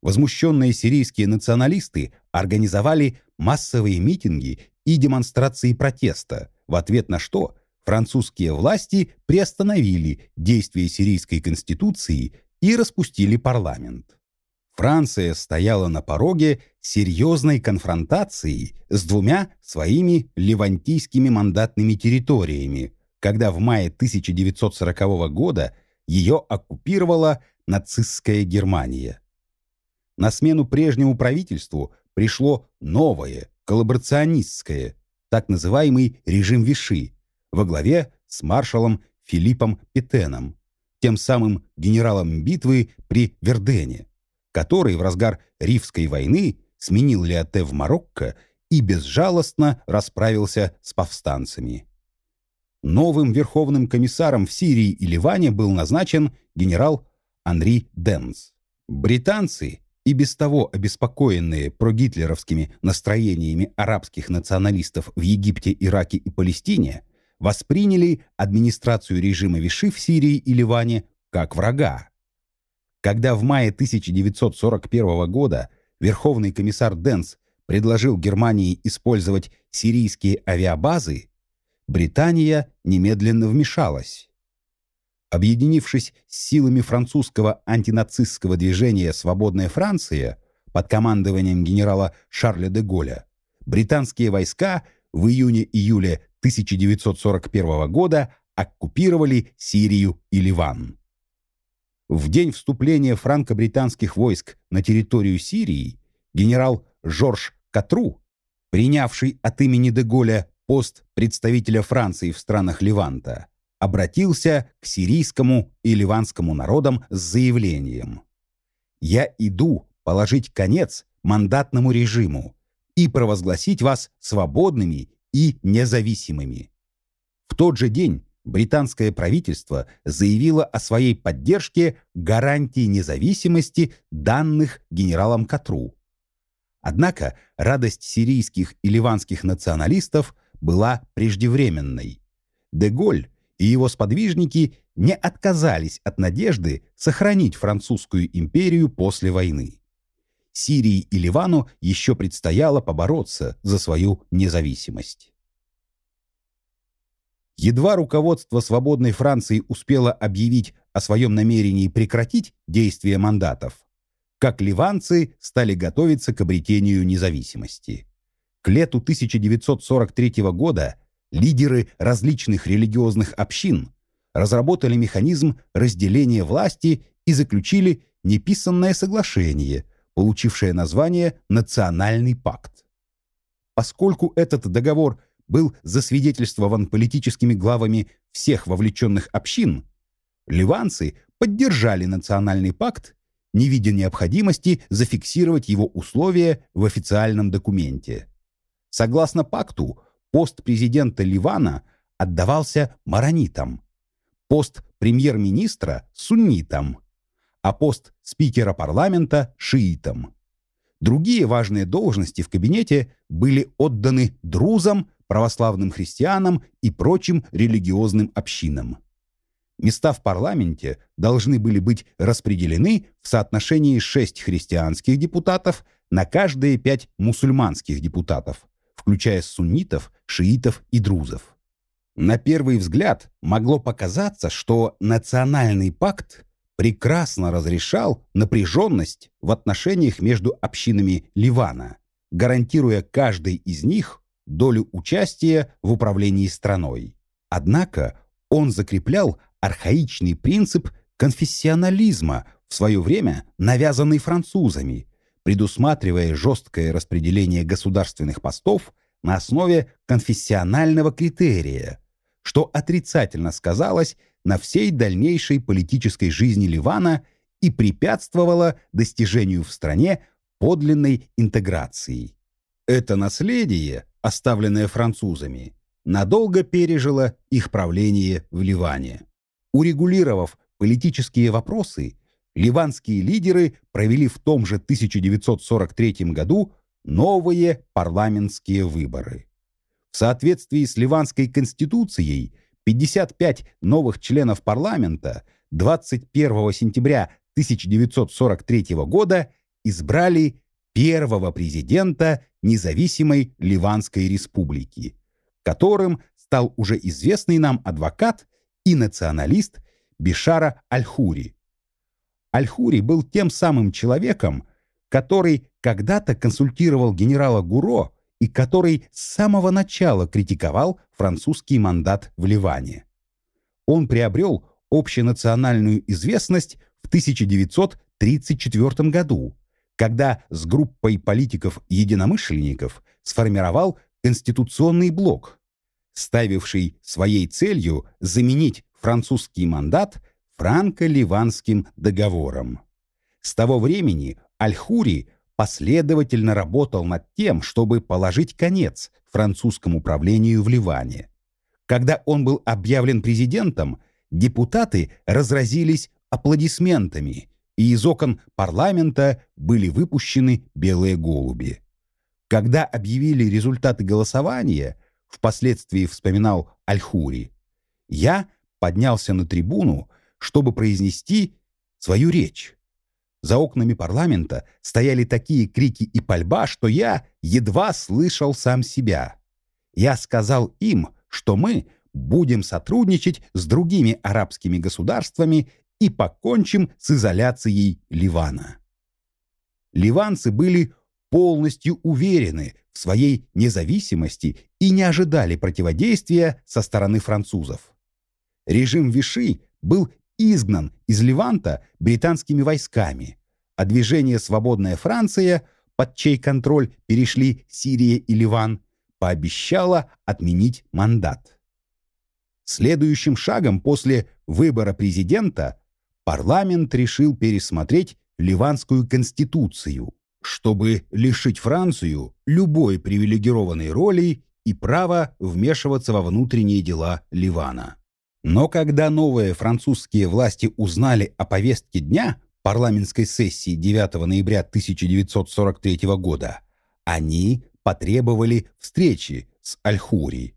Возмущенные сирийские националисты организовали массовые митинги и демонстрации протеста, в ответ на что французские власти приостановили действие сирийской конституции и распустили парламент. Франция стояла на пороге серьезной конфронтации с двумя своими левантийскими мандатными территориями, когда в мае 1940 года ее оккупировала нацистская Германия. На смену прежнему правительству пришло новое, коллаборационистское, так называемый режим Виши, во главе с маршалом Филиппом Петеном, тем самым генералом битвы при Вердене который в разгар Ривской войны сменил Леоте в Марокко и безжалостно расправился с повстанцами. Новым верховным комиссаром в Сирии и Ливане был назначен генерал Анри Денс. Британцы, и без того обеспокоенные прогитлеровскими настроениями арабских националистов в Египте, Ираке и Палестине, восприняли администрацию режима Виши в Сирии и Ливане как врага. Когда в мае 1941 года Верховный комиссар Денс предложил Германии использовать сирийские авиабазы, Британия немедленно вмешалась. Объединившись с силами французского антинацистского движения «Свободная Франция» под командованием генерала Шарля де Голля, британские войска в июне-июле 1941 года оккупировали Сирию и Ливан. В день вступления франко-британских войск на территорию Сирии генерал Жорж Катру, принявший от имени Деголя пост представителя Франции в странах Леванта, обратился к сирийскому и ливанскому народам с заявлением «Я иду положить конец мандатному режиму и провозгласить вас свободными и независимыми». В тот же день британское правительство заявило о своей поддержке гарантии независимости данных генералом Катру. Однако радость сирийских и ливанских националистов была преждевременной. Деголь и его сподвижники не отказались от надежды сохранить французскую империю после войны. Сирии и Ливану еще предстояло побороться за свою независимость. Едва руководство свободной Франции успело объявить о своем намерении прекратить действие мандатов, как ливанцы стали готовиться к обретению независимости. К лету 1943 года лидеры различных религиозных общин разработали механизм разделения власти и заключили неписанное соглашение, получившее название «Национальный пакт». Поскольку этот договор был засвидетельствован политическими главами всех вовлеченных общин, ливанцы поддержали национальный пакт, не видя необходимости зафиксировать его условия в официальном документе. Согласно пакту, пост президента Ливана отдавался маронитам, пост премьер-министра – суннитам, а пост спикера парламента – шиитам. Другие важные должности в кабинете были отданы друзам, православным христианам и прочим религиозным общинам. Места в парламенте должны были быть распределены в соотношении 6 христианских депутатов на каждые 5 мусульманских депутатов, включая суннитов, шиитов и друзов. На первый взгляд могло показаться, что национальный пакт прекрасно разрешал напряженность в отношениях между общинами Ливана, гарантируя каждой из них долю участия в управлении страной. Однако он закреплял архаичный принцип конфессионализма, в свое время навязанный французами, предусматривая жесткое распределение государственных постов на основе конфессионального критерия, что отрицательно сказалось на всей дальнейшей политической жизни Ливана и препятствовало достижению в стране подлинной интеграции. Это наследие оставленное французами, надолго пережило их правление в Ливане. Урегулировав политические вопросы, ливанские лидеры провели в том же 1943 году новые парламентские выборы. В соответствии с Ливанской конституцией 55 новых членов парламента 21 сентября 1943 года избрали первого президента независимой Ливанской республики, которым стал уже известный нам адвокат и националист Бишара Аль-Хури. Аль-Хури был тем самым человеком, который когда-то консультировал генерала Гуро и который с самого начала критиковал французский мандат в Ливане. Он приобрел общенациональную известность в 1934 году, когда с группой политиков-единомышленников сформировал Конституционный блок, ставивший своей целью заменить французский мандат франко-ливанским договором. С того времени Аль-Хури последовательно работал над тем, чтобы положить конец французскому правлению в Ливане. Когда он был объявлен президентом, депутаты разразились аплодисментами, и из окон парламента были выпущены белые голуби. Когда объявили результаты голосования, впоследствии вспоминал Альхури, я поднялся на трибуну, чтобы произнести свою речь. За окнами парламента стояли такие крики и пальба, что я едва слышал сам себя. Я сказал им, что мы будем сотрудничать с другими арабскими государствами и покончим с изоляцией Ливана. Ливанцы были полностью уверены в своей независимости и не ожидали противодействия со стороны французов. Режим Виши был изгнан из Ливанта британскими войсками, а движение «Свободная Франция», под чей контроль перешли Сирия и Ливан, пообещало отменить мандат. Следующим шагом после выбора президента парламент решил пересмотреть Ливанскую конституцию, чтобы лишить Францию любой привилегированной роли и права вмешиваться во внутренние дела Ливана. Но когда новые французские власти узнали о повестке дня парламентской сессии 9 ноября 1943 года, они потребовали встречи с Аль-Хури.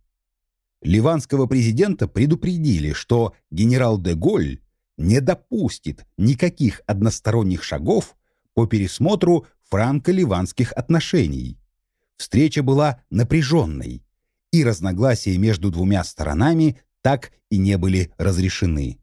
Ливанского президента предупредили, что генерал де Голь не допустит никаких односторонних шагов по пересмотру франко-ливанских отношений. Встреча была напряженной, и разногласия между двумя сторонами так и не были разрешены.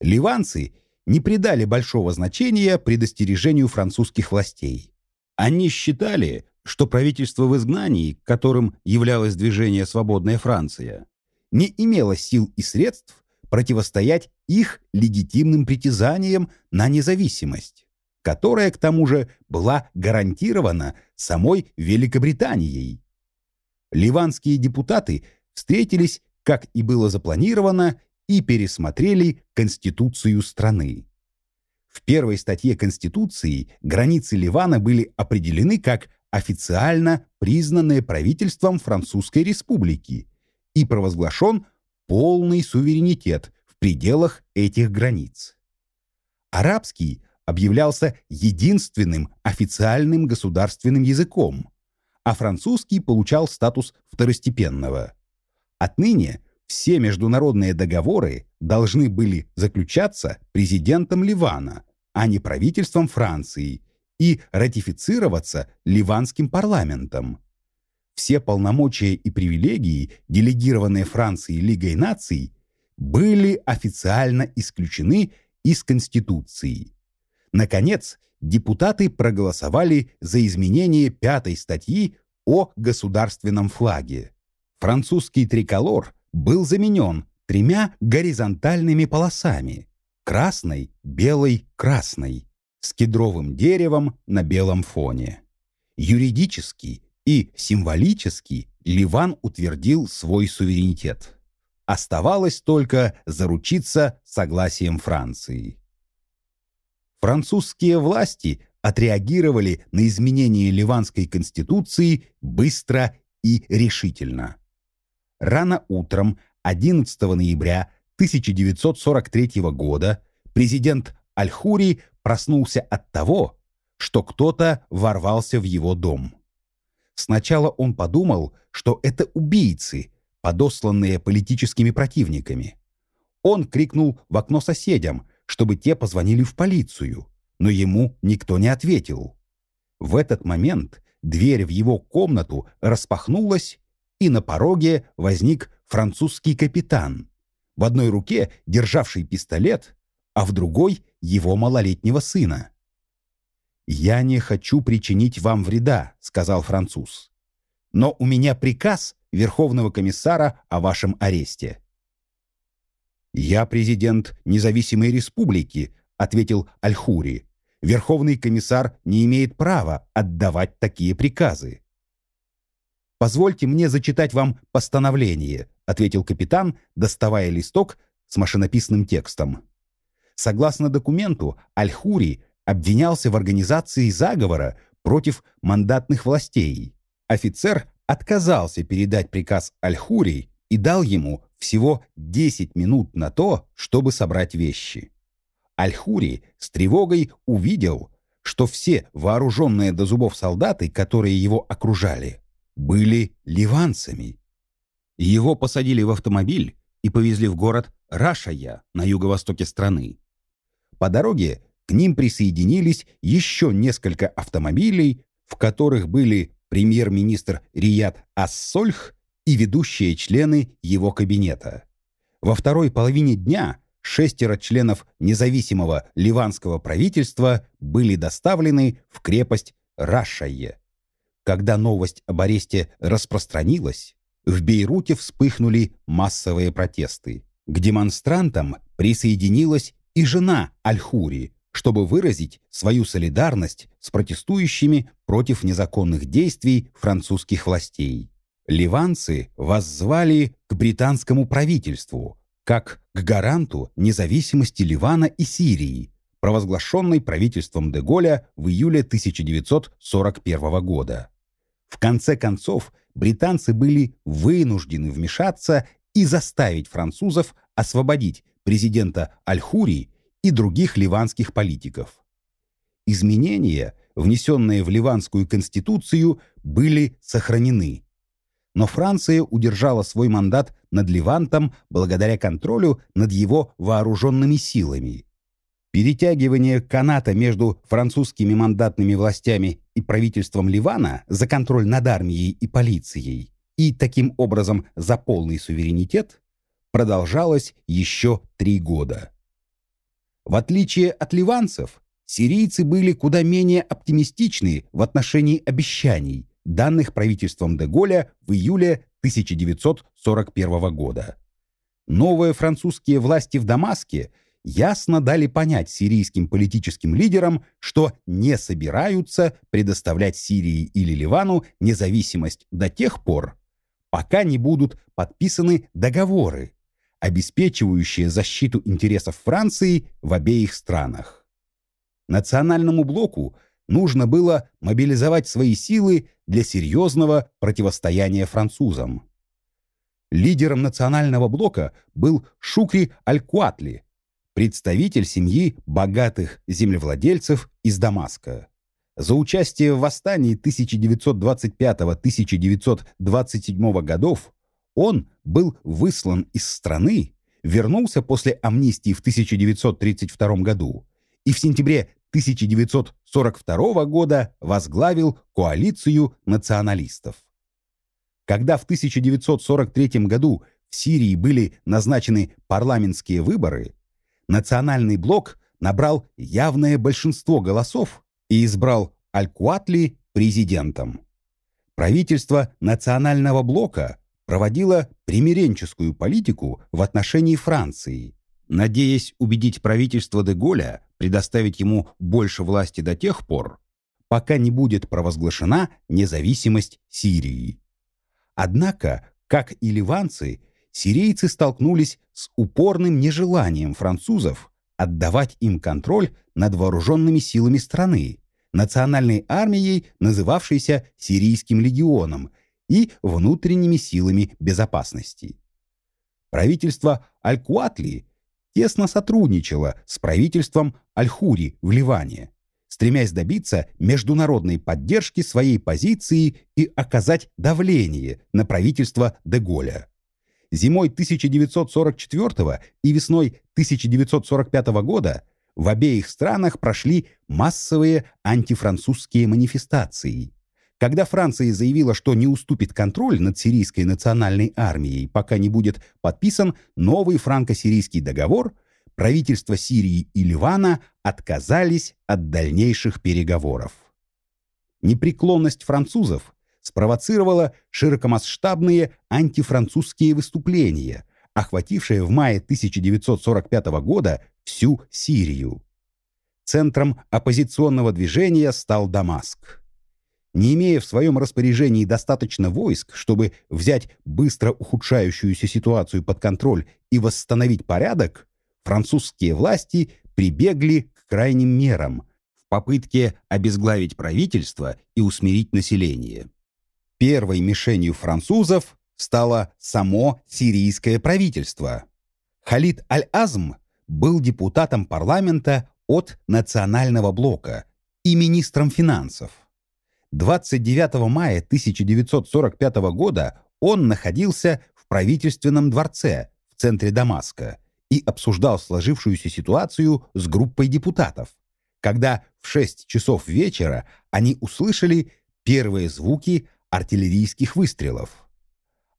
Ливанцы не придали большого значения предостережению французских властей. Они считали, что правительство в изгнании, которым являлось движение «Свободная Франция», не имело сил и средств противостоять их легитимным притязаниям на независимость, которая, к тому же, была гарантирована самой Великобританией. Ливанские депутаты встретились как и было запланировано, и пересмотрели Конституцию страны. В первой статье Конституции границы Ливана были определены как официально признанные правительством Французской Республики и провозглашен полный суверенитет в пределах этих границ. Арабский объявлялся единственным официальным государственным языком, а французский получал статус второстепенного – Отныне все международные договоры должны были заключаться президентом Ливана, а не правительством Франции, и ратифицироваться ливанским парламентом. Все полномочия и привилегии, делегированные Францией Лигой наций, были официально исключены из Конституции. Наконец, депутаты проголосовали за изменение пятой статьи о государственном флаге французский триколор был заменен тремя горизонтальными полосами – красной, белой, красной, с кедровым деревом на белом фоне. Юридически и символически Ливан утвердил свой суверенитет. Оставалось только заручиться согласием Франции. Французские власти отреагировали на изменение Ливанской конституции быстро и решительно рано утром 11 ноября 1943 года президент Аль-Хури проснулся от того, что кто-то ворвался в его дом. Сначала он подумал, что это убийцы, подосланные политическими противниками. Он крикнул в окно соседям, чтобы те позвонили в полицию, но ему никто не ответил. В этот момент дверь в его комнату распахнулась, и на пороге возник французский капитан, в одной руке державший пистолет, а в другой — его малолетнего сына. «Я не хочу причинить вам вреда», — сказал француз. «Но у меня приказ Верховного комиссара о вашем аресте». «Я президент независимой республики», — ответил Альхури. «Верховный комиссар не имеет права отдавать такие приказы». «Позвольте мне зачитать вам постановление», ответил капитан, доставая листок с машинописным текстом. Согласно документу, Аль-Хури обвинялся в организации заговора против мандатных властей. Офицер отказался передать приказ Аль-Хури и дал ему всего 10 минут на то, чтобы собрать вещи. Аль-Хури с тревогой увидел, что все вооруженные до зубов солдаты, которые его окружали, были ливанцами. Его посадили в автомобиль и повезли в город Рашая на юго-востоке страны. По дороге к ним присоединились еще несколько автомобилей, в которых были премьер-министр Рияд Ассольх и ведущие члены его кабинета. Во второй половине дня шестеро членов независимого ливанского правительства были доставлены в крепость Рашае. Когда новость об аресте распространилась, в Бейруте вспыхнули массовые протесты. К демонстрантам присоединилась и жена Аль-Хури, чтобы выразить свою солидарность с протестующими против незаконных действий французских властей. Ливанцы воззвали к британскому правительству как к гаранту независимости Ливана и Сирии, провозглашенной правительством Деголя в июле 1941 года. В конце концов, британцы были вынуждены вмешаться и заставить французов освободить президента Аль-Хури и других ливанских политиков. Изменения, внесенные в ливанскую конституцию, были сохранены. Но Франция удержала свой мандат над Ливантом благодаря контролю над его вооруженными силами. Перетягивание каната между французскими мандатными властями и правительством Ливана за контроль над армией и полицией и таким образом за полный суверенитет продолжалось еще три года. В отличие от ливанцев, сирийцы были куда менее оптимистичны в отношении обещаний, данных правительством Деголя в июле 1941 года. Новые французские власти в Дамаске ясно дали понять сирийским политическим лидерам, что не собираются предоставлять Сирии или Ливану независимость до тех пор, пока не будут подписаны договоры, обеспечивающие защиту интересов Франции в обеих странах. Национальному блоку нужно было мобилизовать свои силы для серьезного противостояния французам. Лидером национального блока был Шукри Аль-Куатли, представитель семьи богатых землевладельцев из Дамаска. За участие в восстании 1925-1927 годов он был выслан из страны, вернулся после амнистии в 1932 году и в сентябре 1942 года возглавил коалицию националистов. Когда в 1943 году в Сирии были назначены парламентские выборы, национальный блок набрал явное большинство голосов и избрал Аль-Куатли президентом. Правительство национального блока проводило примиренческую политику в отношении Франции, надеясь убедить правительство де предоставить ему больше власти до тех пор, пока не будет провозглашена независимость Сирии. Однако, как и ливанцы, сирийцы столкнулись с упорным нежеланием французов отдавать им контроль над вооруженными силами страны, национальной армией, называвшейся Сирийским легионом, и внутренними силами безопасности. Правительство Аль-Куатли тесно сотрудничало с правительством Аль-Хури в Ливане, стремясь добиться международной поддержки своей позиции и оказать давление на правительство Деголя. Зимой 1944 и весной 1945 года в обеих странах прошли массовые антифранцузские манифестации. Когда Франция заявила, что не уступит контроль над сирийской национальной армией, пока не будет подписан новый франко-сирийский договор, правительства Сирии и Ливана отказались от дальнейших переговоров. Непреклонность французов спровоцировала широкомасштабные антифранцузские выступления, охватившие в мае 1945 года всю Сирию. Центром оппозиционного движения стал Дамаск. Не имея в своем распоряжении достаточно войск, чтобы взять быстро ухудшающуюся ситуацию под контроль и восстановить порядок, французские власти прибегли к крайним мерам в попытке обезглавить правительство и усмирить население. Первой мишенью французов стало само сирийское правительство. Халид Аль-Азм был депутатом парламента от Национального блока и министром финансов. 29 мая 1945 года он находился в правительственном дворце в центре Дамаска и обсуждал сложившуюся ситуацию с группой депутатов, когда в 6 часов вечера они услышали первые звуки артиллерийских выстрелов.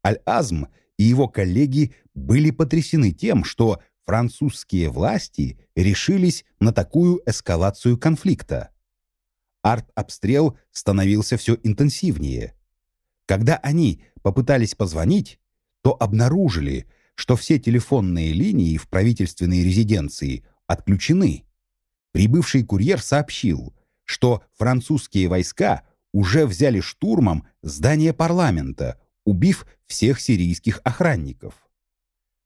Аль-Азм и его коллеги были потрясены тем, что французские власти решились на такую эскалацию конфликта. Арт-обстрел становился все интенсивнее. Когда они попытались позвонить, то обнаружили, что все телефонные линии в правительственной резиденции отключены. Прибывший курьер сообщил, что французские войска уже взяли штурмом здание парламента, убив всех сирийских охранников.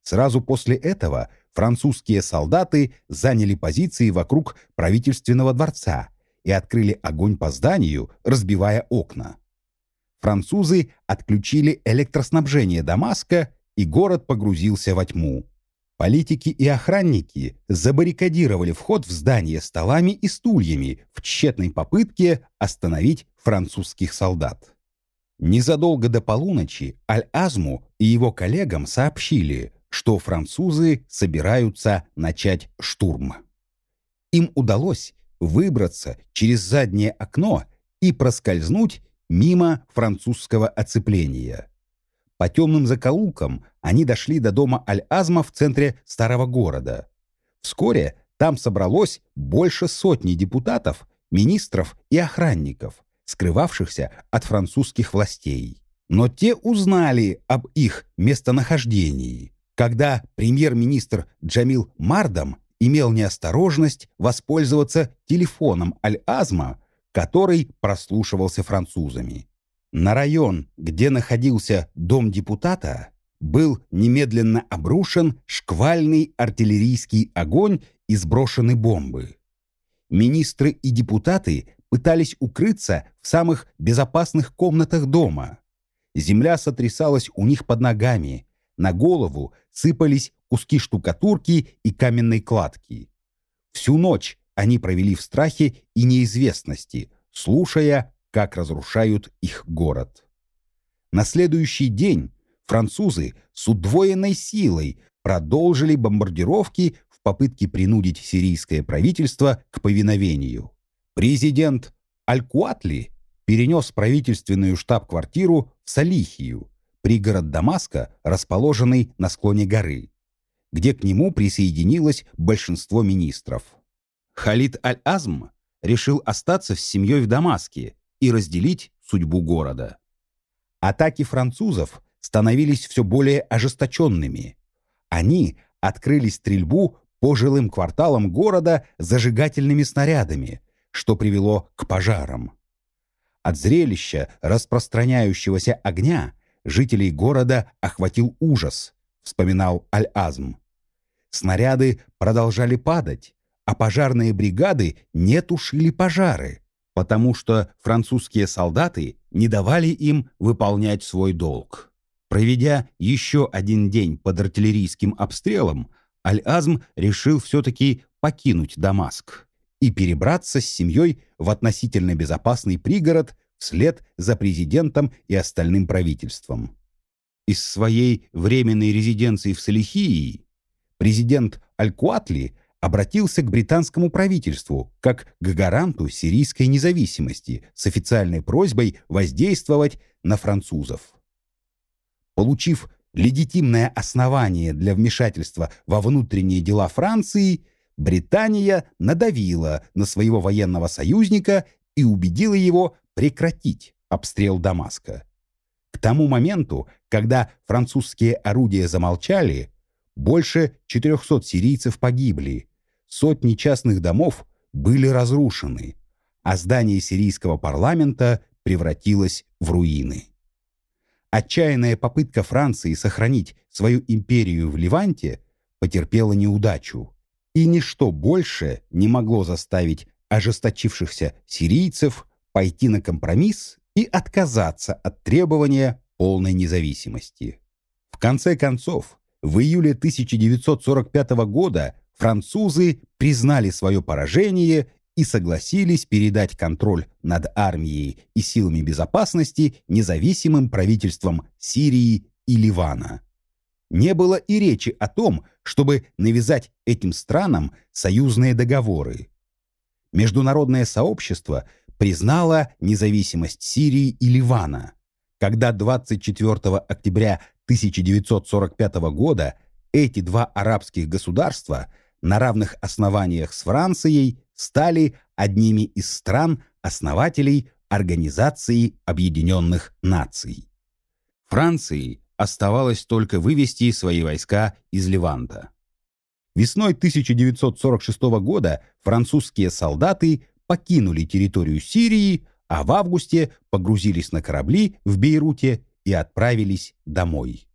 Сразу после этого французские солдаты заняли позиции вокруг правительственного дворца и открыли огонь по зданию, разбивая окна. Французы отключили электроснабжение Дамаска, и город погрузился во тьму. Политики и охранники забаррикадировали вход в здание столами и стульями в тщетной попытке остановить французских солдат. Незадолго до полуночи Аль-Азму и его коллегам сообщили, что французы собираются начать штурм. Им удалось выбраться через заднее окно и проскользнуть мимо французского оцепления. По темным закоулкам они дошли до дома Аль-Азма в центре старого города. Вскоре там собралось больше сотни депутатов, министров и охранников, скрывавшихся от французских властей. Но те узнали об их местонахождении, когда премьер-министр Джамил Мардам имел неосторожность воспользоваться телефоном Аль-Азма, который прослушивался французами. На район, где находился дом депутата, был немедленно обрушен шквальный артиллерийский огонь и сброшены бомбы. Министры и депутаты пытались укрыться в самых безопасных комнатах дома. Земля сотрясалась у них под ногами, на голову сыпались куски штукатурки и каменной кладки. Всю ночь они провели в страхе и неизвестности, слушая, как разрушают их город. На следующий день французы с удвоенной силой продолжили бомбардировки в попытке принудить сирийское правительство к повиновению. Президент Аль-Куатли перенес правительственную штаб-квартиру в Салихию, пригород Дамаска, расположенный на склоне горы, где к нему присоединилось большинство министров. Халид Аль-Азм решил остаться с семьей в Дамаске и разделить судьбу города. Атаки французов становились все более ожесточенными. Они открыли стрельбу по жилым кварталам города зажигательными снарядами, что привело к пожарам. От зрелища распространяющегося огня жителей города охватил ужас, вспоминал Аль-Азм. Снаряды продолжали падать, а пожарные бригады не тушили пожары, потому что французские солдаты не давали им выполнять свой долг. Проведя еще один день под артиллерийским обстрелом, Аль-Азм решил все-таки покинуть Дамаск и перебраться с семьей в относительно безопасный пригород вслед за президентом и остальным правительством. Из своей временной резиденции в Салихии президент Аль-Куатли обратился к британскому правительству как к гаранту сирийской независимости с официальной просьбой воздействовать на французов. Получив легитимное основание для вмешательства во внутренние дела Франции, Британия надавила на своего военного союзника и убедила его прекратить обстрел Дамаска. К тому моменту, когда французские орудия замолчали, больше 400 сирийцев погибли, сотни частных домов были разрушены, а здание сирийского парламента превратилось в руины. Отчаянная попытка Франции сохранить свою империю в Ливанте потерпела неудачу, и ничто больше не могло заставить ожесточившихся сирийцев пойти на компромисс и отказаться от требования полной независимости. В конце концов, в июле 1945 года французы признали свое поражение и согласились передать контроль над армией и силами безопасности независимым правительствам Сирии и Ливана. Не было и речи о том, чтобы навязать этим странам союзные договоры. Международное сообщество признало независимость Сирии и Ливана, когда 24 октября 1945 года эти два арабских государства на равных основаниях с Францией стали одними из стран-основателей Организации Объединенных Наций. Франции оставалось только вывести свои войска из Леванта. Весной 1946 года французские солдаты покинули территорию Сирии, а в августе погрузились на корабли в Бейруте и отправились домой.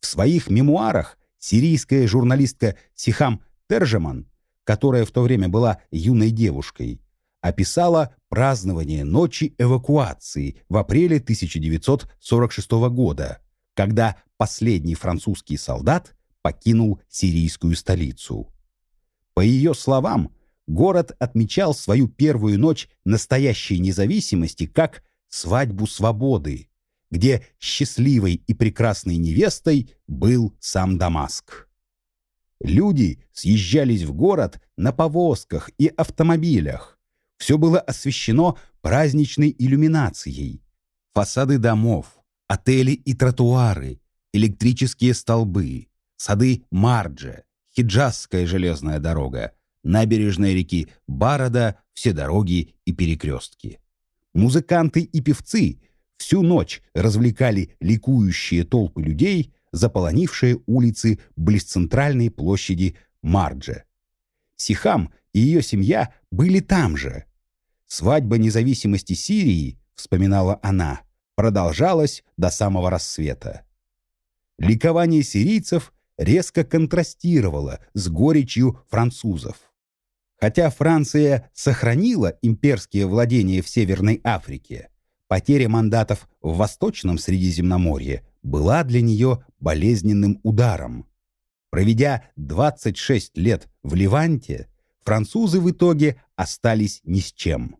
В своих мемуарах сирийская журналистка Сихам Тержеман, которая в то время была юной девушкой, описала празднование ночи эвакуации в апреле 1946 года, когда последний французский солдат покинул сирийскую столицу. По ее словам, город отмечал свою первую ночь настоящей независимости как свадьбу свободы, где счастливой и прекрасной невестой был сам Дамаск. Люди съезжались в город на повозках и автомобилях. Все было освещено праздничной иллюминацией. Фасады домов, отели и тротуары, электрические столбы, сады Мардже, Хиджазская железная дорога, набережная реки Барада, все дороги и перекрестки. Музыканты и певцы всю ночь развлекали ликующие толпы людей, заполонившие улицы близ центральной площади Мардже. Сихам и ее семья были там же. Свадьба независимости Сирии, вспоминала она, продолжалась до самого рассвета. Ликование сирийцев резко контрастировало с горечью французов. Хотя Франция сохранила имперские владения в Северной Африке, потеря мандатов в Восточном Средиземноморье была для нее болезненным ударом. Проведя 26 лет в Ливанте, французы в итоге остались ни с чем.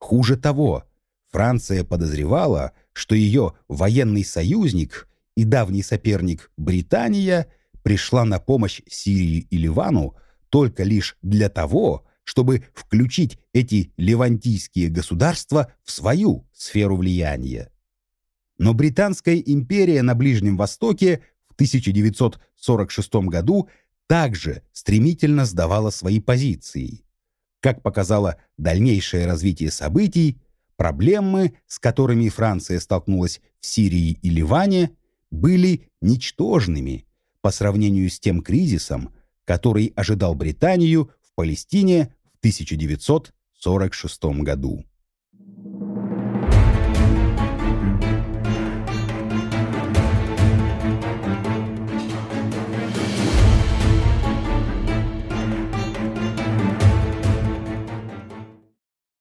Хуже того, Франция подозревала, что ее военный союзник и давний соперник Британия пришла на помощь Сирии и Ливану только лишь для того, чтобы включить эти левантийские государства в свою сферу влияния. Но Британская империя на Ближнем Востоке в 1946 году также стремительно сдавала свои позиции. Как показало дальнейшее развитие событий, проблемы, с которыми Франция столкнулась в Сирии и Ливане, были ничтожными по сравнению с тем кризисом, который ожидал Британию в Палестине в 1946 году.